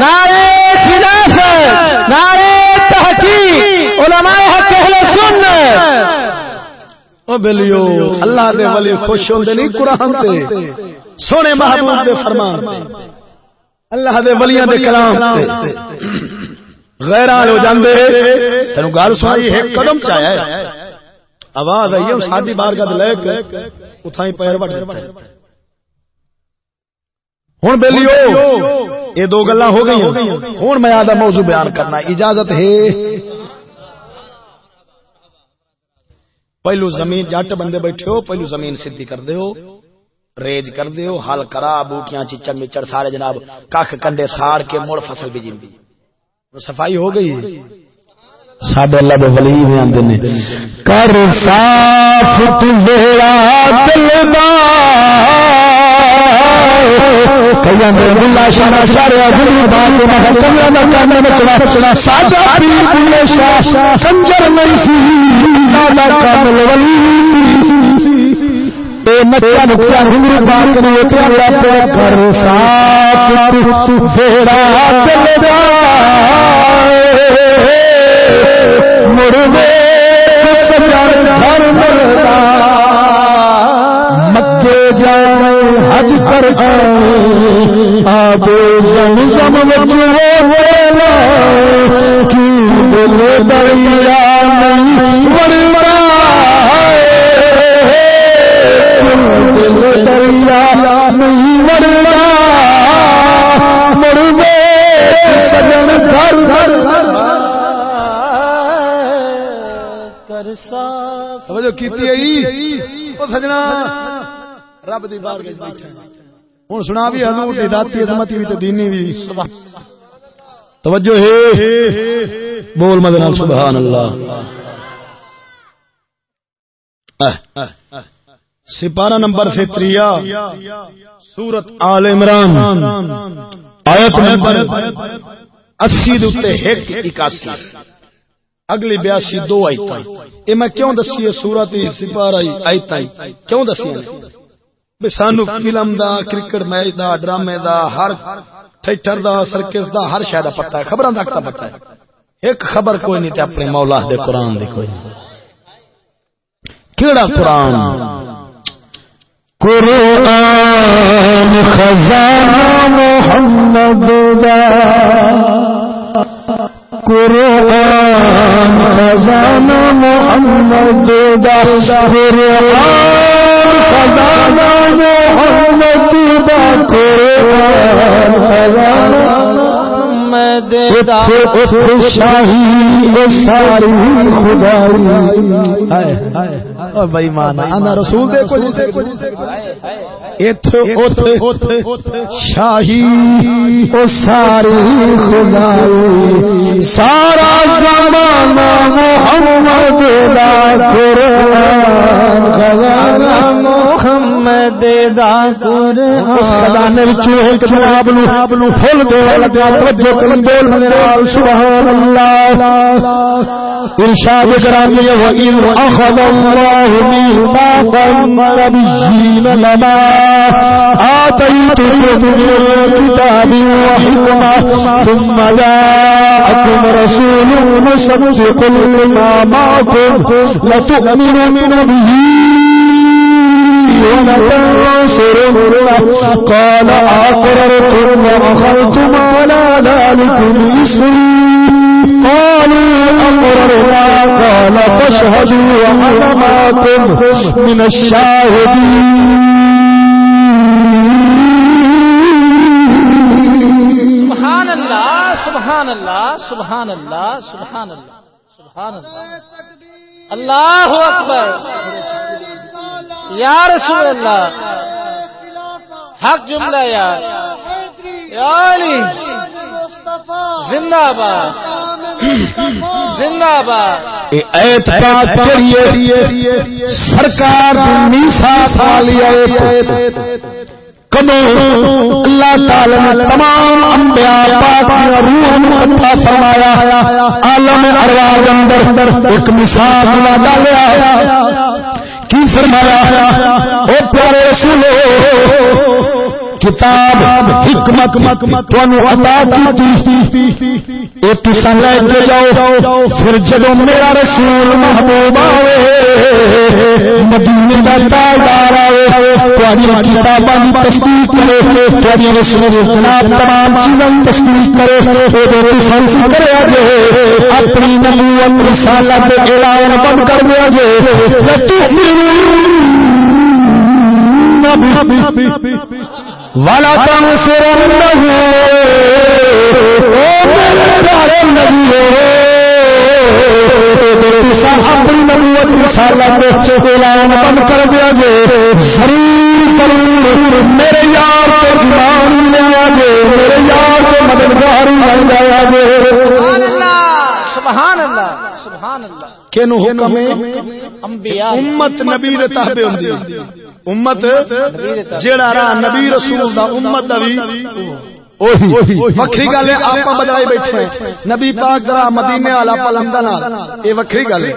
نعرہ خلافت نعرہ تحقیق علماء حق اہل سنت۔ بلیو اللہ دے ولی خوش ہوندے نہیں قرآن تے سونے محبوب دے فرمان تے اللہ دے ولیاں دے کلام تے غیران ہو جاندے۔ تینو گل سنائی ایک قدم چایا ہے۔ آواز آئی ہے ساڈی بارگاہ دے لے کے اتھائی پیر وڑ دیتا ہے۔ ہن بیلیو یہ دو گلاں ہو گئی ہن میں آدھا موضوع بیان کرنا اجازت ہے۔ پہلو زمین جٹ بندے بیٹھے ہو پہلو زمین سدھی کر دے ہو۔ ریج کر دے ہو ہل کرا بوٹیاں چچڑ مچڑ سارے جناب کھ کنڈے ساڑ کے مڑ فصل بھی جیندی۔ صفائی ہو گئی۔ ساڈے اللہ دے ولی میں آندے نے۔ کر صاف میرا دل دا۔ دے اگلی بات دا کام پیر شاہ کنجر نہیں سی۔ کامل ولی۔ نچا نچا ہندو کر صاف تیرا آب دل دریا نہیں دل دریا نہیں سجن گھر گھر سا سجنا رب دی بار بیٹھے ہوں سنا بھی حضور دی ذاتی عظمت بھی تے دینی بھی توجہ ہے۔ بول مدن سبحان اللہ۔ سپارہ نمبر فطریہ سورت آل عمران۔ آیت نمبر اسی دوتے ایک اکاسی۔ اگلی بیاسی دو آیت یہ میں کیوں دسی ہے سورت سپارہ آیت کیوں دسی ہے سانو فلم دا، کرکٹ میچ دا، ڈرامے دا، ہر تھیٹر دا، سرکس دا، ہر شاید پتا ہے خبر دا پتا ہے۔ ایک خبر کوئی نہیں تے اپنے مولا دے قرآن دے کوئی۔ نہیں کیڑا قرآن؟ قرآن خزانہ محمد دا۔ قرآن خزانہ محمد دا۔ قرآن خزانہ محمد با خزانہ شاہی ساری خدائی بھائی مانا رسول دے شاہی ساری خدائی سارا زمانہ محمد دا قرآن خزانہ محمد دا قرآن خزانے وچوں ایک جواب نو پھل دے لگا توجہ بول من رال سبحان الله. إرشاد گرامی و این أخذ الله میثاق النبیین لما آتیتم من الكتاب وحکمة ثم جاءكم رسول مصدق لما معكم لتؤمنن به. قال أقررتم وأخذتم على ذلك قالوا أقررنا. قال فاشهدوا وأنا معكم من الشاهدين. سبحان اللہ سبحان اللہ سبحان اللہ سبحان اللہ سبحان اللہ اللہ اکبر یا رسول اللہ حق جملہ یار یا علی زندہ باد زندہ باد ایت پاک کریے سرکار نیسا سالی کدو اللہ تعالی نے تمام انبیاء پاک کی روح عطا فرمایا عالم ارواح اندر ایک مثال ڈالیا کی فرمایا او پیارے رسولو کتاب، حکمت عطا اے لے کے جاؤ، پھر جدو میرا رسول محبوب آوے، مدینے دا تاجدار آوے، تہاڈی کتاباں دی تصدیق کرے، تہاڈی رسول جناب تمام چیزاں دی تصدیق کرے او دے اپنی نبوت رسالت اعلان بند کر والا اپنی نبوت رسالت اعلان بند کر دیا جے۔ ضرور ضرور میرے یار کو ایمان لیا جے میرے یار کو مددگار بن جایا جے۔ سبحان اللہ سبحان اللہ۔ کینو حکم ہے؟ امت نبی دے تابع ہوندی امت جیڑا راہ نبی رسول دا امت دا وی وکری گل ہے آپ بدلائی بیٹھے نبی پاک درا مدینے والا نال۔ اے وکری گل ہے۔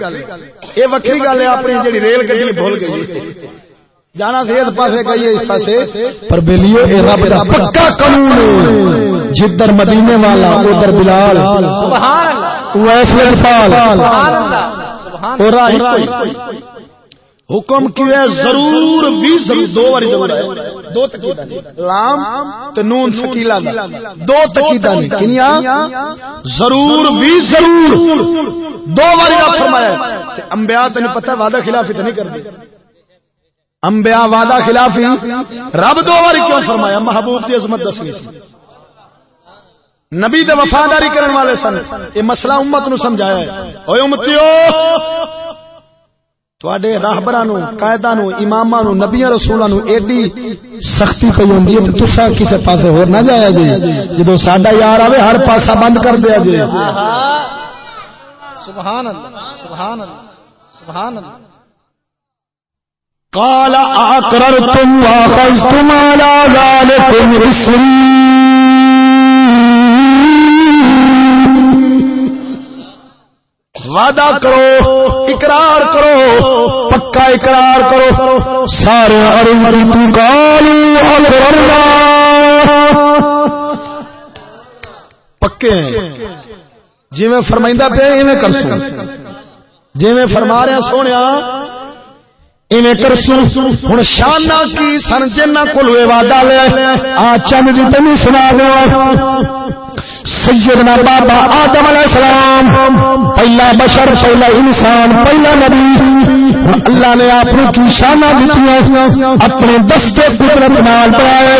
اے وکری گل ہے اپنی جڑی ریل گڈی بھول گئی جانا پاسے گئی اس پاسے۔ پر بیلیو اے رب دا پکا قانون ہے۔ جدھر مدینے والا ادھر بلال۔ سبحان اللہ۔ ویسے سبحان اللہ۔ سبحان اور راہ حکم کیے ضرور بھی ضرور دو بار ضرور ہے دو تکیدہ لام تو نون سکیلا دا۔ دو تکیدہ نہیں کنیا؟ ضرور بھی ضرور۔ دو بار فرمایا انبیاء تین پتہ وعدہ خلافی تو نہیں کر دی انبیاء وعدہ خلافی۔ رب دو بار کیوں فرمایا؟ محبوب کی عظمت دسویں سی۔ نبی دے وفاداری کرنے والے سن۔ یہ مسئلہ امت نو سمجھایا ہے۔ اوے امتیو! تواڈے راہبراں نو قائداں نو اماماں نو نبیاں رسولاں نو ایڈی سختی پئی ہوندی ہے تے تساں کسے پاسے ہور نہ جایا جی جدوں ساڈا یار آوے ہر پاسا بند کر دیا جی سبحان اللہ سبحان اللہ سبحان اللہ۔ قال اقررتم واخذتم على ذلكم وعدہ کرو۔ اقرار کرو، پکا اقرار کرو۔ سارے پکے۔ جی میں فرمائندہ پہ ایویں کر سو۔ جی میں فرما رہا سونے ایویں کر سو۔ ہوں شانہ کی سن جنہ کو وعدہ لے آ چند جی تین سنا دو سیدنا بابا آدم علیہ السلام پہلا بشر پہلا انسان پہلا نبی۔ اللہ نے اپنی کی شانہ دیتی اپنے دستے قدرت نال بنائے۔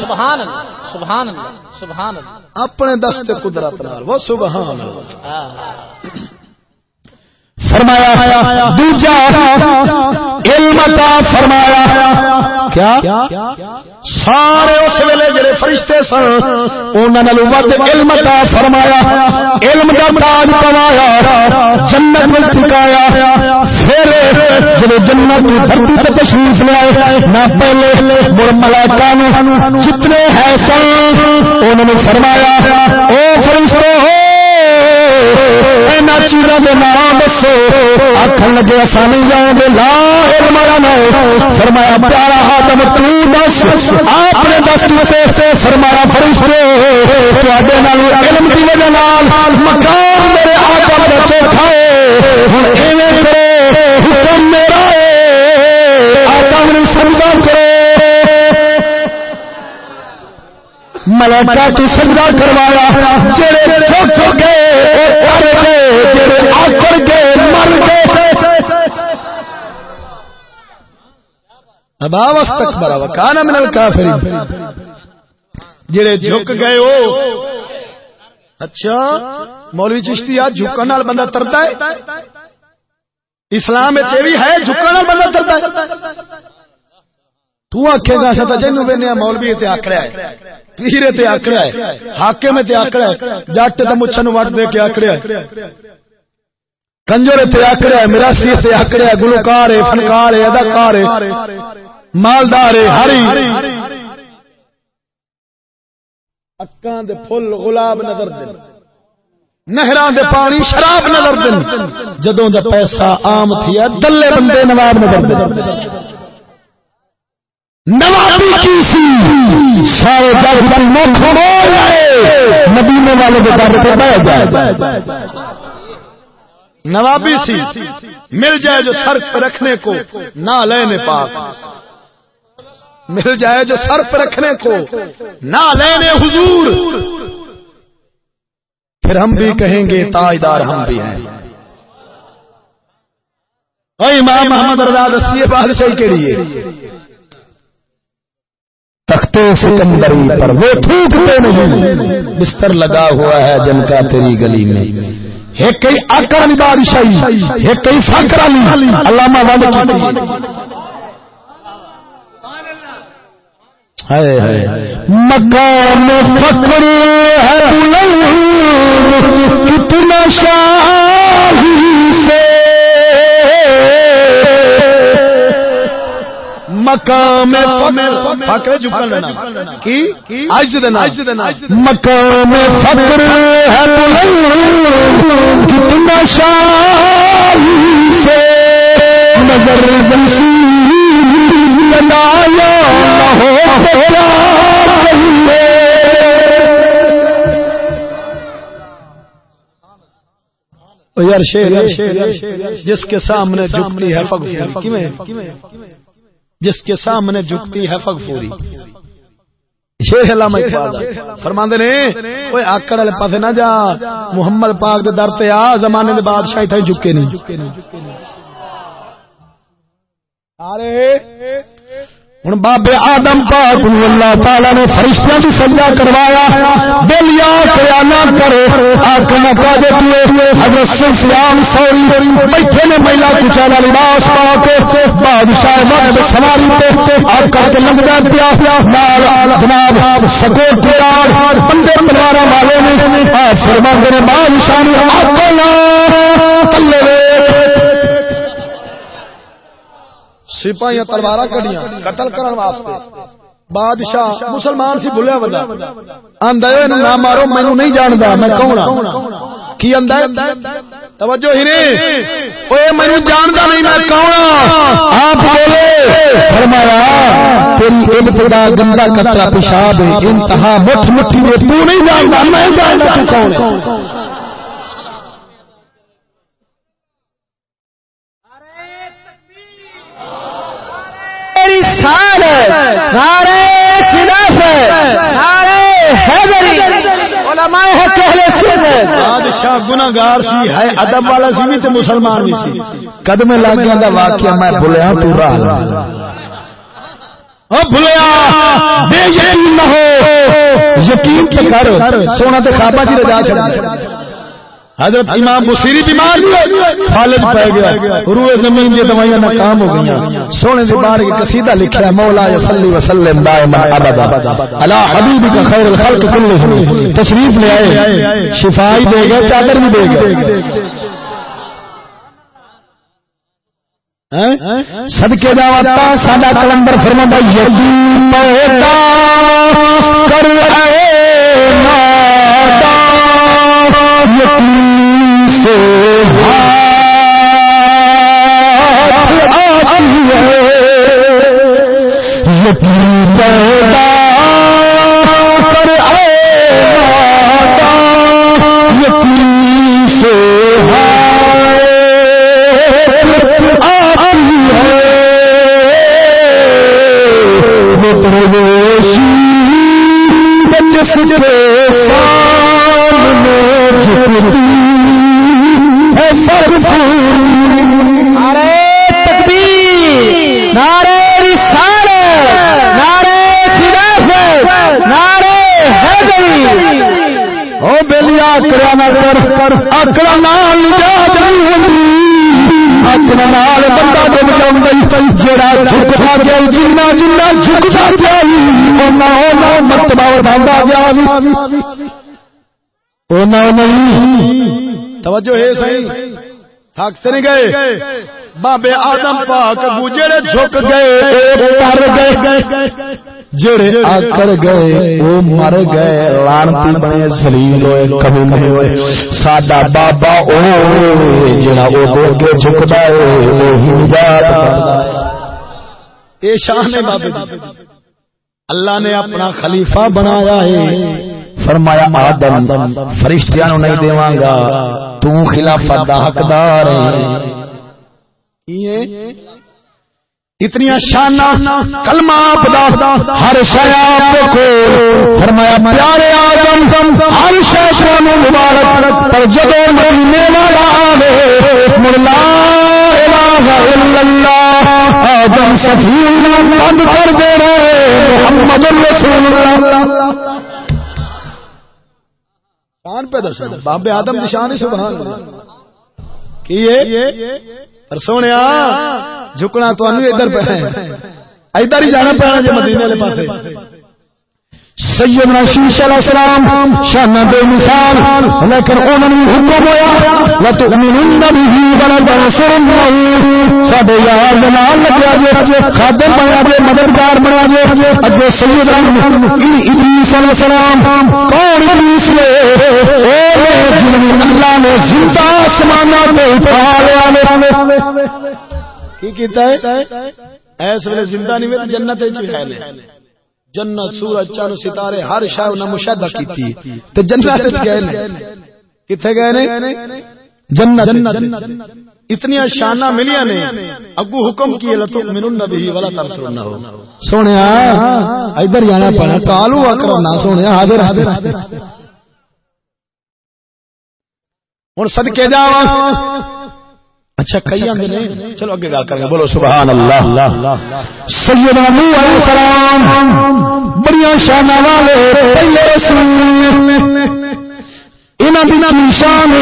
سبحان اللہ سبحان اللہ سبحان اللہ۔ اپنے دستے قدرت نال وہ سبحان اللہ۔ فرمایا، دوجا علم کا فرمایا۔ کیا؟ سارے اس ویلے جڑے فرشتے سن انہوں ود علم کا فرمایا۔ علم کا تاج پوایا جنت میں چکایا پھر جب جنت کی دھرتی پہ تشریف لیا نہ پہلے مڑ ملائکہ نو جتنے ہیں سن انہوں نے فرمایا، او فرشتے چیزوں کے نام دسو آخر لگے سانی جاؤں گے لا فرمایا پیارا ہاتم تس اپنے دس سے فرمایا فرشتے علم کی وجہ مکان میرے آتم بچے کھائے ہوں ایویں ملکا تو سجدہ کروایا، جڑے چک گئے کر گئے، جڑے آکر گئے، مر گئے۔ ابا واستكبر وكان من الكافرين جڑے جھک گئے ہو۔ اچھا مولوی چشتی، آج جھکن نال بندہ ترتا ہے۔ اسلام میں بھی ہے، جھکن نال بندہ ترتا ہے۔ تو آکھے گا اچھا، ستا جنوں وینے مولوی تے آکڑیا ہے۔ پیرے تے آکڑیا ہے حاکم تے آکڑیا ہے، جٹ تے مچھن وٹ دے کے آکڑیا ہے۔ کنجر تے آکڑیا ہے میراثی تے آکڑیا ہے، گلوکار ہے، فنکار ہے، اداکار ہے، مالدار ہے، ہری۔ اکاں دے پھل غلاب نظر دن، نہراں دے پانی شراب نظر دن۔ جدوں دا پیسہ عام تھیا، دلے بندے نواب نظر دن۔ نوابی کی سی؟ سارے جگ بل مکھ جائے مدینے والے کے در پہ بیٹھ جائے۔ نوابی سی، مل جائے جو سر پہ رکھنے کو نہ لینے پاک۔ مل جائے جو سر پہ رکھنے کو نہ لینے حضور۔ پھر ہم بھی کہیں گے، تاجدار ہم بھی ہیں۔ امام محمد رضا دسی بادشاہی کے لیے۔ تختے سکندری پر۔ وہ تھوکتے نہیں۔ بستر لگا ہوا ہے جن کا تیری گلی میں۔ ایک کئی اکرم بادشاہی۔ ایک کئی فکر علامہ ونڈ مقام فکر ہے کتنا شاہی سے مقام فقر کی؟ عجز دینا. مقام فقر ہے بلند کتنا شاہی سے نظر بنسی لگایا ہو تیرا یار شیر جس کے سامنے جھکتی ہے پگ جس کے سامنے جھکتی ہے فغفوری۔ شیر علامہ اقبال۔ فرماندے نے اوے آکڑ والے پاسے نہ جا محمد پاک دے در تے آ زمانے دے بادشاہ تے جھکے نہیں۔ ارے ہوں بابے آدم پاک اللہ تعالی نے فرشتوں کی سجا کروایا بولیا کیا کرو آک موقع دیتے حضرت سفیان سوری بیٹھے نے مہیلا کچا لباس پا کے، بادشاہ وقت سواری پہ آ کر کے لگتا پیا پیا جناب سکو تیار بندے تلوار والے نے فرما نے، بادشاہ نے آ کلے سپاہیاں تلوار کڑیاں قتل کرن واسطے۔ بادشاہ مسلمان سی بھولیا بندہ آندا اے نہ مارو مینوں نہیں جاندا میں کون ہاں کی آندا توجہ ہی نہیں اوے مینوں جاندا نہیں میں کون ہاں آپ بولے۔ فرمایا تیری ابتدا گندا پیشاب ہے انتہا مٹھ مٹھی میں تو نہیں جاندا میں جاندا کون بادشاہ گناگار سی ہے ادب والا سی بھی مسلمان بھی سی۔ قدم لگ گیا واقعہ میں بھولیا تو راہ بھولیا بے یقین نہ ہو۔ یقین کر سونا جی رجا چڑھا۔ حضرت امام مسیری بیمار فالج پہ گیا، روئے زمین دی دوائیاں ناکام ہو گئی سونے دی بار کی قصیدہ لکھا ہے، مولا صلی وسلم دائما ابدا۔ علی حبیبک خیر الخلق کلہم۔ تشریف لے آئے، شفائی دے گئے، چادر بھی دے گئے۔ ہاں؟ صدقے دا وتا ساڈا کلندر فرماتا یقین پیدا کر Amen. توجہ ہے صحیح نہیں گئے۔ بابے آدم پاک جڑے جھک گئے گئے۔ جڑے آکڑ گئے وہ مر گئے لانتی بنے سلیل ہوئے کبھی نہیں ہوئے ساڈا بابا او جڑا او اگے جھکدا ہے وہ ہدایت اے شان ہے بابے اللہ نے اپنا خلیفہ بنایا ہے۔ فرمایا آدم فرشتیاں نو نہیں دیواں گا تو خلافت دا حقدار ہے؟ اتنی شانہ کلمہ اپدا ہر شیا کو فرمایا، پیارے آدم، ہر شیا مبارک، پر جب مہینے والا آوے ملا آدم سفیر بند کر دے رہے، محمد رسول اللہ۔ شان پہ دس بابے آدم کی شان سے بنا کی سونے جھکنا تو ادھر ادھر ہی جانا پڑنا جی مدینے والے پاس سیدنا شیش علیہ السلام شان بے مثال، لیکن انہوں نے حکم ہویا وتؤمنون به ولتنصرنه ساڈے یار دے نال لگیا جے، خادم بنیا جے، مددگار بنیا جے، اگے سیدنا ابلیس علیہ السلام، کون ابلیس نے؟ او جن اللہ نے زندہ آسماناں تے اٹھا لیا کی کیتا ہے؟ ایس ویلے زندہ نہیں ہوئے جنت وچ ہے جنت سورج چند ستارے ہر شاہ نے مشاہدہ کی تھی۔ تے جنت گئے نے؟ کتنے گئے نے؟ جنت اتنی شانہ ملیا نے اگو حکم کی نبی والا ترسل ہو سونے ادھر جانا پڑا کالو کرنا سونے حاضر حاضر ہوں سدکے جا اچھا کئی آگے نے چلو اگے گل کریں بولو سبحان اللہ۔ سیدنا نوح علیہ السلام بڑی شانہ والے پہلے رسول انہاں دی نشان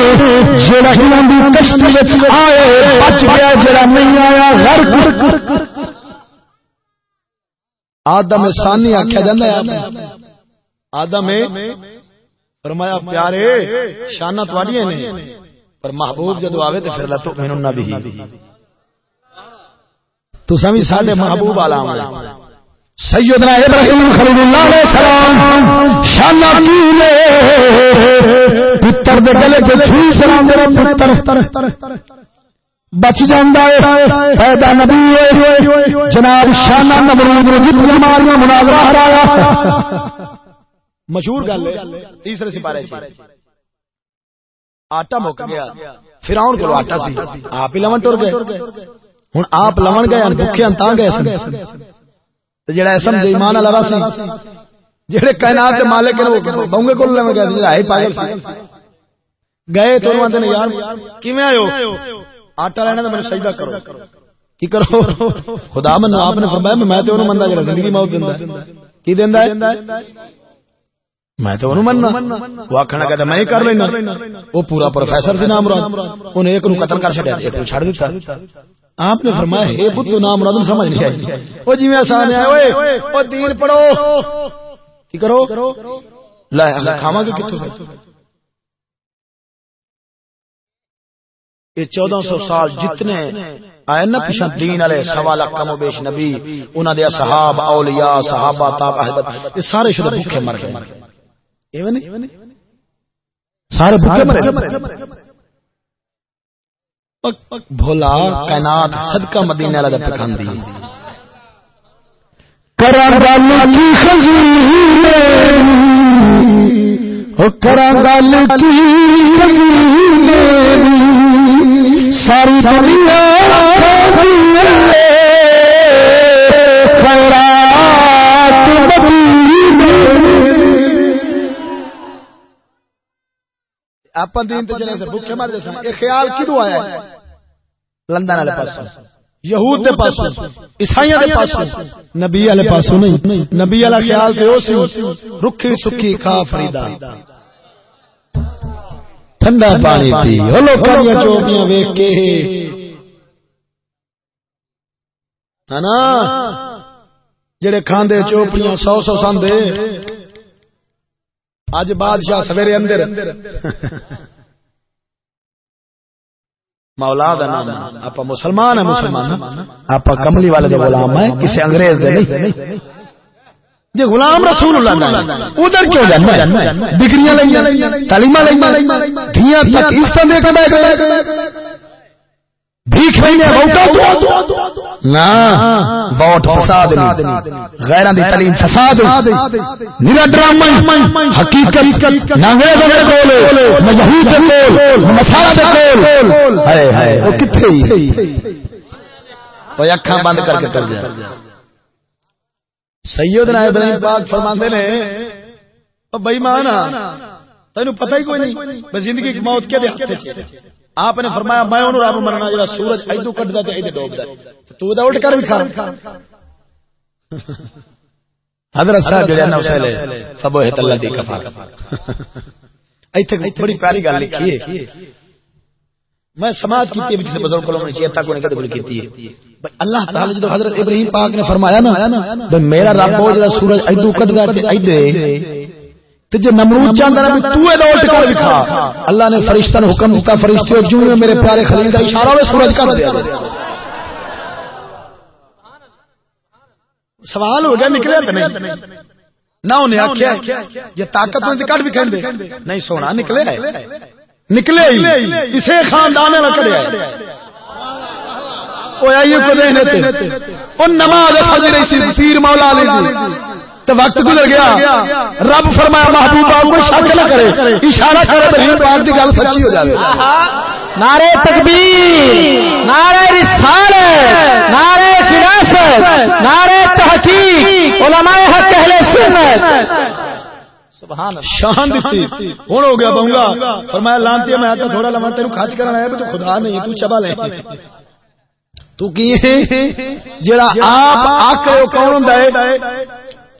جڑا انہاں دی کشتی وچ آئے بچ گیا جڑا نہیں آیا غرق۔ آدم ثانی آکھیا جاندا ہے آدم فرمایا پیارے شانہ تواڈیاں نے۔ پر محبوب جدو آوے تے پھر لا تو مینوں نہ بھی تو سمجھ ساڈے محبوب والا آوندا سیدنا ابراہیم خلیل اللہ علیہ السلام شانہ کیلے پتر دے گلے تے چھری سلام میرا پتر بچ جاندا ہے۔ پیدا نبی جناب شانہ نمرود نے جتنی ماریاں مناظرہ ہرایا۔ مشہور گل ہے تیسرے سپارے آٹا مک گیا۔ فرعون کول آٹا سی۔ آپ ہی لون ٹر گئے۔ ہن آپ لون گئے بھوکے ان تاں گئے سن۔ تے جڑا سمجھ ایمان والا راسی جڑے کائنات دے مالک نے بونگے کول لے گئے ہے پاگل سی۔ گئے تو نے یار کیویں آئے آٹا لینا تو میرے سجدہ کرو۔ کی کرو؟ خدا من آپ نے فرمایا میں تو مننا جڑا زندگی موت دیندا کی دیندا ہے؟ میں تو انہوں مننا وہ آکھنا کہتا میں کر لینا. وہ پورا پروفیسر سی نام مراد. انہیں ایک نو قتل کر چھڑ دیتا. آپ نے فرمایا اے نام مراد سمجھ نہیں آئی. او جی میں آسان ہے اوئے او دین پڑھو. کی کرو؟ لا کھاواں گے کتھوں یہ چودہ سو سال جتنے آئے نا پیچھا دین والے کم و بیش نبی انہوں دے صحاب اولیاء صحابہ تاب احبت یہ سارے شدہ بھوکے مر گئے. سارے بھولا کائنات صدقہ مدینہ والا دے پکھان دی۔ کرم گل کی خزینے۔ گل کی خزینے۔ ساری دنیا آپ دین تے جنے سے بھوکے مر جے سن۔ اے خیال کدو آیا ہے؟ لندن والے پاس یہود دے پاس عیسائیاں دے پاس نبی والے پاس نہیں۔ نبی والا خیال تے او سی رکھی سکھی کھا فریدا۔ ٹھنڈا پانی پی۔ لوکاں چوکیاں ویکھ کے نا؟ جڑے کھاندے چوپڑیاں سو سو ساندے۔ اج بادشاہ سویرے اندر۔ مولا دا نام مسلمان ہیں مسلمان کملی والے دے غلام ہیں انگریز دے نہیں۔ جی غلام رسول اللہ ادھر کیوں جانا ڈگریاں لئیاں دھیاں تک اس طرح دے کے بیٹھ گئے۔ بھیک لینے بہتا نا فساد غیران دی تعلیم فساد نیرا ڈرامہ حقیقت دے کول نہ یہود دے کول دے کول۔ ہائے ہائے کتھے ہی؟ اکھاں بند کر کے کر جائے سیدنا ابراہیم پاک فرماندے نے بھائی مانا تینو پتہ ہی کوئی نہیں۔ بس زندگی کی موت کے دے ہاتھ آپ نے فرمایا، میں اونوں رب مرنا جڑا سورج ایدو کڈدا تے ایدے ڈوبدا تو دا اٹھ کر بھی کھا حضرت صاحب اللہ دی ایتھے بڑی پیاری گل لکھی ہے۔ میں سماعت کی بزرگ کو نے چیتا کو نے کدی کیتی ہے۔ اللہ تعالی جدو حضرت ابراہیم پاک نے فرمایا نا میرا رب وہ جڑا سورج ایدو کڈدا تے تے جے نمرود چاہندا نا تو اے الٹ کر دکھا اللہ نے فرشتہ نے حکم دیتا فرشتے جو میرے پیارے خلیل دا اشارہ ہوے سورج کر دیا۔ سوال ہو گیا تے نہیں۔ نہ انہیں آخیا یہ طاقت کٹ بھی کہیں نہیں سونا نکلے نکلے اسے خاندان میں کڑیا نماز پیر مولا تو وقت گزر گیا۔ رب فرمایا محبوبہ کوئی شک نہ کرے۔ اشارہ کرے پاک کی گل سچی ہو جائے نعرے تکبیر نعرے رسالت نعرے خلافت نعرے تحقیق علماء حق اہل سنت۔ شان دیتی ہوں ہو گیا بہوں گا فرمایا لانتی میں آتا تھوڑا لما خرچ کرنا ہے تو خدا نہیں تو چبا لے۔ تو کی؟ جڑا آپ آکے کون ہوندا ہے؟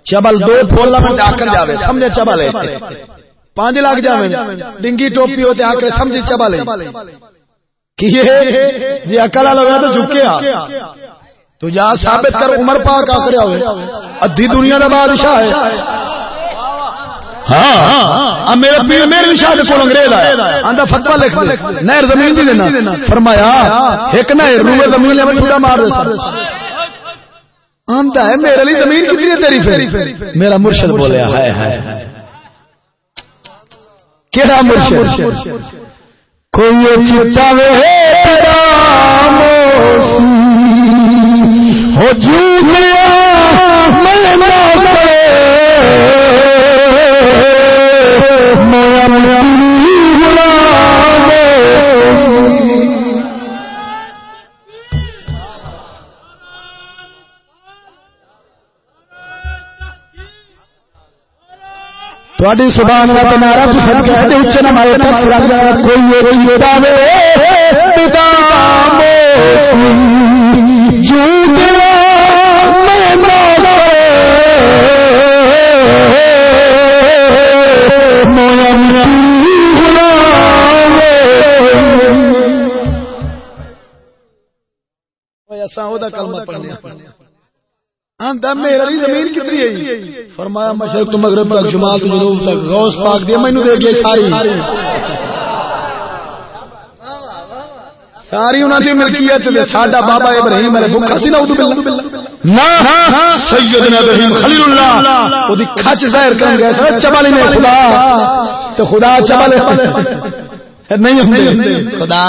چبل دو پھول لمن آکر جاوے سمجھے چبل ہے؟ پانچ لاکھ جاوے ڈنگی ٹوپی ہوتے آکر سمجھے چبل ہے؟ کیے جی اکل والا ہوا تو جھکیا تو جا ثابت کر عمر پاک آکر ہوئے ادھی دنیا دا بادشاہ ہے۔ ہاں ہاں میرے پیر میرے شاہ کو انگریز آیا۔ آندا فتوا لکھ دے۔ نہر زمین دی دینا فرمایا ایک نہ روے زمین لے مار دے آندا ہے، میرے لیے زمین کتنی ہے تیری پھر؟ میرا مرشد بولیا، ہائے ہائے کیڑا مرشد؟ کوئی چتا وے تیرا موسی ہو جو میں میں تھوڑی سبحان اللہ نارا تو سب کہہ دے اچ نہ مارے پاس رنگ کوئی یہ کوئی داوے پتا جو دلا میں مولا مولا ایسا ہو دا کلمہ پڑھنے میرا زمین کتنی ہے؟ فرمایا مشرق تو مغرب تک جماعت جنوب تک غوث پاک دے مینوں دے گئے ساری۔ ساری انہاں دی ملکیت تے ساڈا بابا ابراہیم علیہ بھکھا سی نعوذ باللہ نا سیدنا ابراہیم خلیل اللہ۔ او دی کھچ ظاہر کر گیا سر چبل نے خدا۔ تے خدا چبل نہیں ہوندے خدا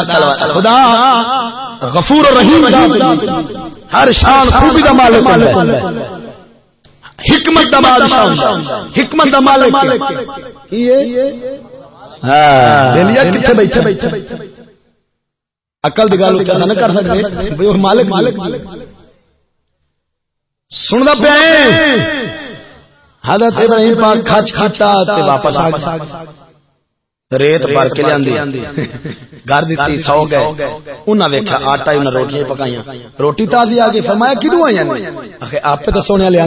خدا غفور رحیم ہر شان خوبی دا مالک ہے حکمت دا مالک حکمت دا مالک اکل دی گل نہ کر سکتے۔ مالک مالک سندا پیا حضرت ابراہیم پاک کھچ کھاتا تے واپس آ گیا۔ ریت بھر کے لیا گھر دیتی سو گئے انہیں ویکیا آٹا روٹیاں پکائی روٹی تازی آ گئی فرمایا کدو آئی نے آپ تو سونے لیا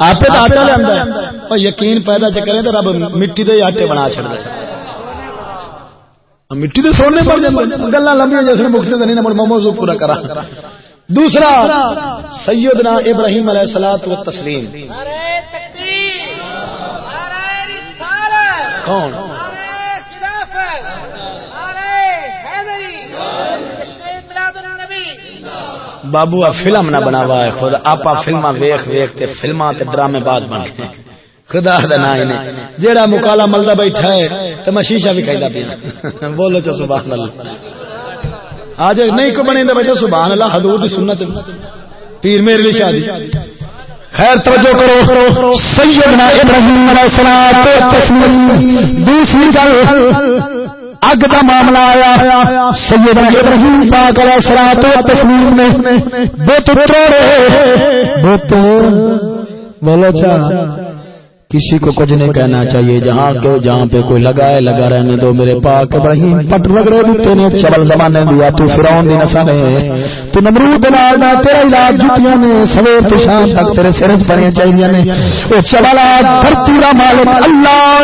آپ تو آٹا لیا یقین پیدا چکرے تو رب مٹی دے آٹے بنا چڑ مٹی دے سونے پڑ جائے گلا لمبی جیسے مکتے نہیں نہ موضوع پورا کرا دوسرا سیدنا ابراہیم علیہ السلام و کون بابو فلم نہ بناوا ہے خود آپ فلم ویخ ویخ تے فلم تے ڈرامے بعد بن گئے۔ خدا دا نا نے جیڑا مکالا ملدا بیٹھا ہے تے میں شیشہ بھی کھائدا پیا۔ بولو چا سبحان اللہ۔ آج نہیں کو بنے بیٹھا سبحان اللہ حضور دی سنت۔ پیر میرے لیے شادی۔ خیر توجہ کرو. سیدنا ابراہیم علیہ السلام تسلیم. دوسری گل، اگ کا معاملہ آیا. سیدنا ابراہیم پاک علیہ السلام تسلیم میں بت توڑے بت مولا چا کسی کو کچھ نہیں کہنا چاہیے، جہاں کے جہاں پہ کوئی لگائے لگا رہنے دو میرے پاک ابراہیم۔ پٹ رگڑے دیتے نے، چبل زمانے دیا، تو فرعون دی نسا نے۔ تو نمرود نال دا تیرا علاج جتیاں نے، سویر تو شام تک تیرے سر وچ پڑھے چاہیے نے۔ او چبل دھرتی دا مالک اللہ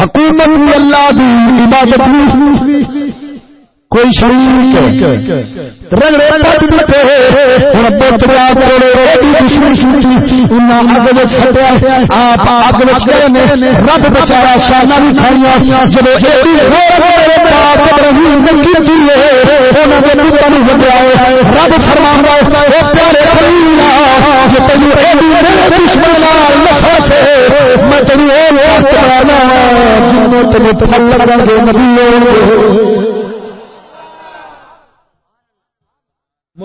حکومت اللہ دی، عبادت کوئی شریک رگڑے پٹ دیتے ہوں بت اگ سٹیا آپ اگ گئے رب بچارا شانا بھی کھائی جب رب فرما میں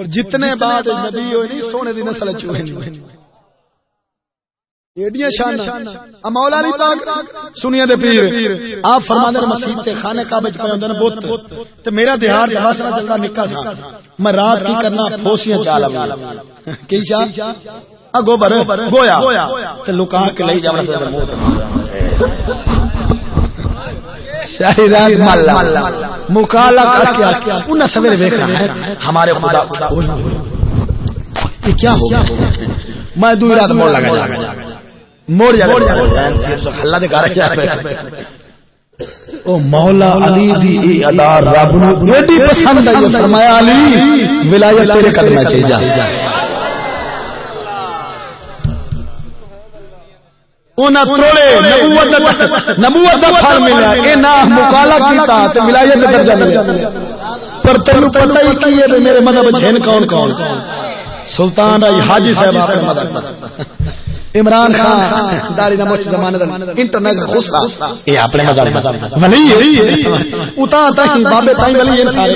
جتنے بعد نبی ہوئے نہیں سونے دی نسل چوہے ایڈیاں شان مولا علی پاک سنیا دے پیر۔ آپ فرماندے مسجد تے خانے کعبے وچ پے ہوندے نے بت۔ تے میرا دیہات واسنا چلدا نکا تھا میں رات کی کرنا پھوسیاں چال کی چال اگو بر گویا۔ تے لکا کے لئی جاونا تے شاہی رات مالا مکالا کر کے انہاں سویرے ہے ہمارے خدا یہ کیا ہو میں دو رات موڑ لگا جا. موڑ جا اللہ دے گھر کیا او مولا علی دی ای ادا رب نو ایڈی پسند آئی فرمایا علی ولایت تیرے قدمہ چاہیے نبوت نبوت دا پھل ملیا۔ اے نا مقالہ کیتا تے ولایت دا درجہ ملیا۔ پر تینوں پتہ ہی کی ہے میرے مذہب جن کون کون؟ سلطان رائی حاجی صاحب اپنے مذہب۔ عمران خان داری نہ مچ زمانہ انٹرنیٹ غصہ۔ اے اپنے مذہب ولی اتا تک بابے تائیں ولی ہیں سارے۔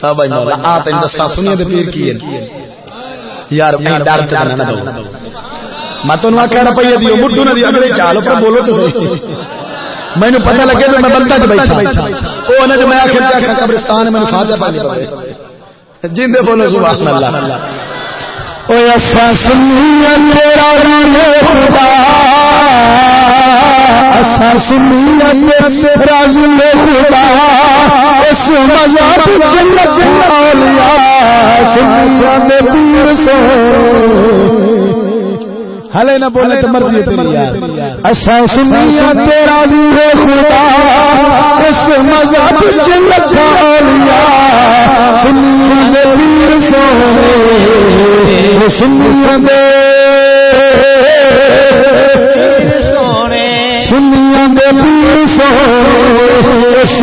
تا بھائی مولا آ تے دسا سنیا دے پیر کی ہے یار میں ڈر تے نہ دو۔ میں تو نہ کہہ پئی دیو مڈو نہ دی اگلے چال پر بولو تے میں نے پتہ لگے تو میں بندہ چ بیٹھا او جو میں قبرستان میں فاتحہ دے بولو سبحان اللہ۔ تیرا خدا ایسا سنیا تیرا خدا اس جنت پیر سے۔ ہلے نہ بولے تو مرضی تیری یار۔ ایسا سنیا تیرا خدا اس مزار جنت سنیا پیر سے۔ سنیا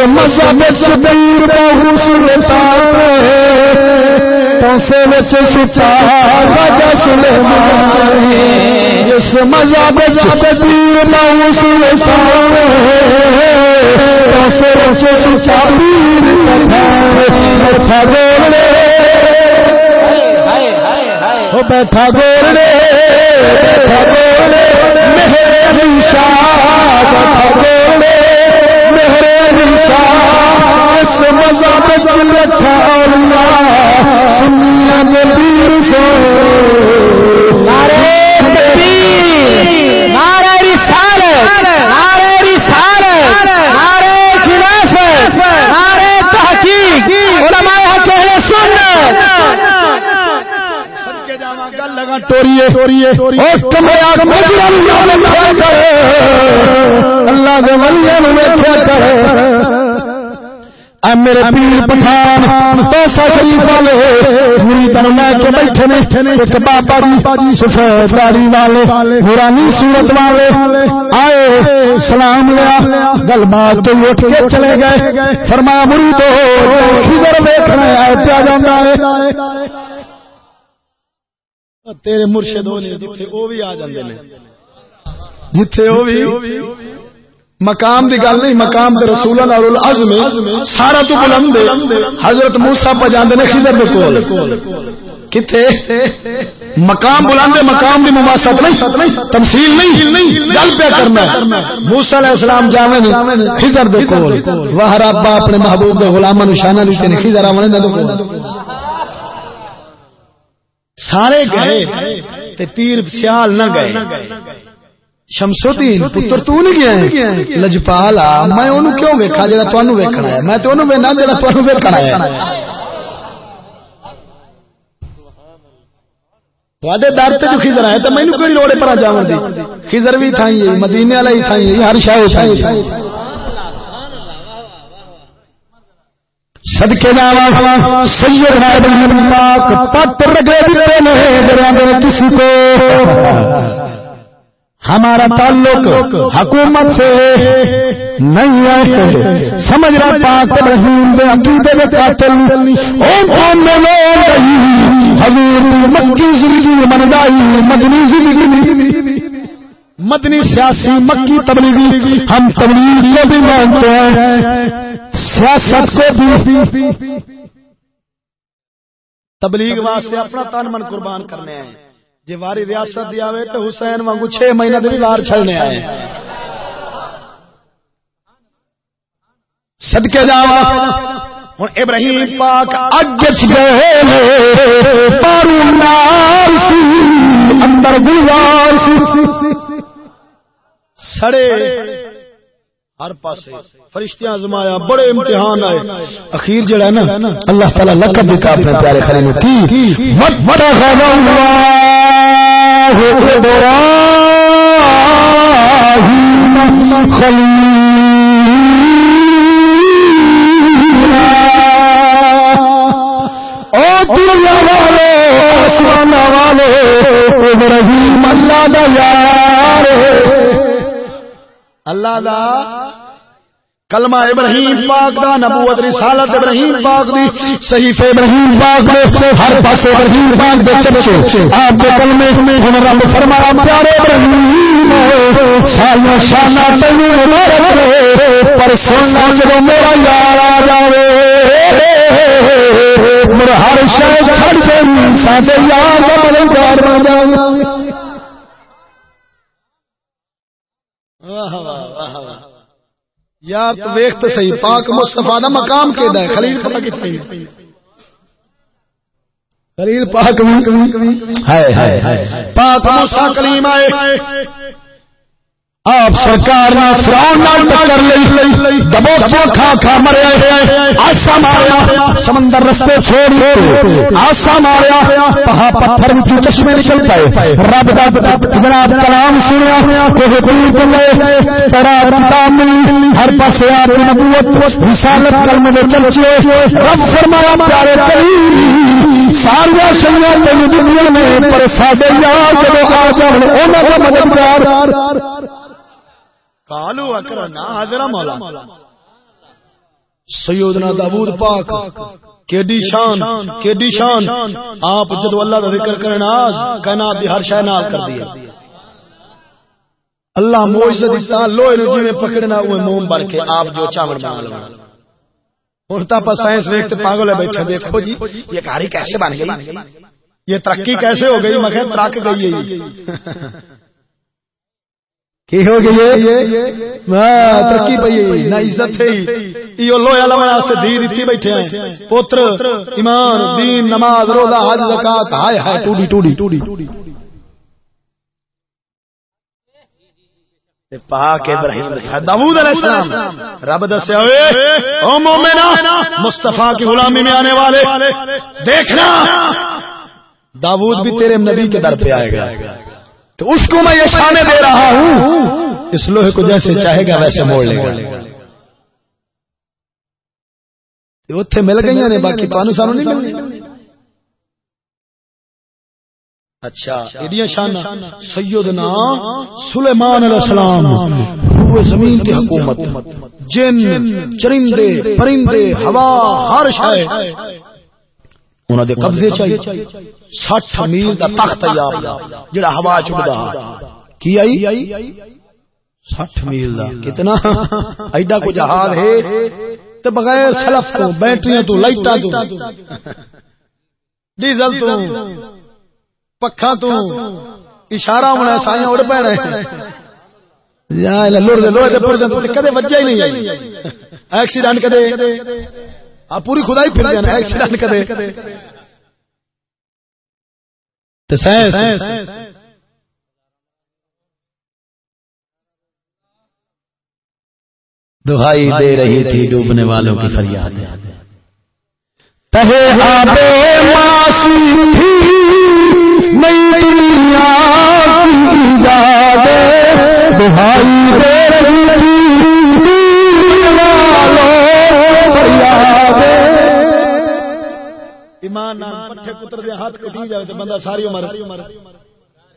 مذہب پیر بہو سنتا پیسے بچ سلیمان اس مذہب پیر پیسے بچ سچا بیٹھا گول بیٹھا گول بیٹھا میرے شاہ مزہ بچ لچھا سنیا میں پیر سو نارے نارے رسالت نارے رسالت نارے خلافت نارے تحقیق اللہ میرے پیر پٹھان پیسہ شریف والے لے کے بیٹھے نے ایک بابا جی سفید داڑی والے نورانی سورت والے آئے سلام لیا گل بات تو اٹھ کے چلے گئے فرمایا مری تو دیکھنا ہے پیا جانا ہے تیرے مرشد ہونے جتھے او بھی آ جاندے نے۔ جتھے او بھی مقام دی گل نہیں، مقام تے رسول اللہ العزم سارا تو بلند حضرت موسی پہ جاندے نے خضر دے کول۔ کتے مقام بلند مقام دی مماثلت نہیں، تمثیل نہیں، گل پہ کرنا موسی علیہ السلام جاویں نہیں خضر دے کول۔ وہ رب اپنے محبوب دے غلاماں نو شانہ نے، خضر آونے دے کول۔ سارے گئے تے پیر سیال نہ گئے۔ شمسودین پتر تو نہیں گیا ہے لجپالا میں انہوں کیوں ویکھا جڑا تانوں ویکھنا ہے؟ میں تے انہوں وینا جڑا تانوں ویکھنا ہے۔ تواڈے در تے خضر ہے تے مینوں کوئی لوڑ پر جاون دی خضر بھی تھائی مدینے والا ہی تھائی ہر شے تھائی سدکے سید پاک پت رگے دیتے ہیں کسی کو۔ ہمارا تعلق حکومت سے نہیں ہے۔ سمجھ رہا پاک رحیم دے عقیدے میں قاتل حضور مکی زندگی من گئی، مدنی زندگی مدنی سیاسی مکی تبلیغی ہم تبلیغ کو بھی مانتے ہیں۔ سیاست کو بھی۔ تبلیغ واسطے اپنا تن من قربان کرنے ہیں۔ جی واری ریاست دی آوے تو حسین وانگو چھ مہینہ دی وار چھلنے آئے صدقے جاوا ہوں ابراہیم پاک اگچ گئے پارو نار سی، اندر گلوار سڑے۔ ہر پاسے فرشتیاں زمایا بڑے امتحان آئے۔ اخیر جڑا ہے نا، اللہ تعالی لقب بھی اپنے پیارے خلیل کی۔ وقت بڑا اللہ دا اللہ دا کلمہ ابراہیم پاک دا، نبوت رسالت ابراہیم پاک دی صحیح ابراہیم پاک دے، ہر پاس ابراہیم پاک دے چلے آپ دے کلمے ہن رب فرمایا، پیارے ابراہیم، سایہ شانہ تینوں مبارک پر سننا جدوں میرا یار آ جاوے۔ میرا ہر شے چھڑ کے ساڈے یار دا مددگار بن جاوے واہ واہ واہ واہ یار تو ویخ تو صحیح، پاک مصطفیٰ دا مقام کے ہے؟ خلیل پاک کی خلیل پاک ہائے ہائے پاک موسیٰ کلیم آئے۔ آپ سرکار نے فرعون نال ٹکر لئی دبو کھا کھا مریا ہے آسا ماریا سمندر رستے چھوڑ آسا ماریا پہا پتھر چشمے نکل پئے رب دا جناب کلام سنیا تیرا کتاب ملی ہر پاسے آپ نبوت، رسالت کلمے دے چلچے۔ رب فرمایا، پیارے کریم ساریا شیاں دنیا میں، پر ساڈے یار آ جان، انہاں دا مددگار۔ کالو اکرنا حضرہ مولا۔ سیدنا داود پاک، کیڈی شان کیڈی شان، آپ جدو اللہ کا ذکر کرنا کائنات دی ہر شے نال کر دیا اللہ معجزہ دیتا لوہے نو جویں پکڑنا اوے موم بن کے آپ جو چاول مانگ لو۔ ہن تا پا سائنس دیکھ تے پاگل ہے بیٹھے، دیکھو جی یہ گاڑی کیسے بن گئی؟ یہ ترقی کیسے ہو گئی؟ میں ترک گئی ہے ہو گئی ترقی پی نہ عزت لویا دی بیٹھے ہیں۔ ایمان دین نماز روزہ حج زکات ہائے ہائے ٹوڈی ٹوڈی ٹوڈی پاک ابراہیم داؤد علیہ السلام رب دسیا او مومنا مصطفی کی غلامی میں آنے والے۔ دیکھنا داود بھی تیرے نبی کے در پہ آئے گا۔ تو اس کو میں یہ شانے دے رہا ہوں۔ اس لوہے کو جیسے چاہے گا ویسے موڑ لے گا۔ اتنے مل گئی نے، باقی پانو سانو نہیں مل اچھا ایڈیاں شان سیدنا سلیمان علیہ السلام زمین کی حکومت۔ جن، چرندے، پرندے، ہوا ہر شے انہوں دے قبضے چاہیے سٹھ میل دا تخت جڑا ہوا کی آئی؟ سٹھ میل دا۔ کتنا؟ ایڈا کو جہاز ہے۔ تو بغیر سلف تو بیٹریاں تو لائٹاں تو۔ ڈیزل تو۔ پکھا تو۔ اشارہ ہونا سائیاں اڑ پہ رہے۔ کدے وجہ ہی نہیں آئی؟ ایکسیڈنٹ کدے؟ آپ پوری خدا ہی پھر جانا ایکسیڈنٹ کرے دہائی دے رہی تھی ڈوبنے والوں کی فریاد۔ تہے آبے معصوم تھی نئی دنیا دہائی دے ایمان پٹھے کتر دے ہاتھ کٹی جائے تو بندہ ساری عمر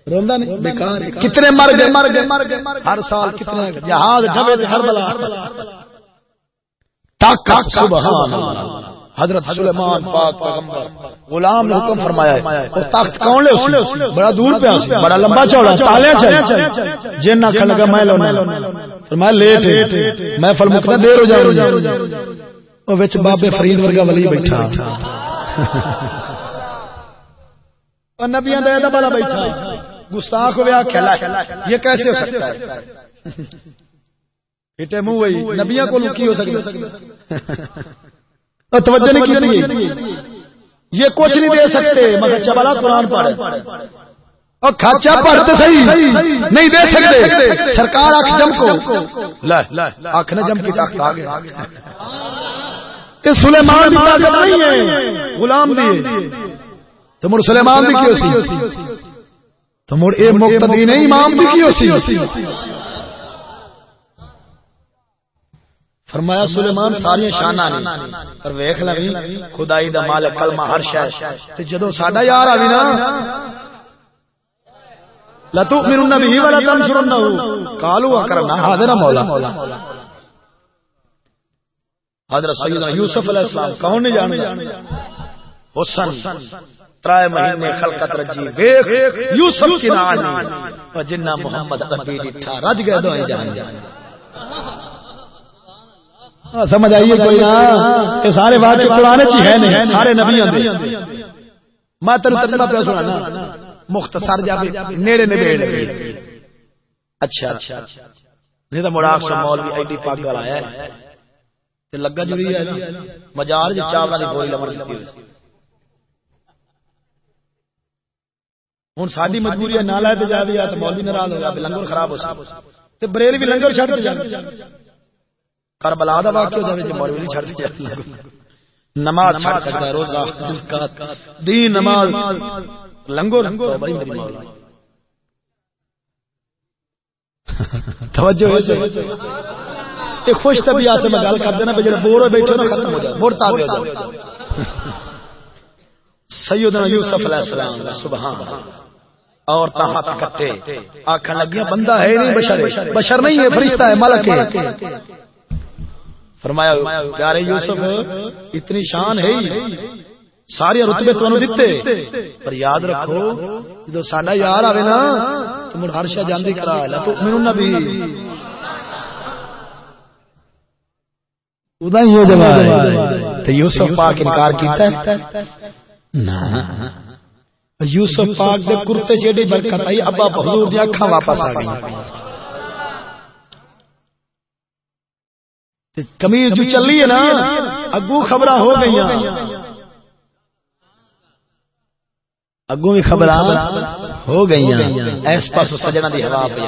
روندا نہیں؟ بیکار کتنے مر گئے؟ مر گئے مر گئے ہر سال کتنے جہاز ڈبے تے ہر بلا۔ تاک سبحان اللہ۔ حضرت سلیمان پاک پیغمبر غلام نے حکم فرمایا ہے۔ اور تخت کون لے اس بڑا دور پہ آسی بڑا لمبا چوڑا تالے چاہیے جن نہ کھل لگا میں لونا فرمایا لیٹ ہے میں فرمکتا دیر ہو جاؤں۔ اور وچ بابے فرید ورگا ولی بیٹھا۔ اور نبیاں دے دا بالا بیٹھا گستاخ ہویا کھلا یہ کیسے ہو سکتا ہے بیٹے منہ وہی نبیاں کو کی ہو سکتا توجہ نہیں کی یہ کچھ نہیں دے سکتے مگر چبلا قرآن پڑھے اور کھاچا پڑھتے صحیح نہیں دے سکتے سرکار آنکھ جم کو آنکھ نے جم کی طاقت آ گیا سلیمان کی طاقت نہیں ہے غلام دیے تو مڑ سلیمان دی کیوں سی؟ تو مڑ اے مقتدی نہیں امام دی کیوں سی؟ فرمایا سلیمان ساری شانہ نہیں پر ویکھ لوی خدائی دا مالک کلمہ ہر شے تے جدوں ساڈا یار آوی نا لتؤمنن به ولا تنصرنه قالوا اكرمنا حاضر مولا۔ حضرت سیدنا یوسف علیہ السلام کون نہیں جانے حسن ترائے مہینے خلقت رجی ویخ یوسف کی نانی و جنہ محمد عبی ڈٹھا رج گئے دو جان۔ جان سمجھ آئیے کوئی نا؟ کہ سارے واقع قرآن چی ہے نہیں سارے نبی اندے میں تنو تجربہ پہ سنانا مختصر جا نیڑے نیڑے اچھا اچھا نہیں تو مڑاک سا مولوی ایڈی پاگل آیا ہے۔ تے لگا جڑی ہے مجار جو چاولا دی گولی لمر دیتی ہوئی ہن ساڈی مجبوری ہے نہ لائے تے جا دیا تے مولوی ناراض ہو جاتے لنگر خراب ہو سی۔ تے بریل بھی لنگر چھڑ کے جاندے کربلا دا واقعہ ہو جاوے تے مولوی نہیں چھڑ کے جاندے نماز چھڑ سکتا ہے، روزہ، زکات۔ دین، نماز۔ لنگر بھائی میری مولا۔ توجہ ہے۔ تے خوش طبیعت سے میں گل کر دینا جڑے بور ہو بیٹھے نا ختم ہو جائے بور تابع ہو جائے۔ سیدنا یوسف علیہ السلام، سبحان اور ہاتھ کٹے آنکھیں لگیاں، بندہ ہے نہیں بشر بشر نہیں ہے، فرشتہ ہے، ملک ہے۔ فرمایا، پیارے یوسف، اتنی شان ہے سارے رتبے تمہیں دیتے۔ پر یاد رکھو، جدو ساڈا یار آئے نا، تو مڑ ہر شا جاندی کرا لا تو میرے نبی۔ یوسف پاک انکار کیتا یوسف پاک دے کرتے برکت آئی ابا حضور دی اکھاں واپس آ گئی۔ کمیز جو چلی ہے نا اگو خبر ہو گئی اگوں بھی خبر ہو گئی ایس پاس سجنا دی ہوا پہ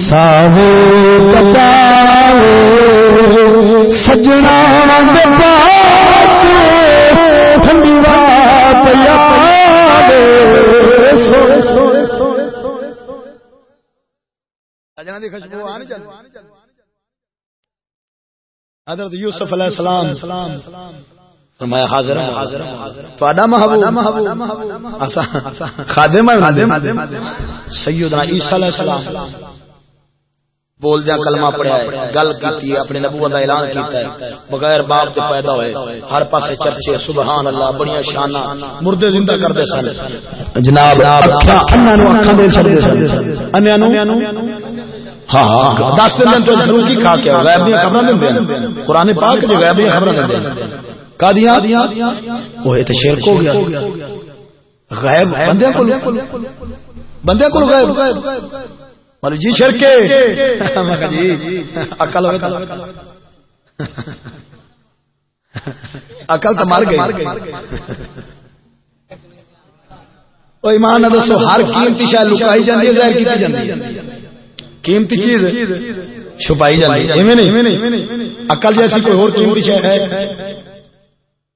ساو سجنا ٹھنڈی بات سجنا دی خوشبو آ نہیں حضرت یوسف علیہ السلام فرمایا حاضر تہاڈا محبوب خادم سیدنا عیسی علیہ السلام۔ بول دیا کلمہ پڑھیا ہے۔ گل کیتی ہے اپنے نبوت کا اعلان کیتا ہے۔ بغیر باپ کے پیدا ہوئے ہر پاسے چرچے سبحان اللہ بڑی شانہ مردے زندہ کردے سن۔ جناب اکھاں انہاں نو اکھاں دے چھڑ دے سن۔ انہاں نو ہاں ہاں دس دن تو ضرور کی کھا کے غیب دی خبراں دے قرآن پاک غیب دی خبراں کا دیا؟ وہ تے شرک ہو گیا۔ بندے کو بندے کو غیب مولوی جی شرک ہے میں کہا جی عقل ہوے تو عقل تو مر گئی۔ او ایمان نہ دسو ہر قیمتی شے لکائی جاندی ہے ظاہر کیتی جاندی ہے۔ قیمتی چیز چھپائی جاتی ہے اکل جیسی کوئی اور قیمتی شہ ہے۔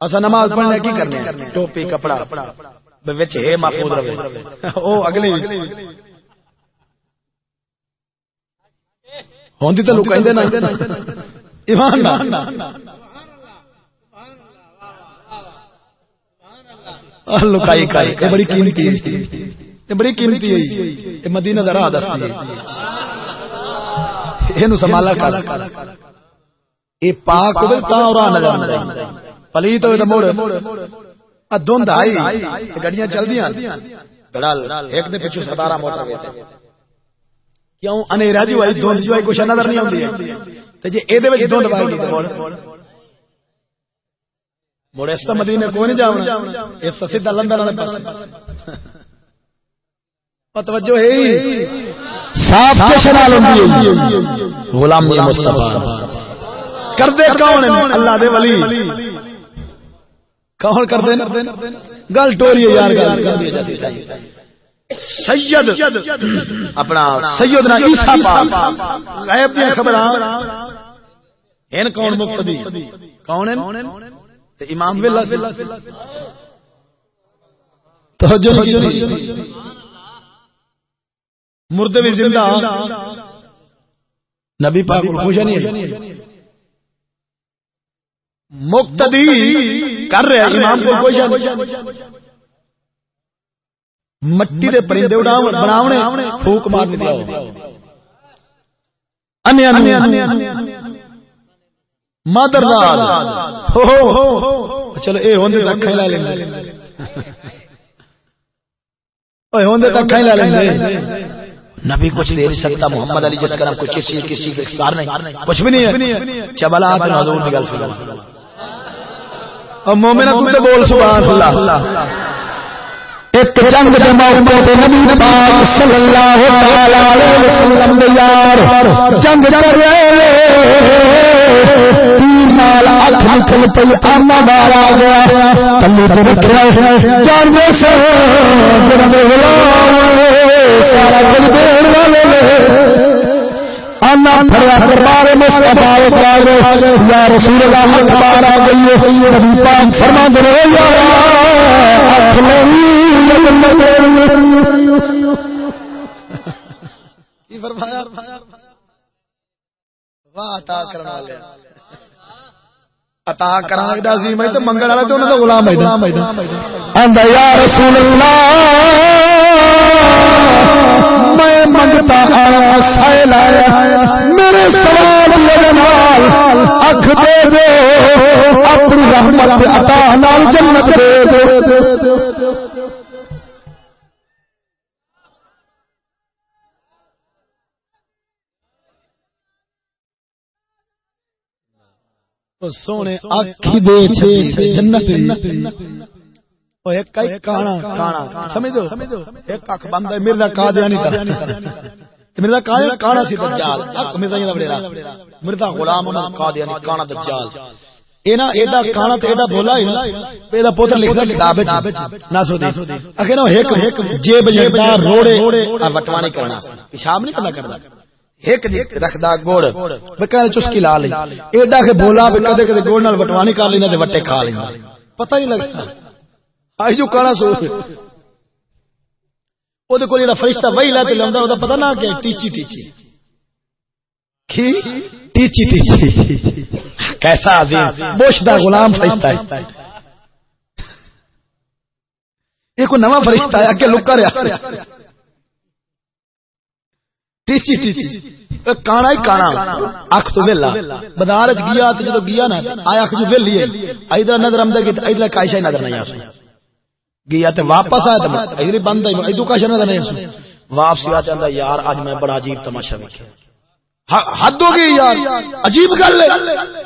اصا نماز پڑھنے کی کرنے ٹوپی کپڑا۔ ہے محفوظ رہے۔ او اگلی۔ ہوندی دینا ایمان لکائی کائی۔ بڑی قیمتی بڑی قیمتی ہے۔ مدینہ درا دستی یہ سنبھالا کر۔ یہ پاک پلیت ہوئے تو موڑ دھند آئی گڈیاں چل دیا ایک دے پیچھے ستارہ موٹر گئے کیوں؟ انیرا جو آئی دھند جو آئی کچھ نظر نہیں آتی تے جے اے دے وچ دھند پائی تے مڑ۔ مڑ، اس تے مدینے کوئی نہیں جاونا اس تے سیدھا لندن والے پاس توجہ ہے۔ صاف کے نال ہوندی ہے۔ غلامی مصطفی۔ کردے کون ہیں؟ اللہ دے ولی۔ کون کردے گل ٹوری یار، گل۔ کر سید۔ اپنا سیدنا عیسیٰ پاک۔ غیب دی خبراں۔ ہیں کون مقتدی؟ کون ہیں امام ویلا توجہ مردے بھی زندہ۔ نبی پاک خوش نہیں ہے۔ مقتدی کر رہے امام کو خوش مٹی دے پرندے اڑاون بناونے پھوک مار مادر چلو، اے ہوندے تک کھلا لیں اوے ہوندے تک کھلا لیں نبی کچھ دے نہیں سکتا، محمد علی جس کا کچھ کسی کسی کے اختیار نہیں۔ کچھ بھی نہیں ہے۔ چبلا حضور اور مومنہ تو بول سبحان اللہ۔ ایک جنگ دے موقع تے نبی پاک صلی اللہ علیہ وسلم دے یار جنگ کر رہے تیر نال اکھ نکل پئی آما بار آ گیا۔ تلے تے رکھیا جان دے سے جنگ غلام۔ سارا دل دین والے آنا پھڑیا دربار مصطفیٰ اترا یا رسول اللہ اخبار آ گئی نبی پاک فرما دے یا اکھ نہیں عطا کرنا دا عظیم ہے تے منگل والا تے انہاں دا غلام ہے۔ اندا یا رسول اللہ منگتا آیا سائل آیا میرے سوال میرے نال اکھ دے دے، اپنی رحمت عطا نال جنت دے دے۔ سونے آخی دے چھے، جنت ایک ایک کانا کانا سمجھو ایک اکھ بند ہے مرزا قادیانی طرح مرزا قادیانی کانا سی دجال اک مرزا یہ بڑے مرزا غلام احمد قادیانی کانا دجال اینا ایڈا کانا تے ایڈا بولا ہے پیدا پوتر لکھدا کتاب وچ ناسو دی اکھے نو ایک ایک جیب جڑا روڑے وٹوانی کرنا پیشاب نہیں کرنا کرنا ایک رکھدا گوڑ بکر چسکی لا لی ایڈا کہ بولا کدے گوڑ نال وٹوانی کر لینا تے وٹے کھا لینا پتہ نہیں لگتا آئی جو کانا سو. او دے کول جڑا فرشتہ وہی لا تے لوندا او دا پتہ نہ کہ ٹیچی ٹیچی. کی؟ ٹیچی ٹیچی. کیسا عظیم. بوش دا غلام فرشتہ ہے. یہ کوئی نواں فرشتہ ہے کہ لکا رہا ٹیچی ٹیچی. کانا ہی کانا. اکھ تو ویلا. بازار وچ گیا تے جدوں گیا نا، آیا اکھ جو ویلی ہے. ادھر نظر آمدا کہ ادھر کائشہ نظر نہیں آسو گیا تے واپس آیا تے ادھر بند ہے۔ ادھر کائشہ نظر نہیں واپس آیا تے یار اج میں بڑا عجیب تماشا ویکھیا۔ حد ہو گئی یار۔ عجیب گل ہے۔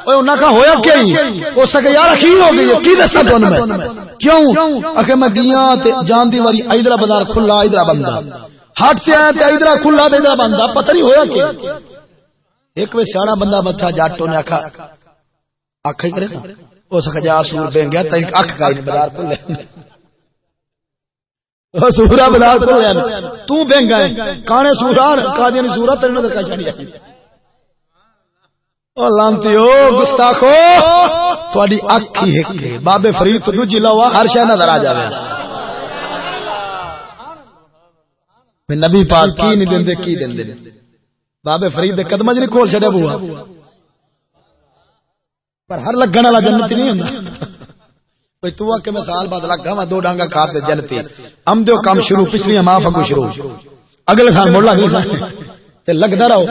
اوے انہاں کا ہویا کیا ہی ہو سکے یار اخیر ہو گئی کی دسا تانوں میں؟ کیوں؟ اکھے میں گیا تے جان دی واری ادھر بازار کھلا ادھر بندہ۔ ہٹ سے آیا تے ادھر کھلا تے ادھر بندہ۔ پتہ نہیں ہویا کہ ایک وے سیاڑا بندہ بچا جاٹو نے آکھا ہی کرے او سکا جا سور بین گیا تے اکھ کا بازار کھلے۔ سورا بازار کھلے تو کانے سورا قادیانی سورا تے نہ او لانتی او گستاخو تواڈی اکھ ہی بابے فرید تو دوجی لوا ہر شے نظر آ جاوے۔ میں نبی پاک کی نہیں دیندے کی دیندے بابے فرید دے قدم نہیں کھول چھڑے بوا پر ہر لگن والا جنت نہیں ہوندا۔ تو کہ میں سال بعد لگا میں دو ڈانگا کھا تے جنتی۔ ام دیو کام شروع پچھلی معاف اگو شروع۔ اگلے سال مولا نہیں تے لگدا رہو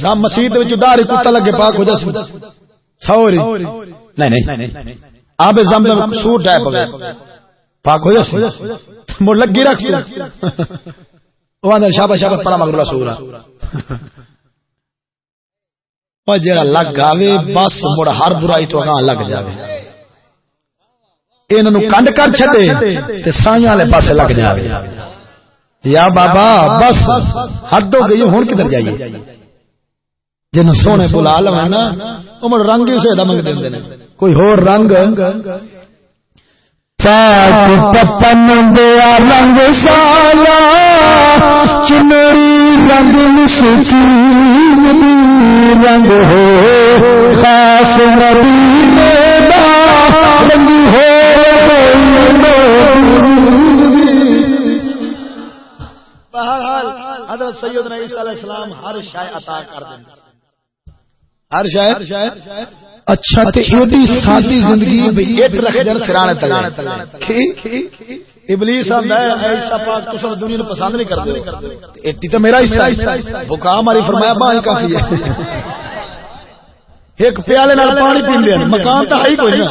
زام مسجد وچ دار کتا لگے پاک ہو جس سوری۔ نہیں نہیں آب زمزم سوٹ ہے پگے پاک ہو جس مڑ لگی رکھ وہ شابا شابا پڑا مغرب سورا اور جڑا لگ آوے بس مڑ ہر برائی تو لگ جاوے۔ انہوں کنڈ کر چھڈے تے سائیاں والے پاسے لگ جاوے۔ یا بابا بس حد ہو گئی ہن کدھر جائیے؟ جن سونے بلا لو نا وہ رنگ ہی اسے منگ دے کوئی ہور رنگ؟ پتن دیا رنگ سالا چنری رنگ مسکی رنگ ہو خاص نبی حضرت سیدنا عیسیٰ علیہ السلام ہر شے عطا کر دیں ہر شے؟ اچھا تے ایڈی سادی زندگی بھئی ایٹ رکھ دین سرانے تلے۔ ابلیس آندا ہے ایسا پاک تو سب دنیا نو پسند نہیں کردے ایٹی تے میرا حصہ ہے۔ حکام ہماری فرمایا باں کافی ہے۔ ایک پیالے نال پانی پیندے ہیں۔ مکان تے ہے کوئی نہ۔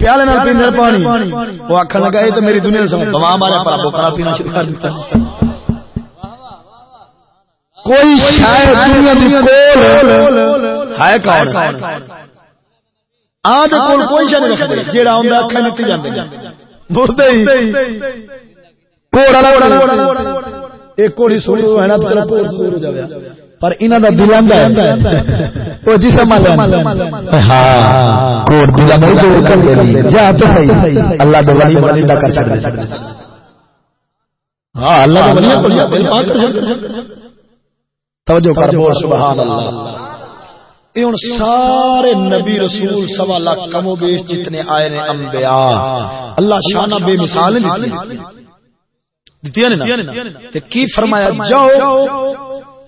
پیالے نال پیندے پانی۔ وہ آکھن لگا اے تے میری دنیا نو سمجھ بوا مارے پر بوکرا پینا شروع کر دتا کوئی شاید دنیا دی کول ہے۔ کون؟ آج کول کوئی شاید نہیں رکھتے جیڑا ہوں اکھا نتی جاندے۔ بردے ہی۔ کوڑا ایک کوڑی سوڑی ہے نا تو کوڑ دور ہو جاویا پر انہاں دا دل آندا ہے۔ او جس مال ہاں۔ کوڑ دل نہیں دور کر دے جا تو صحیح۔ اللہ دے ولی ولی دا کر سکدے ہاں اللہ دے ولی کو دل پاک کر سکدے توجہ کر بول سبحان اللہ۔ یہ ہوں سارے نبی رسول سوا لاکھ کم و بیش جتنے آئے نے انبیاء۔ اللہ شانہ بے مثال دیتی ہے۔ نا؟ کہ کی فرمایا جاؤ؟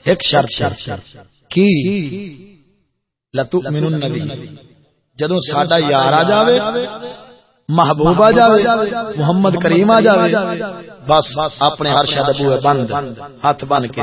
ایک شرط شرط کی لتؤمن النبی جدو ساڈا یار آ جاوے محبوب آ جاوے محمد کریم آ جاوے بس اپنے ہر شد ابو بند ہاتھ بن کے۔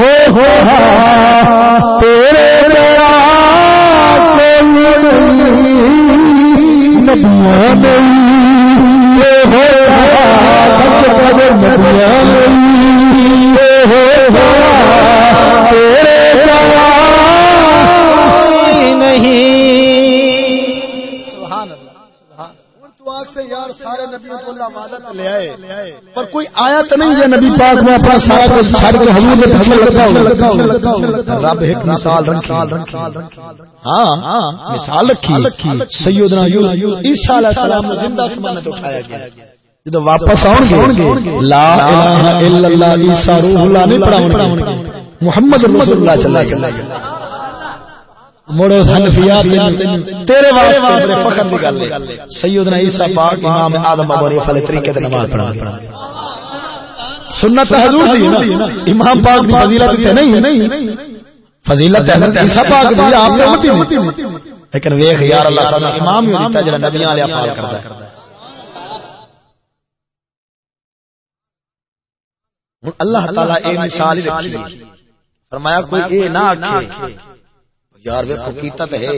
ہو ہو تیرے ندیاں ہو پر کوئی آیا تو نہیں ہے، نبی پاک میں اپنا سارا کچھ چھڑ کے حضور نے فصل رکھا رب ایک مثال رکھی۔ ہاں مثال رکھی۔ سیدنا عیسیٰ علیہ السلام نے زندہ آسمان میں اٹھایا گیا۔ جب واپس آؤں گے، لا الہ الا اللہ، عیسیٰ روح اللہ نہیں پڑھاؤں محمد رسول اللہ صلی اللہ علیہ وسلم مڑو تیرے واسطے فخر دی گل ہے۔ سیدنا عیسی پاک امام آدم ابو حنیفہ علیہ طریقے تے نماز پڑھا سنت حضور دی نا۔ امام پاک دی فضیلت تے نہیں۔ فضیلت حضرت عیسی پاک دی آپ ہوتی لیکن ویکھ یار اللہ تعالی امام ہی دیتا جڑا نبیاں علیہ افعال کردا ہے۔ اللہ تعالی اے مثال رکھی۔ فرمایا کوئی اے نہ آکھے۔ یار ویکھو کیتا تے ہے۔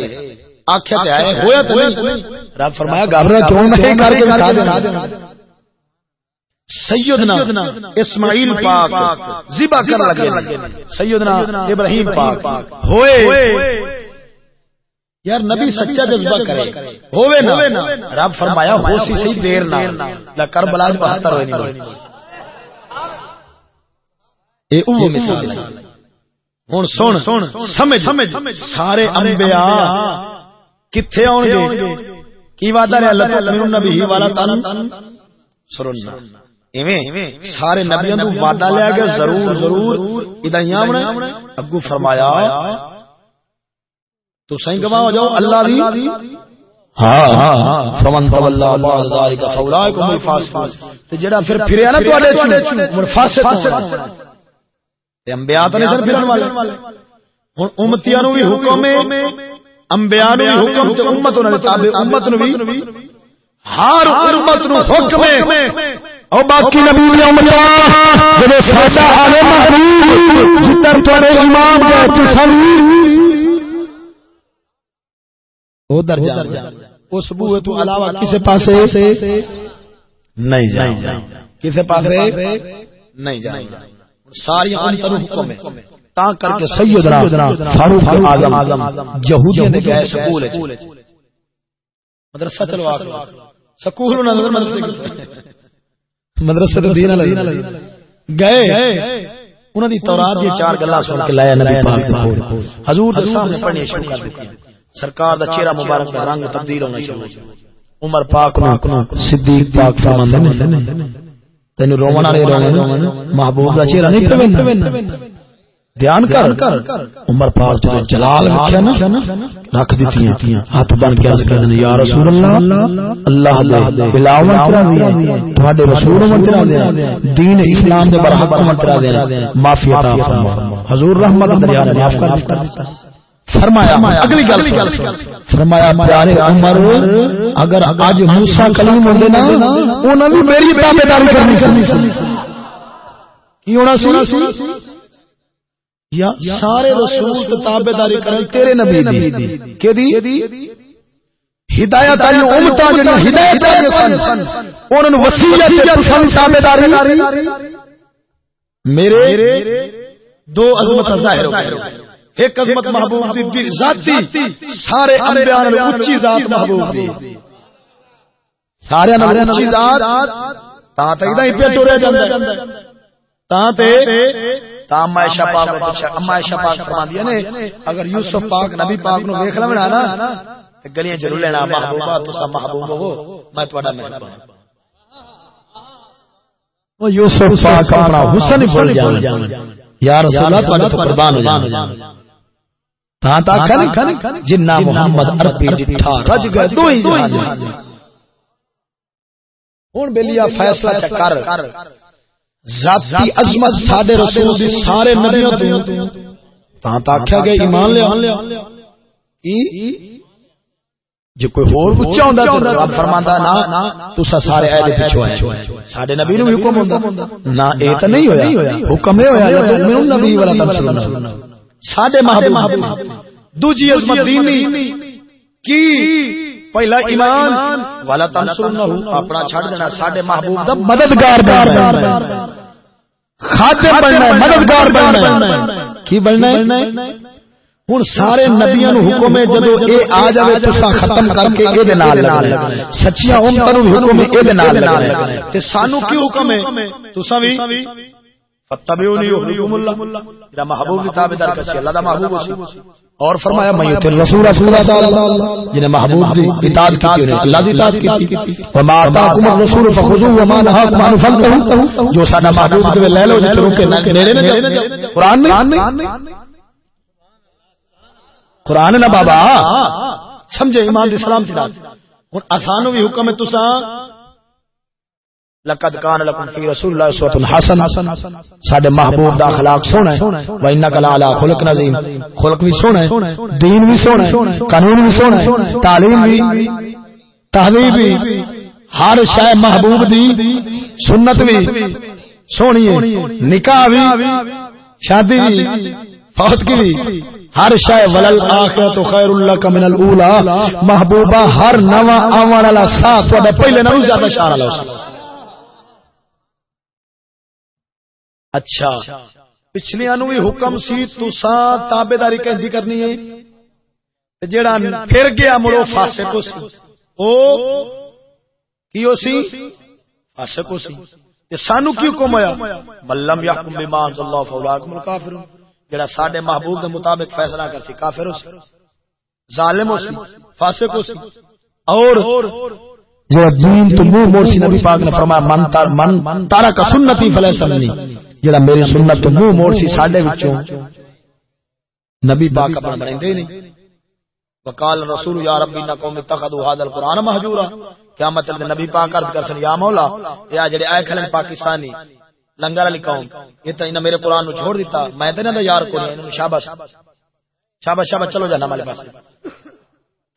آکھیا تے آئے ہویا تے نہیں؟ رب فرمایا گھبرا کیوں؟ نہیں کر کے دکھا دینا۔ سیدنا اسماعیل پاک ذبح کر لگے سیدنا ابراہیم پاک۔ ہوئے۔ یار نبی سچا جذبہ کرے۔ ہوئے نا؟ رب فرمایا ہو سی صحیح دیر نہ کربلا 72 ہوئے نہیں اے او مثال ہوں سن سمجھ سمجھ سارے انبیاء کتنے آن گے کی وعدہ رہا اللہ تعالی نبی والا تن سرنا سارے نبیوں کو وعدہ لیا گیا ضرور ضرور ادائیاں اگو فرمایا تو صحیح گواہ ہو جاؤ اللہ دی ہاں ہاں فمن تولى بعد ذلك فاولئك هم الفاسقون جڑا پھر پھریا نا تواڈے چ فاسق انبیاء تو نہیں پھرن والے؟ ہوں امتیاں بھی حکم ہے نو بھی حکم امت تابع امت نو بھی ہر امت نو حکم ہے۔ او باقی نبی دی امت جے ساڈا حال محبوب جتر تواڈے امام دے تساں او درجہ اس بوئے تو علاوہ کسے پاسے نہیں جائیں کسے پاسے نہیں جائیں ساری حکم ہے۔ تا کر کے سیدنا فاروق اعظم دے گئے سکول مدرسہ چلوا کے۔ سکول نے مدرسے مدرسے تے دین علی گئے۔ انہاں دی تورات دی چار گلاں سن کے لایا نبی پاک حضور دے سامنے پڑھنی شروع کر دتی سرکار دا چہرہ مبارک دا رنگ تبدیل ہونا شروع عمر پاک نو صدیق پاک فرماندے نے۔ تینو رونا والے رونا محبوب دا چہرہ نہیں دھیان کر۔ عمر پاک جو جلال نا رکھ دتیاں۔ ہاتھ بن کے عرض یا رسول اللہ اللہ دے بلاون ترا دی تواڈے رسول عمر دے دین اسلام دے برحق عمر دے معافی عطا فرما۔ حضور رحمت دریا نے معاف کر فرمایا اگلی گل فرمایا پیارے عمر اگر اج موسی کلیم ہوندے نا انہاں بھی میری تابعداری کرنی سی؟ کی ہونا سی؟ یا سارے رسول داری کرن تیرے نبی دی۔ ہدایت ہدایت سن تے تساں داری میرے دو عظمت ظاہر ہو گئے۔ ایک عظمت محبوب دی ذاتی سارے انبیاء نے اونچی ذات محبوب دی۔ سارے نے اونچی ذات۔ تا تے ہی پہ ٹریا جاندا تا تے اما عائشہ پاک اما عائشہ پاک فرماندی نے اگر یوسف پاک نبی پاک نو ویکھ لونا نا تے گلیاں ضرور لینا محبوبہ تسا محبوب ہو۔ میں تہاڈا مہربان وہ یوسف پاک اپنا حسن ہی بھول جان یا رسول اللہ تہاڈے تو قربان ہو جان تا کھن جنہ محمد عربی ڈٹھا رج گئے دو ہی جہان ہن بیلیا فیصلہ چکر ذاتی عظمت ساڈے رسول دی سارے نبیوں تو تاں تا آکھیا گیا ایمان لیا۔ ای؟ جو کوئی ہور اونچا ہوندا تے رب فرماندا نا تسا سارے اے دے پیچھے آئے۔ ساڈے نبی نو حکم ہوندا۔ نا اے تے نہیں ہویا۔ حکم اے ہویا نبی ساڈے محبوب دوجی عظمت دینی. کی؟ پہلا ایمان. والا تنصرنہ اپنا چھڑ دینا ساڈے محبوب دا مددگار بننا خادم بننا مددگار بننا کی بننا ہے ہوں سارے نبیاں نو حکم ہے جدو اے آ جائے تو ختم کر کے اے دے نال لگنا سچیاں امتاں نو حکم ہے اے دے نال لگنا تے سانو کی حکم ہے؟ تساں وی فتبعونی یحببکم اللہ جڑا محبوب دی تابعدار کسی اللہ دا محبوب سی اور فرمایا میں تے رسول رسول اللہ محبوب دی اطاعت کی اللہ دی اطاعت کی وما اتاکم الرسول فخذوه وما نهاكم عنه فانتهوا جو ساڈا محبوب دے لے لو جے روکے نہ نیڑے نہ قران میں قران نہ بابا۔ سمجھے ایمان دی سلام چڑھا ہن اسانو بھی حکم ہے تساں لقد کان لکم فی رسول اللہ اسوۃ حسن ساڈے محبوب دا اخلاق سونا ہے. و انک لعلی خلق نظیم خلق بھی سونا ہے. دین بھی سونا ہے. قانون بھی سونا ہے. تعلیم بھی. تہذیب بھی. ہر شے محبوب دی. سنت بھی. سونی ہے. نکاح بھی. شادی بھی. فوت کی بھی. ہر شے ولل اخرت خیر لک من الاولى محبوبہ ہر نواں آون والا ساتھ تواڈے پہلے نالوں زیادہ شان والا اچھا پچھلیا نو بھی حکم سی تسا تابے داری کہندی کرنی ہے۔ جیڑا پھر گیا مڑو فاسق سی۔ او کیو سی؟ فاسق سی۔ تے سانو کی حکم ہویا؟ ملم یحکم بما انزل اللہ فاولاکم الکافرون۔ جیڑا ساڈے محبوب دے مطابق فیصلہ کر سی کافر سی۔ ظالم سی، فاسق سی۔ اور جو دین تو منہ موڑ سی، نبی پاک نے فرمایا، من من تارا کا سنتی فلیسا سمنی جڑا میری سنت تو منہ موڑ سی ساڈے وچوں۔ نبی پاک اپنا بنیندے نہیں۔ وقال رسول یا رب، ان قوم اتخذوا هذا القران مهجورا۔ کیا مطلب نبی پاک عرض کر سن یا مولا یا جڑے اے کھلن پاکستانی، لنگر علی قوم، یہ تے انہاں میرے قران نو چھوڑ دیتا۔ میں تے نہ یار کو انہاں شاباش۔ شابا شابا چلو جانا والے پاس۔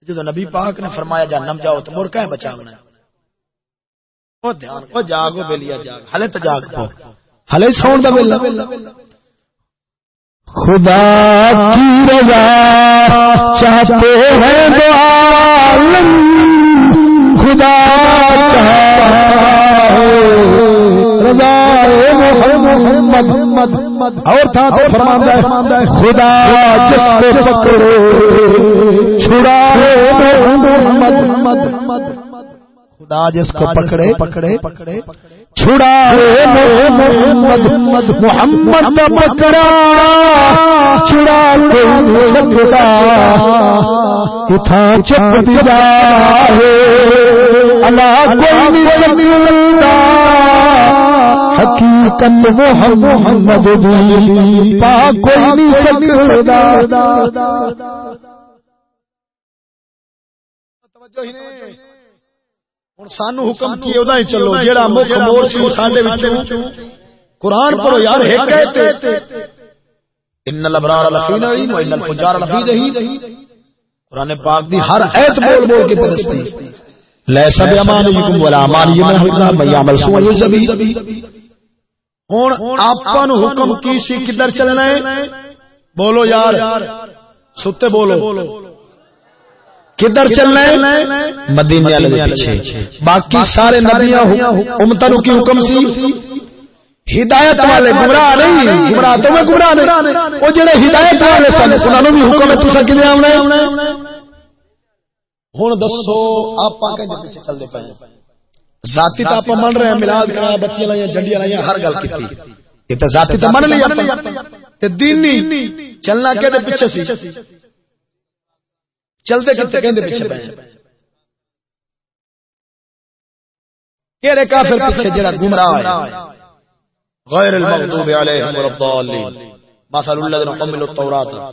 جدو نبی پاک نے فرمایا جانم جاؤ تو مر ہے؟ بچا او دھیان او جاگو بیلیا جاگ۔ ہلے تو جاگ پو ہلے سون دا بیلا خدا کی رضا چاہتے ہیں دو عالم۔ خدا رضا محمد۔ اور تھا تو فرماندہ ہے، خدا جس کو پکڑے، چھڑا محمد۔ خدا جس کو پکڑے پکڑے پکڑے چھڑا محمد محمد پکڑا۔ چھڑا سکتا کتھا دیا اللہ کوئی نہیں حقیقت محمد پا کوئی نہیں۔ سانو حکم کی ہی چلو جیڑا مکھ مور سی ساڈے وچوں قرآن پڑھو یار ان الابرار لفی نعیم و ان الفجار لفی قرآن پاک دی ہر ایت بول بول کے لیسا امانیکم ولا یزبی ہن آپا نو حکم کی سی کدھر چلنا ہے بولو یار ستے بولو کدھر چلنا ہے؟ مدینے والے دے پیچھے۔ باقی سارے نبیاں امتوں کی حکم سی۔ ہدایت والے گمراہ نہیں گمراہ تو میں گمراہ نہیں۔ وہ جڑے ہدایت والے سن انہاں نو بھی حکم ہے تساں کدے آونا ہے؟ ہن دسو آپا کہندے پیچھے چل دے پئے ذاتی تو آپ من رہے ہیں ملاد کرا بتیاں لائیاں جھنڈیاں لائیاں ہر گل کیتی۔ یہ تے ذاتی تو من لیا تے دینی چلنا کے پیچھے سی؟ چلتے کتے کہندے پیچھے پے کیڑے کافر پیچھے جڑا گمراہ ہے؟ غیر المغضوب علیہم ولا الضالین۔ مثل الذين حملوا التوراة۔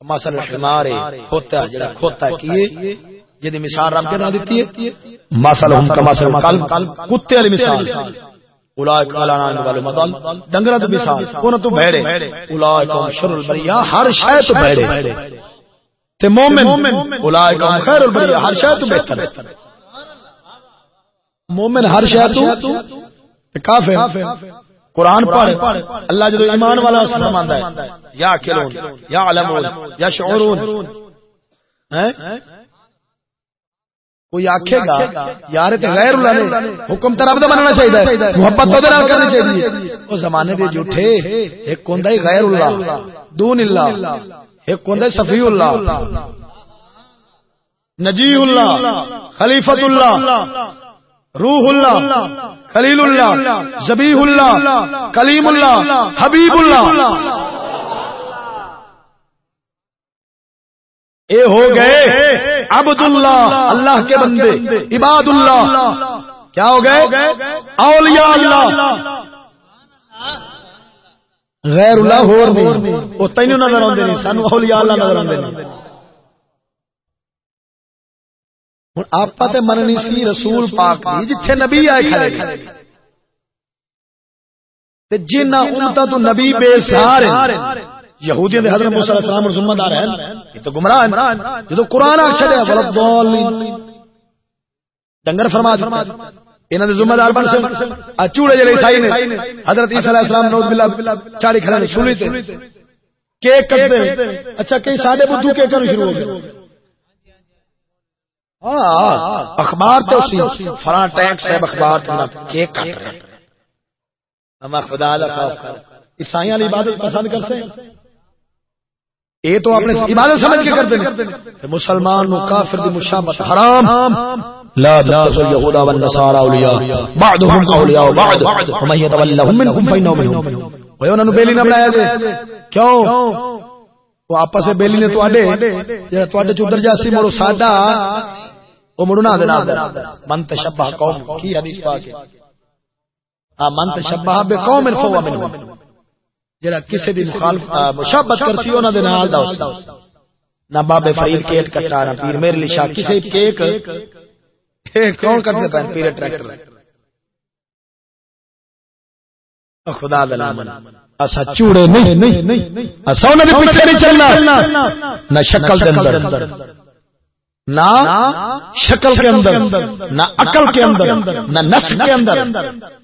مثل الحمار کھوتا جڑا کھوتا کیے؟ جدی مثال رب کے نہ دیتی ہے۔ مثل ہم کا مثل قلب کتے والی مثال۔ اولائک علی نام والے مدل ڈنگرا تو مثال کون تو بہرے اولائک شر البریہ، ہر شے تو بہرے تے مومن، اولائک خیر البریہ، ہر شے تو بہتر ہے۔ مومن ہر شے تو کافر قرآن پڑھ، اللہ جدو ایمان والا فرماندا ہے۔ یا کلون یا علمون، یا شعورون۔ ہیں؟ کوئی آکھے گا یار تے غیر اللہ نے حکم تے رب دا مننا چاہیے محبت تو نال کرنی چاہیے۔ او زمانے دے جھوٹے ایک ہوندا ہے غیر اللہ دون اللہ ایک ہوندا ہے صفی اللہ نجی اللہ۔ خلیفۃ اللہ روح اللہ خلیل اللہ زبیح اللہ کلیم اللہ حبیب اللہ اے ہو گئے عبد اللہ اللہ کے بندے عباد اللہ کیا ہو گئے؟ اولیاء اللہ۔ غیر اللہ ہو نہیں۔ وہ تینوں نظر آتے نہیں۔ سانو اولیاء اللہ نظر آتے نہیں۔ ہوں آپ تے مننی سی رسول پاک دی جتھے نبی آئے کھڑے۔ تے جنہ امتا تو نبی بے سہارے۔ یہودیاں دے حضرت موسی علیہ السلام ذمہ دار ہیں، یہ تو گمراہ ہیں۔ جو قرآن آ چھڑیا غلط ضالین۔ ڈنگر فرما دتا انہاں دے ذمہ دار بن سن۔ ا چوڑے جڑے عیسائی نے، حضرت عیسی علیہ السلام نوز باللہ چاڑی کھڑے نے سنی تے۔ کیک کٹتے اچھا کئی ساڈے بدھو کیک کرنا شروع ہو گئے۔ ہاں اخبار تو اسی فلاں ٹیکس ہے اخبار تو کیک کٹ رہے ہیں۔ ہم خدا اللہ خوف کر عیسائیاں علی عبادت پسند کرتے ہیں۔ اے تو اپنے عبادت سمجھ کے کرتے ہیں۔ مسلمان نو کافر دی مشابہت حرام۔ لا تتخذوا اليهود والنصارى اولياء بعضهم اولياء بعض۔ ومن يتولهم منهم فانه منهم۔ اوے انہاں نو بیلی نہ بنایا دے کیوں؟ وہ آپس بیلی نے تواڈے جڑا تواڈے چ ادھر جاسی مڑو ساڈا او مڑو نہ دے نہ من تشبہ قوم کی حدیث پاک ہے؟ ہاں من تشبہ بقوم فهو منهم۔ جڑا کسی دی مخالف مشابت کرسی انہاں دے نال دا اس نہ بابے فرید کیک کٹا نہ پیر میرے لیے شاہ کسی کیک کون کرتے پین پیر ٹریکٹر۔ خدا دلا من اسا چوڑے نہیں۔ نہیں۔ اسا انہاں دے پیچھے نہیں چلنا۔ نہ شکل دے اندر۔ نہ شکل کے اندر۔ نہ عقل کے اندر۔ نہ نسل کے اندر۔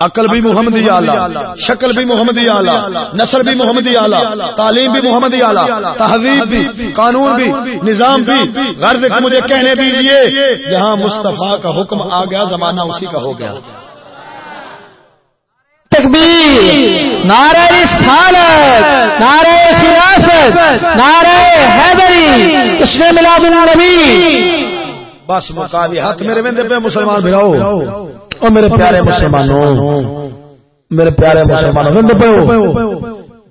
عقل بھی محمدی آلہ شکل بھی محمدی آلہ نسل بھی محمدی آلہ تعلیم بھی محمدی آلہ تہذیب بھی قانون بھی نظام بھی غرض مجھے کہنے دیجیے جہاں مصطفیٰ کا حکم آ گیا زمانہ اسی کا ہو گیا۔ تکبیر نعرہ رسالت نعرہ خلافت نعرہ حیدری کشن ملاد النبی بس مکا دی ہاتھ میرے وندے پہ مسلمان بھراؤ او میرے پیارے مسلمانوں، میرے پیارے مسلمانوں وندے پہ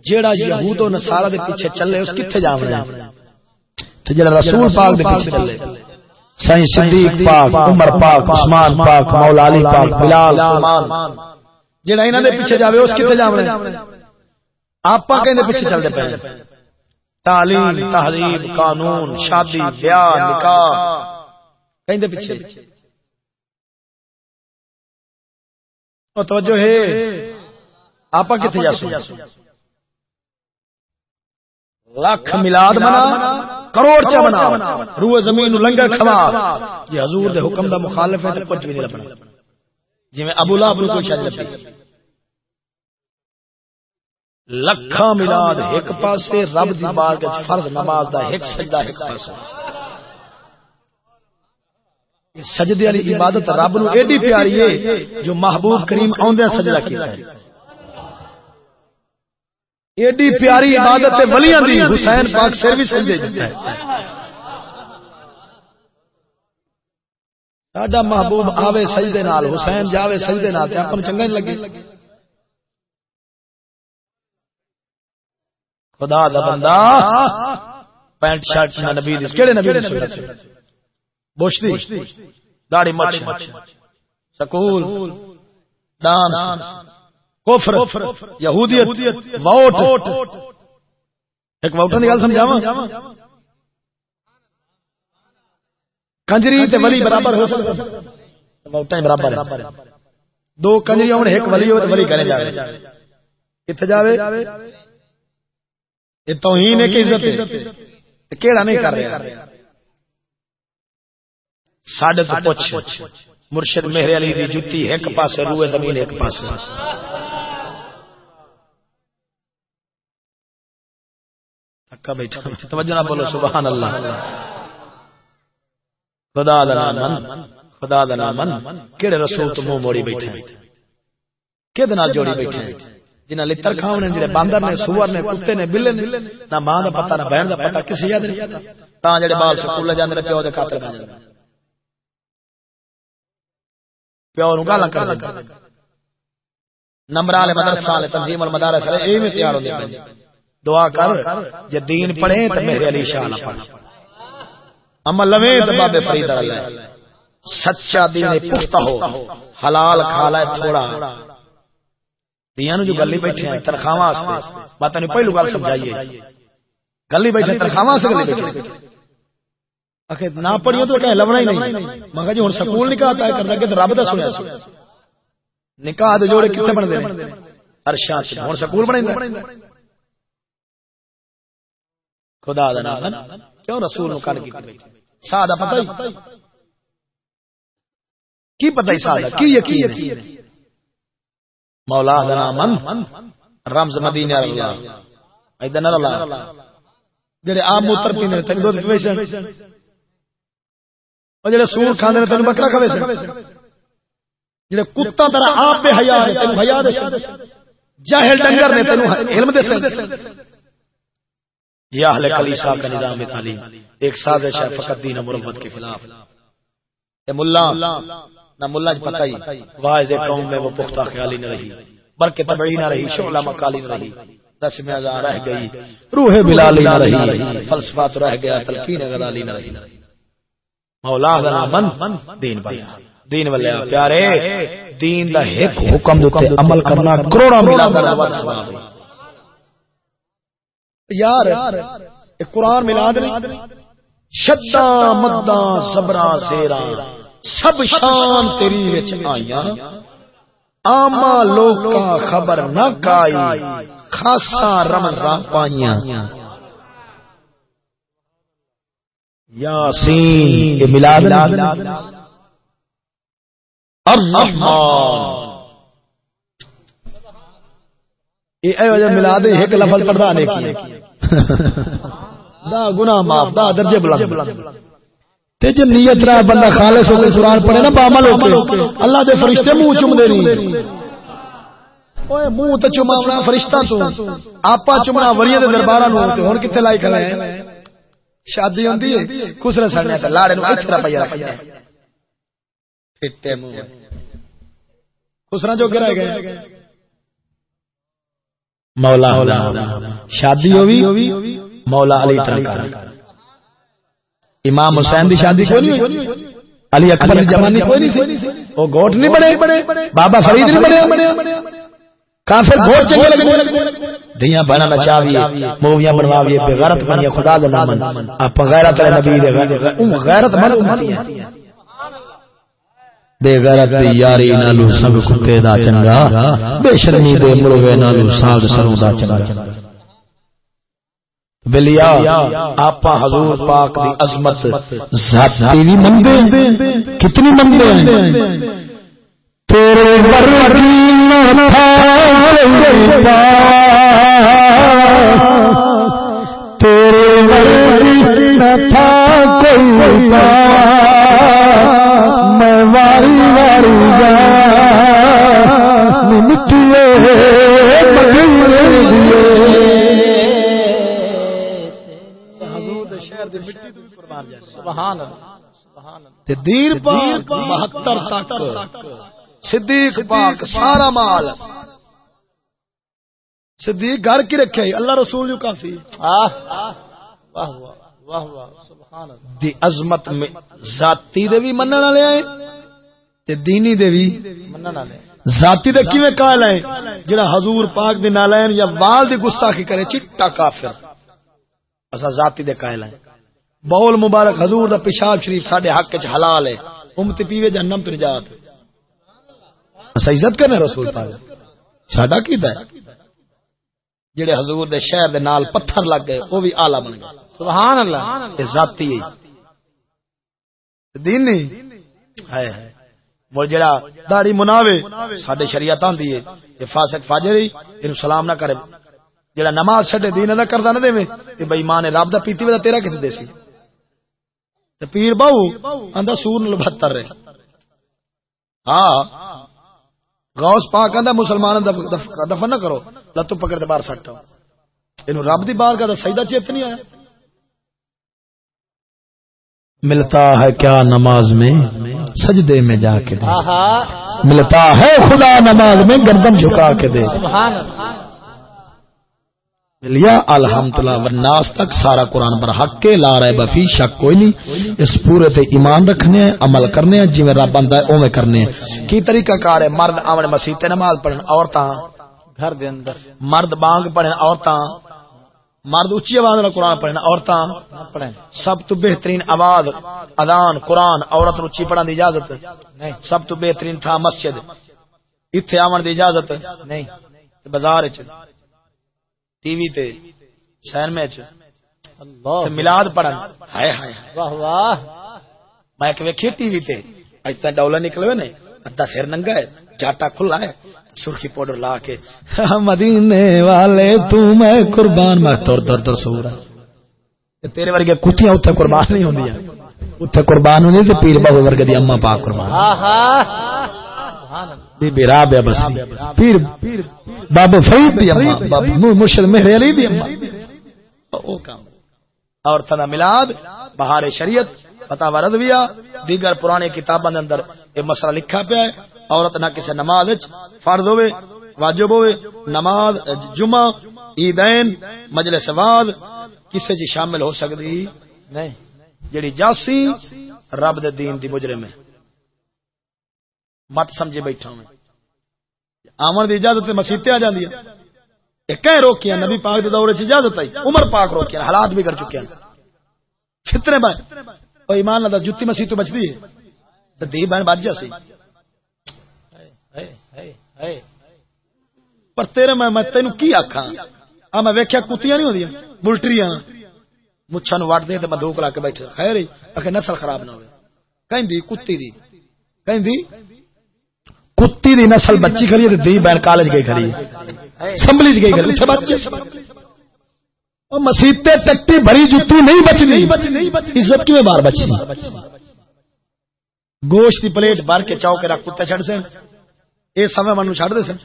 جیڑا یہود و نصارا دے پیچھے چلے، اس کتے کتھے جاونا تے جیڑا رسول پاک دے پیچھے چلے۔ سائیں صدیق پاک، عمر پاک، عثمان پاک، مولا علی پاک، بلال، سلمان۔ جہاں انہوں نے پیچھے جائے اس کتنے جا آپ پیچھے چلتے پہ تعلیم تحریم قانون، شادی، بیاہ، نکاح۔ کہ پیچھے۔ توجہ ہے۔ آپ کتنے جا سو لاکھ ملاد بنا کروڑ چا بنا روح زمین لنگر کھوا۔ یہ حضور دے حکم دا مخالف ہے کچھ بھی نہیں لبنا۔ جی میں ابو لاب کوئی شاید لبی۔ لکھا ملاد ایک پاسے رب دی بار کے فرض نماز دا ایک سجدہ ایک پاسے۔ سجدے والی عبادت رب نو ایڈی پیاری ہے جو محبوب کریم اوندے سجدہ کیتا ہے۔ ایڈی پیاری عبادت ولیاں دی حسین پاک سر بھی سجدے دیتا ہے۔ ساڈا محبوب آوے سجدے نال، حسین جاوے سجدے نال تے اپن چنگا نہیں لگے۔ خدا دا بندہ، پینٹ شرٹ نبی دی کیڑے نبی دی سنت بوشتی داڑھی مچ سکول ڈانس کفر یہودیت ووٹ۔ ایک ووٹر کی گل سمجھاواں؟ کنجری تے ولی برابر ہو سکتا ووٹاں برابر دو کنجری ہون ایک ولی ہو تے ولی کرے جاوے کتے جاوے؟ یہ توہین ہے کہ عزت ہے۔ کیڑا نہیں کر رہا؟ پوچھ مرشد مہر علی دی جُتی ایک پاسے روئے زمین ایک پاسے۔ اکا بیٹھا۔ توجہ نہ بولو سبحان اللہ۔ خدا دا من خدا دا من۔ کیڑے رسول تو منہ موڑی بیٹھے کہ جوڑی بیٹھے جنہ لتر کھاونے جڑے باندر نے سور نے کتے نے بلے نے نہ ماں دا پتہ نہ بہن دا پتہ کسی یاد نہیں۔ تا جڑے بال سکول جاندے پیو دے خاطر بن جاندے پیو نو گالاں کر دے نمبر والے مدرسہ والے تنظیم المدارس والے ایویں تیار ہوندے پے دعا کر جے دین پڑھے تے میرے علی شاہ نہ پڑھ عمل لوے تے بابے فرید اللہ سچا دین پختہ ہو۔ حلال کھا لے تھوڑا۔ جو گلی بیٹھے ہیں تنخواہ واسطے۔ بات نے پہلو گل سمجھائیے۔ گلی بیٹھے تنخواہ سے گلی بیٹھے آخر نہ پڑھیو تو کہ لبنا ہی نہیں۔ مگر جی ہوں سکول نکاح طے کرتا کہ رب کا سنیا نکاح دے جوڑے کتنے بنتے ارشا ہوں سکول بنے خدا دا نام کیوں رسول نو کن کی سادہ پتہ ہی۔ کی پتہ ہی کی یقین مولا دنا من رمز مدینے اللہ اللہ جڑے آپ موتر پیندے دودھ اور جڑے سور کھاندے نے تن بکرا کھوے سن۔ جڑے کتا طرح آپ بے حیا ہے تن حیا دے جاہل ڈنگر نے تن علم دے سن۔ یا اہل کلیسا کا نظام تعلیم، ایک سازش ہے فقط دین مربت کے خلاف۔ اے ملا، نہ ملا جی پتہ ہی، واعظ قوم میں وہ پختہ خیالی نہ رہی۔ بلکہ تبعی نہ رہی، شعلہ مقالی نہ رہی۔ رسم ازا رہ گئی، روح بلالی نہ رہی فلسفہ تو رہ گیا، تلقین غزالی نہ رہی۔ مولا ذرا من دین بنا دین والے پیارے، دین دا ایک حکم دے عمل کرنا کروڑا ملا دا ثواب یار قرآن ملاد نہیں؟ شدہ مدہ صبرہ سیرہ سب شان تیری وچ آئیاں۔ آما لوگ کا خبر نہ کائی خاصا رمضان پائیاں۔ یاسین ملاد الرحمن۔ ملاد ایک لفظ پڑھا نے کی دا گناہ معاف، دا درجے بلند۔ تے جے نیت رہا بندہ خالص ہو کے قرآن پڑھے نا بعمل ہو کے۔ اللہ دے فرشتے منہ چم دے نہیں منہ تے چماونا فرشتہ تو۔ آپا چمنا وریے دے درباراں نو تے، ہن کتے لائی کھلے شادی ہوندی ہے خسرے سڑنے تے لاڑے نو اتھرا پیا رکھیا پھٹے منہ۔ خسرا جو گرا گئے۔ مولا شادی ہوئی مولا علی طرح امام حسین دی شادی کوئی نہیں علی اکبر دی جوانی کوئی نہیں سی او گوٹ نہیں بنے۔ بابا فرید نہیں بنے۔ کافر گوٹ چنگے لگے۔ دیاں بنا نچاوی موویاں بنواوی، بے غیرت بنیا خدا دا نام اپ غیرت علی نبی دے غیرت من امتی ہیں۔ بے غیرت دی یاری نالو سب کتے دا چنگا، بے شرمی دے مروے نالو ساگ سرو دا چنگا۔ بلیا آپ حضور پاک دی عظمت، ذاتی بھی مندے کتنی مندے ہیں۔ تیرے ورگی تیرے ورگی نہ تھا کوئی میں واری واری جا مٹیے دیر پاک بہتر تک۔ صدیق پاک سارا مال۔ صدیق گھر کی رکھے اللہ رسول جو کافی۔ دی عظمت میں ذاتی دے بھی منن والے آئے تے دینی دے بھی منن والے ذاتی دے کیویں قائل ہے جڑا حضور پاک دے نالین یا وال دی گستاخی کرے چٹا کافر۔ اسا ذاتی دے قائل ہیں۔ بول مبارک حضور دا پیشاب شریف ساڈے حق وچ حلال ہے۔ امت پیوے جہنم تو نجات اسا عزت کرنے رسول پاک۔ ساڈا کیتا ہے؟ جڑے حضور دے شہر دے نال پتھر لگ گئے وہ بھی اعلی بن گئے۔ سبحان اللہ۔ یہ ذاتی ہے۔ دین نہیں۔ ہے ہے مول جڑا داڑھی مناوے ساڈے شریعت آندی ہے۔ یہ فاسق فاجر ہی اینو سلام نہ کرے۔ جڑا نماز چھڈے دین ادا کردا نہ دے۔ تے بے ایمان رب دا پیتی ودا تیرا کس دیسی تے پیر باو آندا سور بہتر رہے۔ ہاں۔ غوث پاک آندا مسلماناں دا دفن نہ کرو لتو پکڑ کے باہر سٹو اینو رب دی بارگاہ دا سجدہ چیت نہیں آیا۔ ملتا ہے کیا نماز میں؟ سجدے میں جا کے دے۔ ملتا ہے خدا نماز میں گردن جھکا کے دے۔ سبحان اللہ۔ لیا الحمدللہ، والناس تک سارا قرآن پر حق کے، لا رہے بفی شک، کوئی نہیں۔ اس پورے تے ایمان رکھنے ہیں عمل کرنے ہیں جویں رب بندہ ہے، اوویں کرنے۔ ہیں کی طریقہ کار ہے؟ مرد آمن مسیح تے نماز پڑھن، عورتاں گھر دے اندر۔ مرد بانگ پڑھن، عورتاں مرد اونچی آواز والا قرآن پڑھن، عورتاں پڑھیں سب تو بہترین آواز، اذان، قرآن، عورت نو اونچی پڑھن دی اجازت۔ نہیں سب تو بہترین تھا مسجد۔ ایتھے آون دی اجازت۔ نہیں بازار وچ۔ ٹی وی تے اللہ تے میلاد پڑھن۔ ہائے ہائے۔ ہائے۔ واہ واہ۔ میں ویکھی ٹی وی تے۔ اج تک ڈولا نکلے ہوئے نے۔ ادھا پھر ننگا ہے۔ جاٹا کھلا ہے۔ سرخی پاؤڈر لا کے۔ مدینے والے تو میں قربان میں تر در در سورا تیرے ورگے کتیاں اوتھے قربان نہیں ہوندیاں۔ اوتھے قربان ہوندی تے پیر بابا ورگے دی اما پاک قربان۔ آہا۔ سبحان اللہ. بی بی رابعہ بسی پیر بابا فرید دی اما. بابا مرشد مہر علی دی اما. او کام. اور تنا میلاد بہار شریعت پتا رضویہ دیگر پرانے کتاباں دے اندر یہ مسئلہ لکھا پیا ہے۔ عورت نہ کسی نماز وچ فرض ہوے واجب ہوے نماز جمعہ عیدین مجلس وعظ کسے چ شامل ہو سکدی؟ نہیں۔ جڑی جاسی رب دے دین دی مجرم ہے۔ مت سمجھے بیٹھا میں۔ آمن دی اجازت مسیتے آ جاندی ہے۔ یہ کہیں روکیاں، نبی پاک دے دور چ اجازت آئی۔ عمر پاک روکیاں، حالات بھی کر چکے ہیں۔ فطرے بھائی؟ او ایمان نہ جتی مسیح تو بچدی ہے۔ تے دی بہن بچ جاسی ہے پر تیرے میں میں تینو کی آکھاں؟ آ میں ویکھیا کتیاں نہیں ہوندیاں، بلٹریاں۔ مچھاں نو وٹ دے تے بندوق لا کے بیٹھے۔ خیر ہی اکھے نسل خراب نہ ہوے کہندی کتی دی کہندی کتی دی نسل بچی کھڑی ہے تے دی بہن کالج گئی کھڑی ہے۔ اسمبلی گئی کھڑی اٹھے بچے او مسیتے ٹٹی بھری جُتی نہیں بچنی۔ عزت کیویں بار بچی؟ گوشت دی پلیٹ بھر کے چاو کے رکھ کتے چھڑ سن اے سمے منو چھڑ دے سن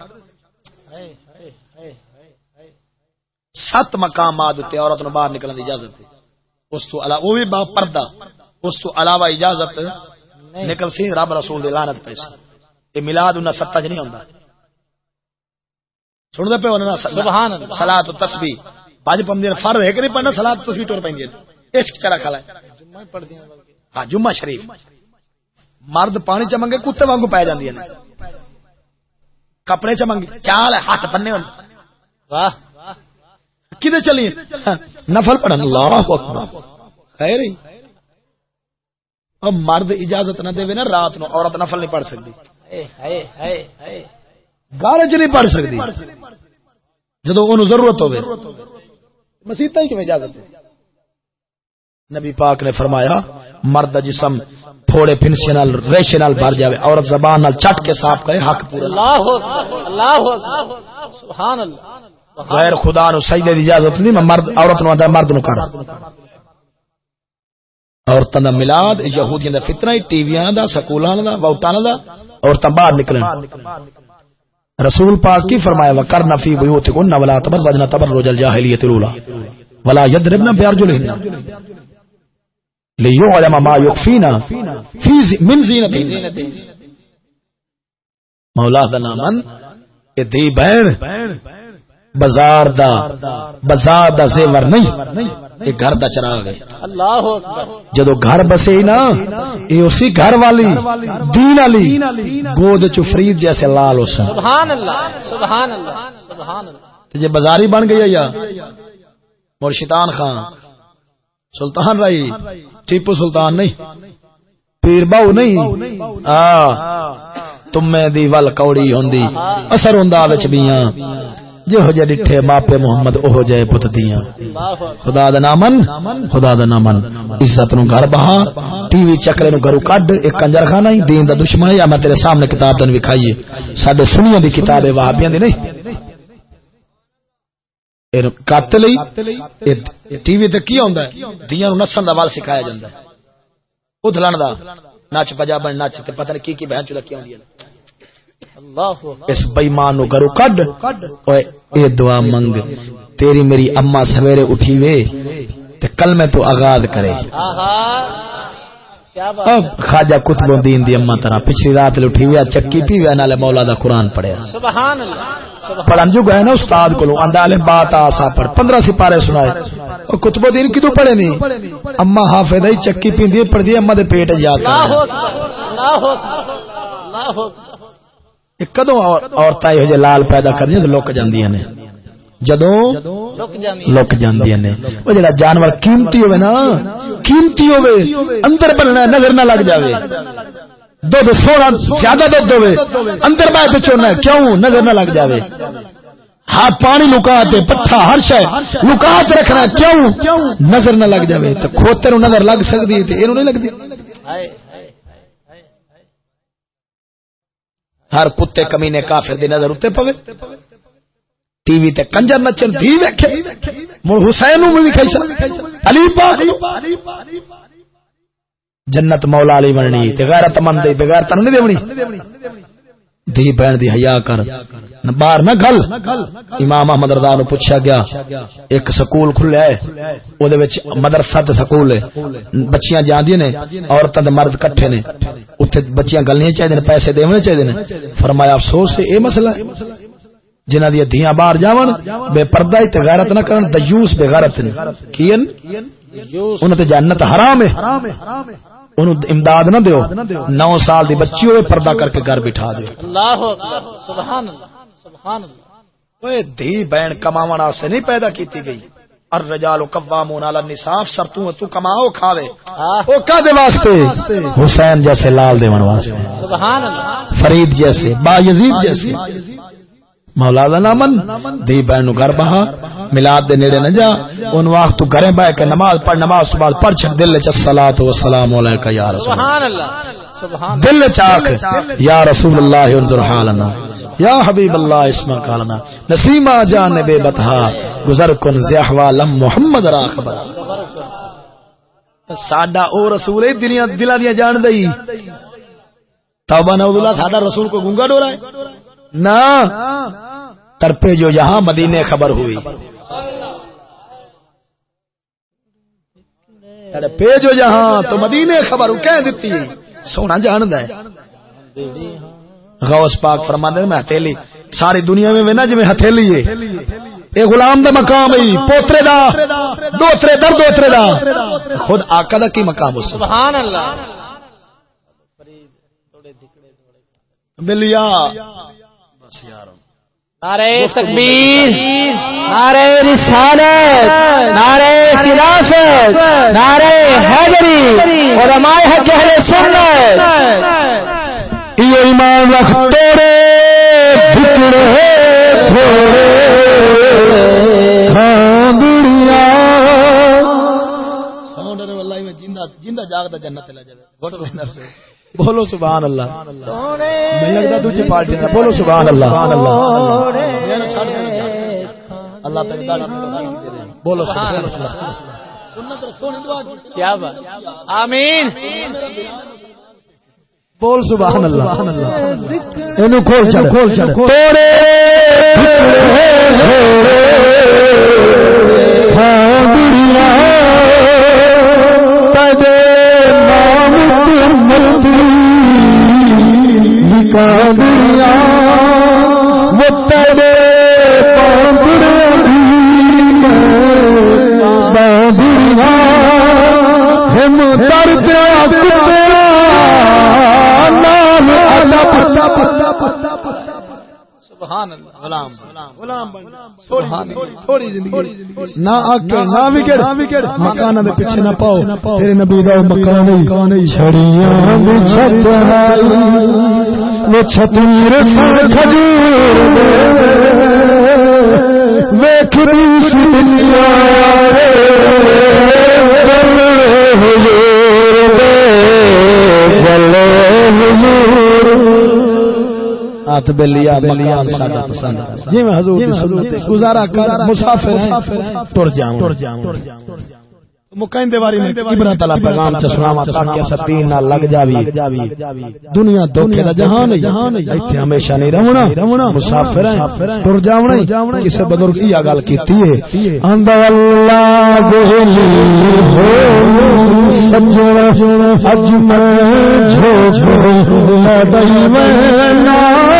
سات مقامات تے عورت نو باہر نکلنے دی اجازت ہے اس تو علاوہ وہ بھی با پردہ۔ اس تو علاوہ اجازت نکل سی رب رسول دی لعنت پیسے یہ میلاد انہاں ستہ چ نہیں ہوندا سن دے پے انہاں سبحان صلاۃ و تسبیح۔ پانچ پندے فرض ہے کہ نہیں پڑھنا صلاۃ و تسبیح ٹور پیندی عشق چرا کھلا ہاں جمعہ شریف۔ مرد پانی چ منگے کتے وانگو پی جاندی نے۔ کپڑے چ منگے چال ہاتھ بننے ہون واہ۔ کدے چلیے نفل پڑھن۔ اللہ اکبر۔ خیر مرد اجازت نہ دے نا رات نو عورت نفل نہیں پڑھ سکتی۔ گارے چ نہیں پڑھ سکتی۔ جدو ضرورت ہوے مسیتا ہی کیوں اجازت ہے؟ نبی پاک نے فرمایا مرد جسم پھوڑے پھنسے نال ریشے نال بھر جاوے عورت زبان نال چٹ کے صاف کرے حق پورا۔ اللہ اللہ سبحان اللہ۔ غیر خدا نو سجدے دی اجازت نہیں میں مرد عورت نو مرد نو کر۔ عورتاں دا میلاد یہودیاں دا فتنہ ٹی ویاں دا سکولاں دا ووٹاں دا۔ عورتاں باہر نکلیں۔ رسول پاک کی فرمایا وکرنا فی بیوتکن ولا تبرجن تبرج الجاہلیت الاولى ولا یضربن بیارجلهن لیعلم ما یخفینا فی زی- من زینتہن مولا دا نامن کہ دی بہن بازار دا بازار دا زیور نہیں یہ گھر دا چراغ ہے۔ اللہ جدو گھر بسے ہی نا یہ اسی گھر والی دین علی گود چ فرید جیسے لال ہو سن۔ سبحان اللہ سبحان اللہ سبحان اللہ۔ جی بازاری بن گئی ہے یا؟ مرشدان خان سلطان رائی ٹیپو سلطان نہیں پیر باؤ نہیں۔ آ تمے دی ول کوڑی ہوندی اثر ہوندا وچ بیاں۔ جہو جے ڈٹھے ماپے محمد اوہو جے پت دیاں۔ خدا دا نامن خدا دا نامن عزت نو گھر بہا ٹی وی چکرے نو گھرو کڈ ایک کنجر خانہ ہی دین دا دشمن ہے۔ یا میں تیرے سامنے کتاب تن وکھائیے ساڈے سنیاں دی کتاب ہے وہابیاں دی نہیں۔ قاتل ہی ٹی وی تے کی ہوندا ہے؟ دیاں نو نسن دا وال سکھایا جاندا ہے۔ ادھلن دا نچ پجا بن نچ تے پتہ نہیں کی کی بہن چلا کی ہوندی ہے۔ اس بےمان نو گھرو کڈ۔ اوے اے دعا منگ۔ تیری میری اما سویرے اٹھی وے۔ تے کلمے تو آغاز کرے۔ خواجہ قطب الدین دی اما طرح پچھلی رات اٹھی ویا چکی پی ویا نالے مولا دا قرآن پڑھیا۔ سبحان اللہ پڑھن جو گئے نا استاد کو آندا لے بات آسا پڑھ۔ پندرہ سپارے سنائے۔ اور قطب الدین کدو پڑھے نہیں؟ اما حافظ ہی چکی پیندی پڑھ دی اما دے پیٹ جا اللہ کر اکبر اللہ اکبر اللہ اکبر۔ کدو عورتاں یہ لال پیدا کردیاں تے لک جاندیاں نے۔ جدوں لک جاندیاں نے۔ وہ جڑا جانور قیمتی ہوے نا، قیمتی ہوے اندر بننا نظر نہ لگ جاوے۔ دودھ سونا زیادہ دودھ ہوے اندر بہ کے چونا کیوں؟ نظر نہ لگ جاوے۔ ہاں پانی لکا تے پٹھا ہر شے لکا کے رکھنا کیوں؟ نظر نہ لگ جاوے۔ تے کھوتے نو نظر لگ سکدی تے اینو نہیں لگدی؟ ہائے ہائے ہر کتے کمینے کافر دی نظر اتنے پوے۔ ٹی وی تے کنجر نچن بھی ویکھے۔ مڑ حسین بھی علی پاک جنت مولا علی بننی۔ تے غیرت مند بغیر تن نہیں دیونی دی بہن دی حیا کر۔ باہر نہ گل امام احمد رضا نو پوچھا گیا، ایک سکول کھلیا ہے او دے وچ مدرسہ تے سکول ہے۔ بچیاں جاندیاں نے، عورتاں تے مرد کٹھے نے۔ اوتھے بچیاں گلنی چاہیے نے پیسے دیونے چاہیے نے۔ فرمایا، افسوس ہے، اے مسئلہ ہے۔ جنہ دی دھیاں باہر جاون، بے پردہ تے غیرت نہ کرن، دیوس بے غیرت نے۔ کین یوس انہاں تے جنت حرام ہے۔ انہوں امداد نہ دیو۔ نو سال دی بچی ہوئے، پردہ کر کے گھر بٹھا دیو۔ اللہ اکبر، سبحان اللہ۔ سبحان اللہ۔ اوے دھی بہن کماون واسطے نہیں پیدا کیتی گئی۔ الرجال قوامون علی النساء سر تو تو کماؤ کھاوے۔ او کا دے واسطے؟ حسین جیسے لال دیون واسطے۔ سبحان اللہ۔ فرید جیسے با یزید جیسے۔ مولا دا نامن دی بہن نو گھر بہا میلاد دے نیڑے نہ جا۔ اون وقت تو گھرے بیٹھ کے نماز پڑھ نماز صبح پڑھ چھ دل وچ الصلوۃ والسلام علیک یا رسول اللہ۔ سبحان اللہ۔ دل چاک یا رسول اللہ انظر حالنا یا حبیب اللہ اسما کالنا نسیما جان بے بتہا گزر کن زیحوالم محمد را خبر۔ ساڈا او رسول ہے دنیا دلا دیا جان دئی۔ توبہ نعوذ اللہ ساڈا رسول کو گونگا ڈورا ہے۔ نہ ترپے جو یہاں مدینے خبر ہوئی۔ تڑپے جو جہاں تو مدینے خبر کہہ دیتی سونا جاند ہے۔ غوث پاک فرما دے میں ہتھیلی ساری دنیا میں وینا جی ہتھیلی ہے۔ اے غلام دا مقام ہے پوترے دا دوترے در دوترے دا۔ خود آقا دا کی مقام اس سبحان اللہ۔ ملیا نعرے تکبیر نعرے رسالت نعرے خلافت نعرے حیدری علماء حق اہل سنت۔ یہ ایمان رکھ تیرے بھکڑے تھوڑے کھاندڑیاں ساؤنڈ ہے واللہ میں جندہ جندہ جاگدا جنت لے جاوے۔ بولو سبحان اللہ۔ میں لگدا دوجے پارٹی دا بولو سبحان اللہ۔ سبحان اللہ۔ اللہ تعالی دا بولو سبحان اللہ۔ کیا بات۔ آمین۔ بول سبحان اللہ۔ اینو کھول چھڑ کھول چھڑ کھاندڑیاں تدے ترمتی وہ تیرے ہم سبحان اللہ. غلام غلام بن. تھوڑی زندگی نہ اکڑ نہ وگڑ مکان دے پیچھے نہ پاؤ. تیرے نبی دا مکان نہیں چھڑیاں بچھت آئی وہ چھتیر سر کھجور ویکھ ریس دنیا رے چل حضور۔ ہاتھ بلیا مکان ساڈا پسند۔ جی میں حضور دی سنت ہے۔ گزارا کر مسافر ہیں۔ ٹر جاؤں۔ ٹر جاؤں۔ مکین دیواری میں ابن تعالی پیغام چ سناوا تاکہ ستین نہ لگ جاوی۔ دنیا دھوکے دا جہان ہے ایتھے ہمیشہ نہیں رہنا مسافر ہیں۔ ٹر جاونا کسے بزرگ یہ گل کیتی ہے۔ اللہ ہو جھو جھو میں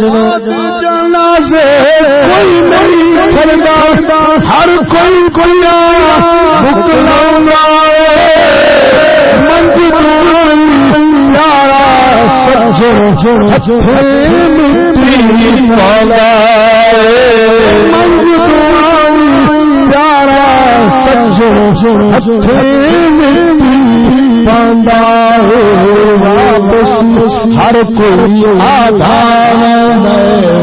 جانا سے کوئی نہیں چلتا ہر کوئی کوئی بکلا منجی واپس ہر کوئی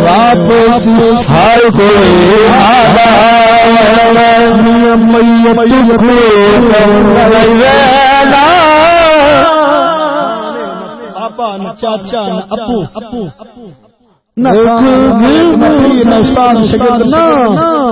واپس ہر کوئی آدھار میت پاپا نہ چاچا نہ ابو ابو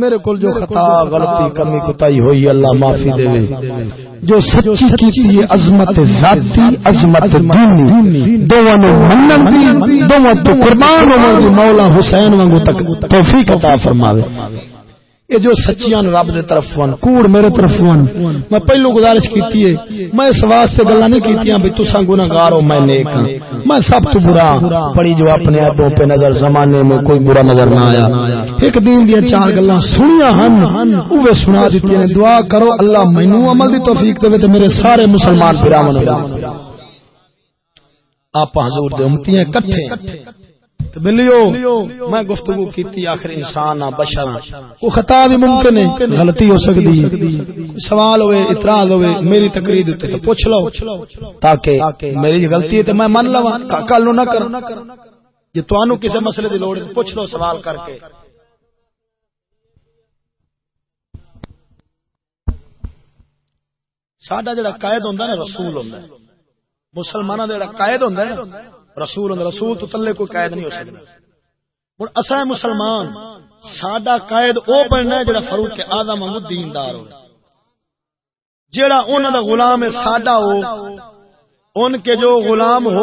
میرے کو جو خطا غلطی کمی کتائی ہوئی اللہ معافی دے جو سچی کیتی ہے عظمت ذاتی عظمت دینی۔ دوواں نو منن دی دوواں تو قربان دی مولا حسین وانگو تک توفیق عطا فرماوے۔ یہ جو سچیاں رب دے طرف ون، کوڑ میرے طرف ون۔ میں پہلو گزارش کیتی ہے، میں اس واسطے گلاں نہیں کیتیاں بھئی تساں گناہگار ہو، میں نیک ہوں میں سب تو برا پڑی جو اپنے ابوں پہ نظر، زمانے میں کوئی برا نظر نہ آیا۔ ایک دین دی چار گلاں سنیاں ہن اوے سنا دتی نے دعا کرو اللہ مینوں عمل دی توفیق دے تے میرے سارے مسلمان بھراواں نوں آپ حضور دے امتیاں کٹھے۔ ملیو میں گفتگو کیتی آخر انسان بشر۔ کو خطا بھی ممکن ہے غلطی ہو سکتی۔ ہے سوال ہوئے اعتراض ہوئے میری تقریر تے تو پوچھ لو۔ تاکہ میری غلطی ہے تو میں من لوا کل نہ کرو۔ جی تانوں کسی مسئلے دی لوڑ پوچھ لو سوال کر کے۔ ساڈا جڑا قائد ہوندا نا رسول ہوندا ہے۔ مسلماناں دا جڑا قائد ہوندا ہے رسول رسول تو تلے کوئی قید نہیں ہو سکتا۔ ہوں اصا مسلمان سڈا قائد او بننا ہے جڑا فروخ آدم محمود دیندار ہو جڑا انہوں دا غلام ہے ساڈا ہو، ان کے جو غلام ہو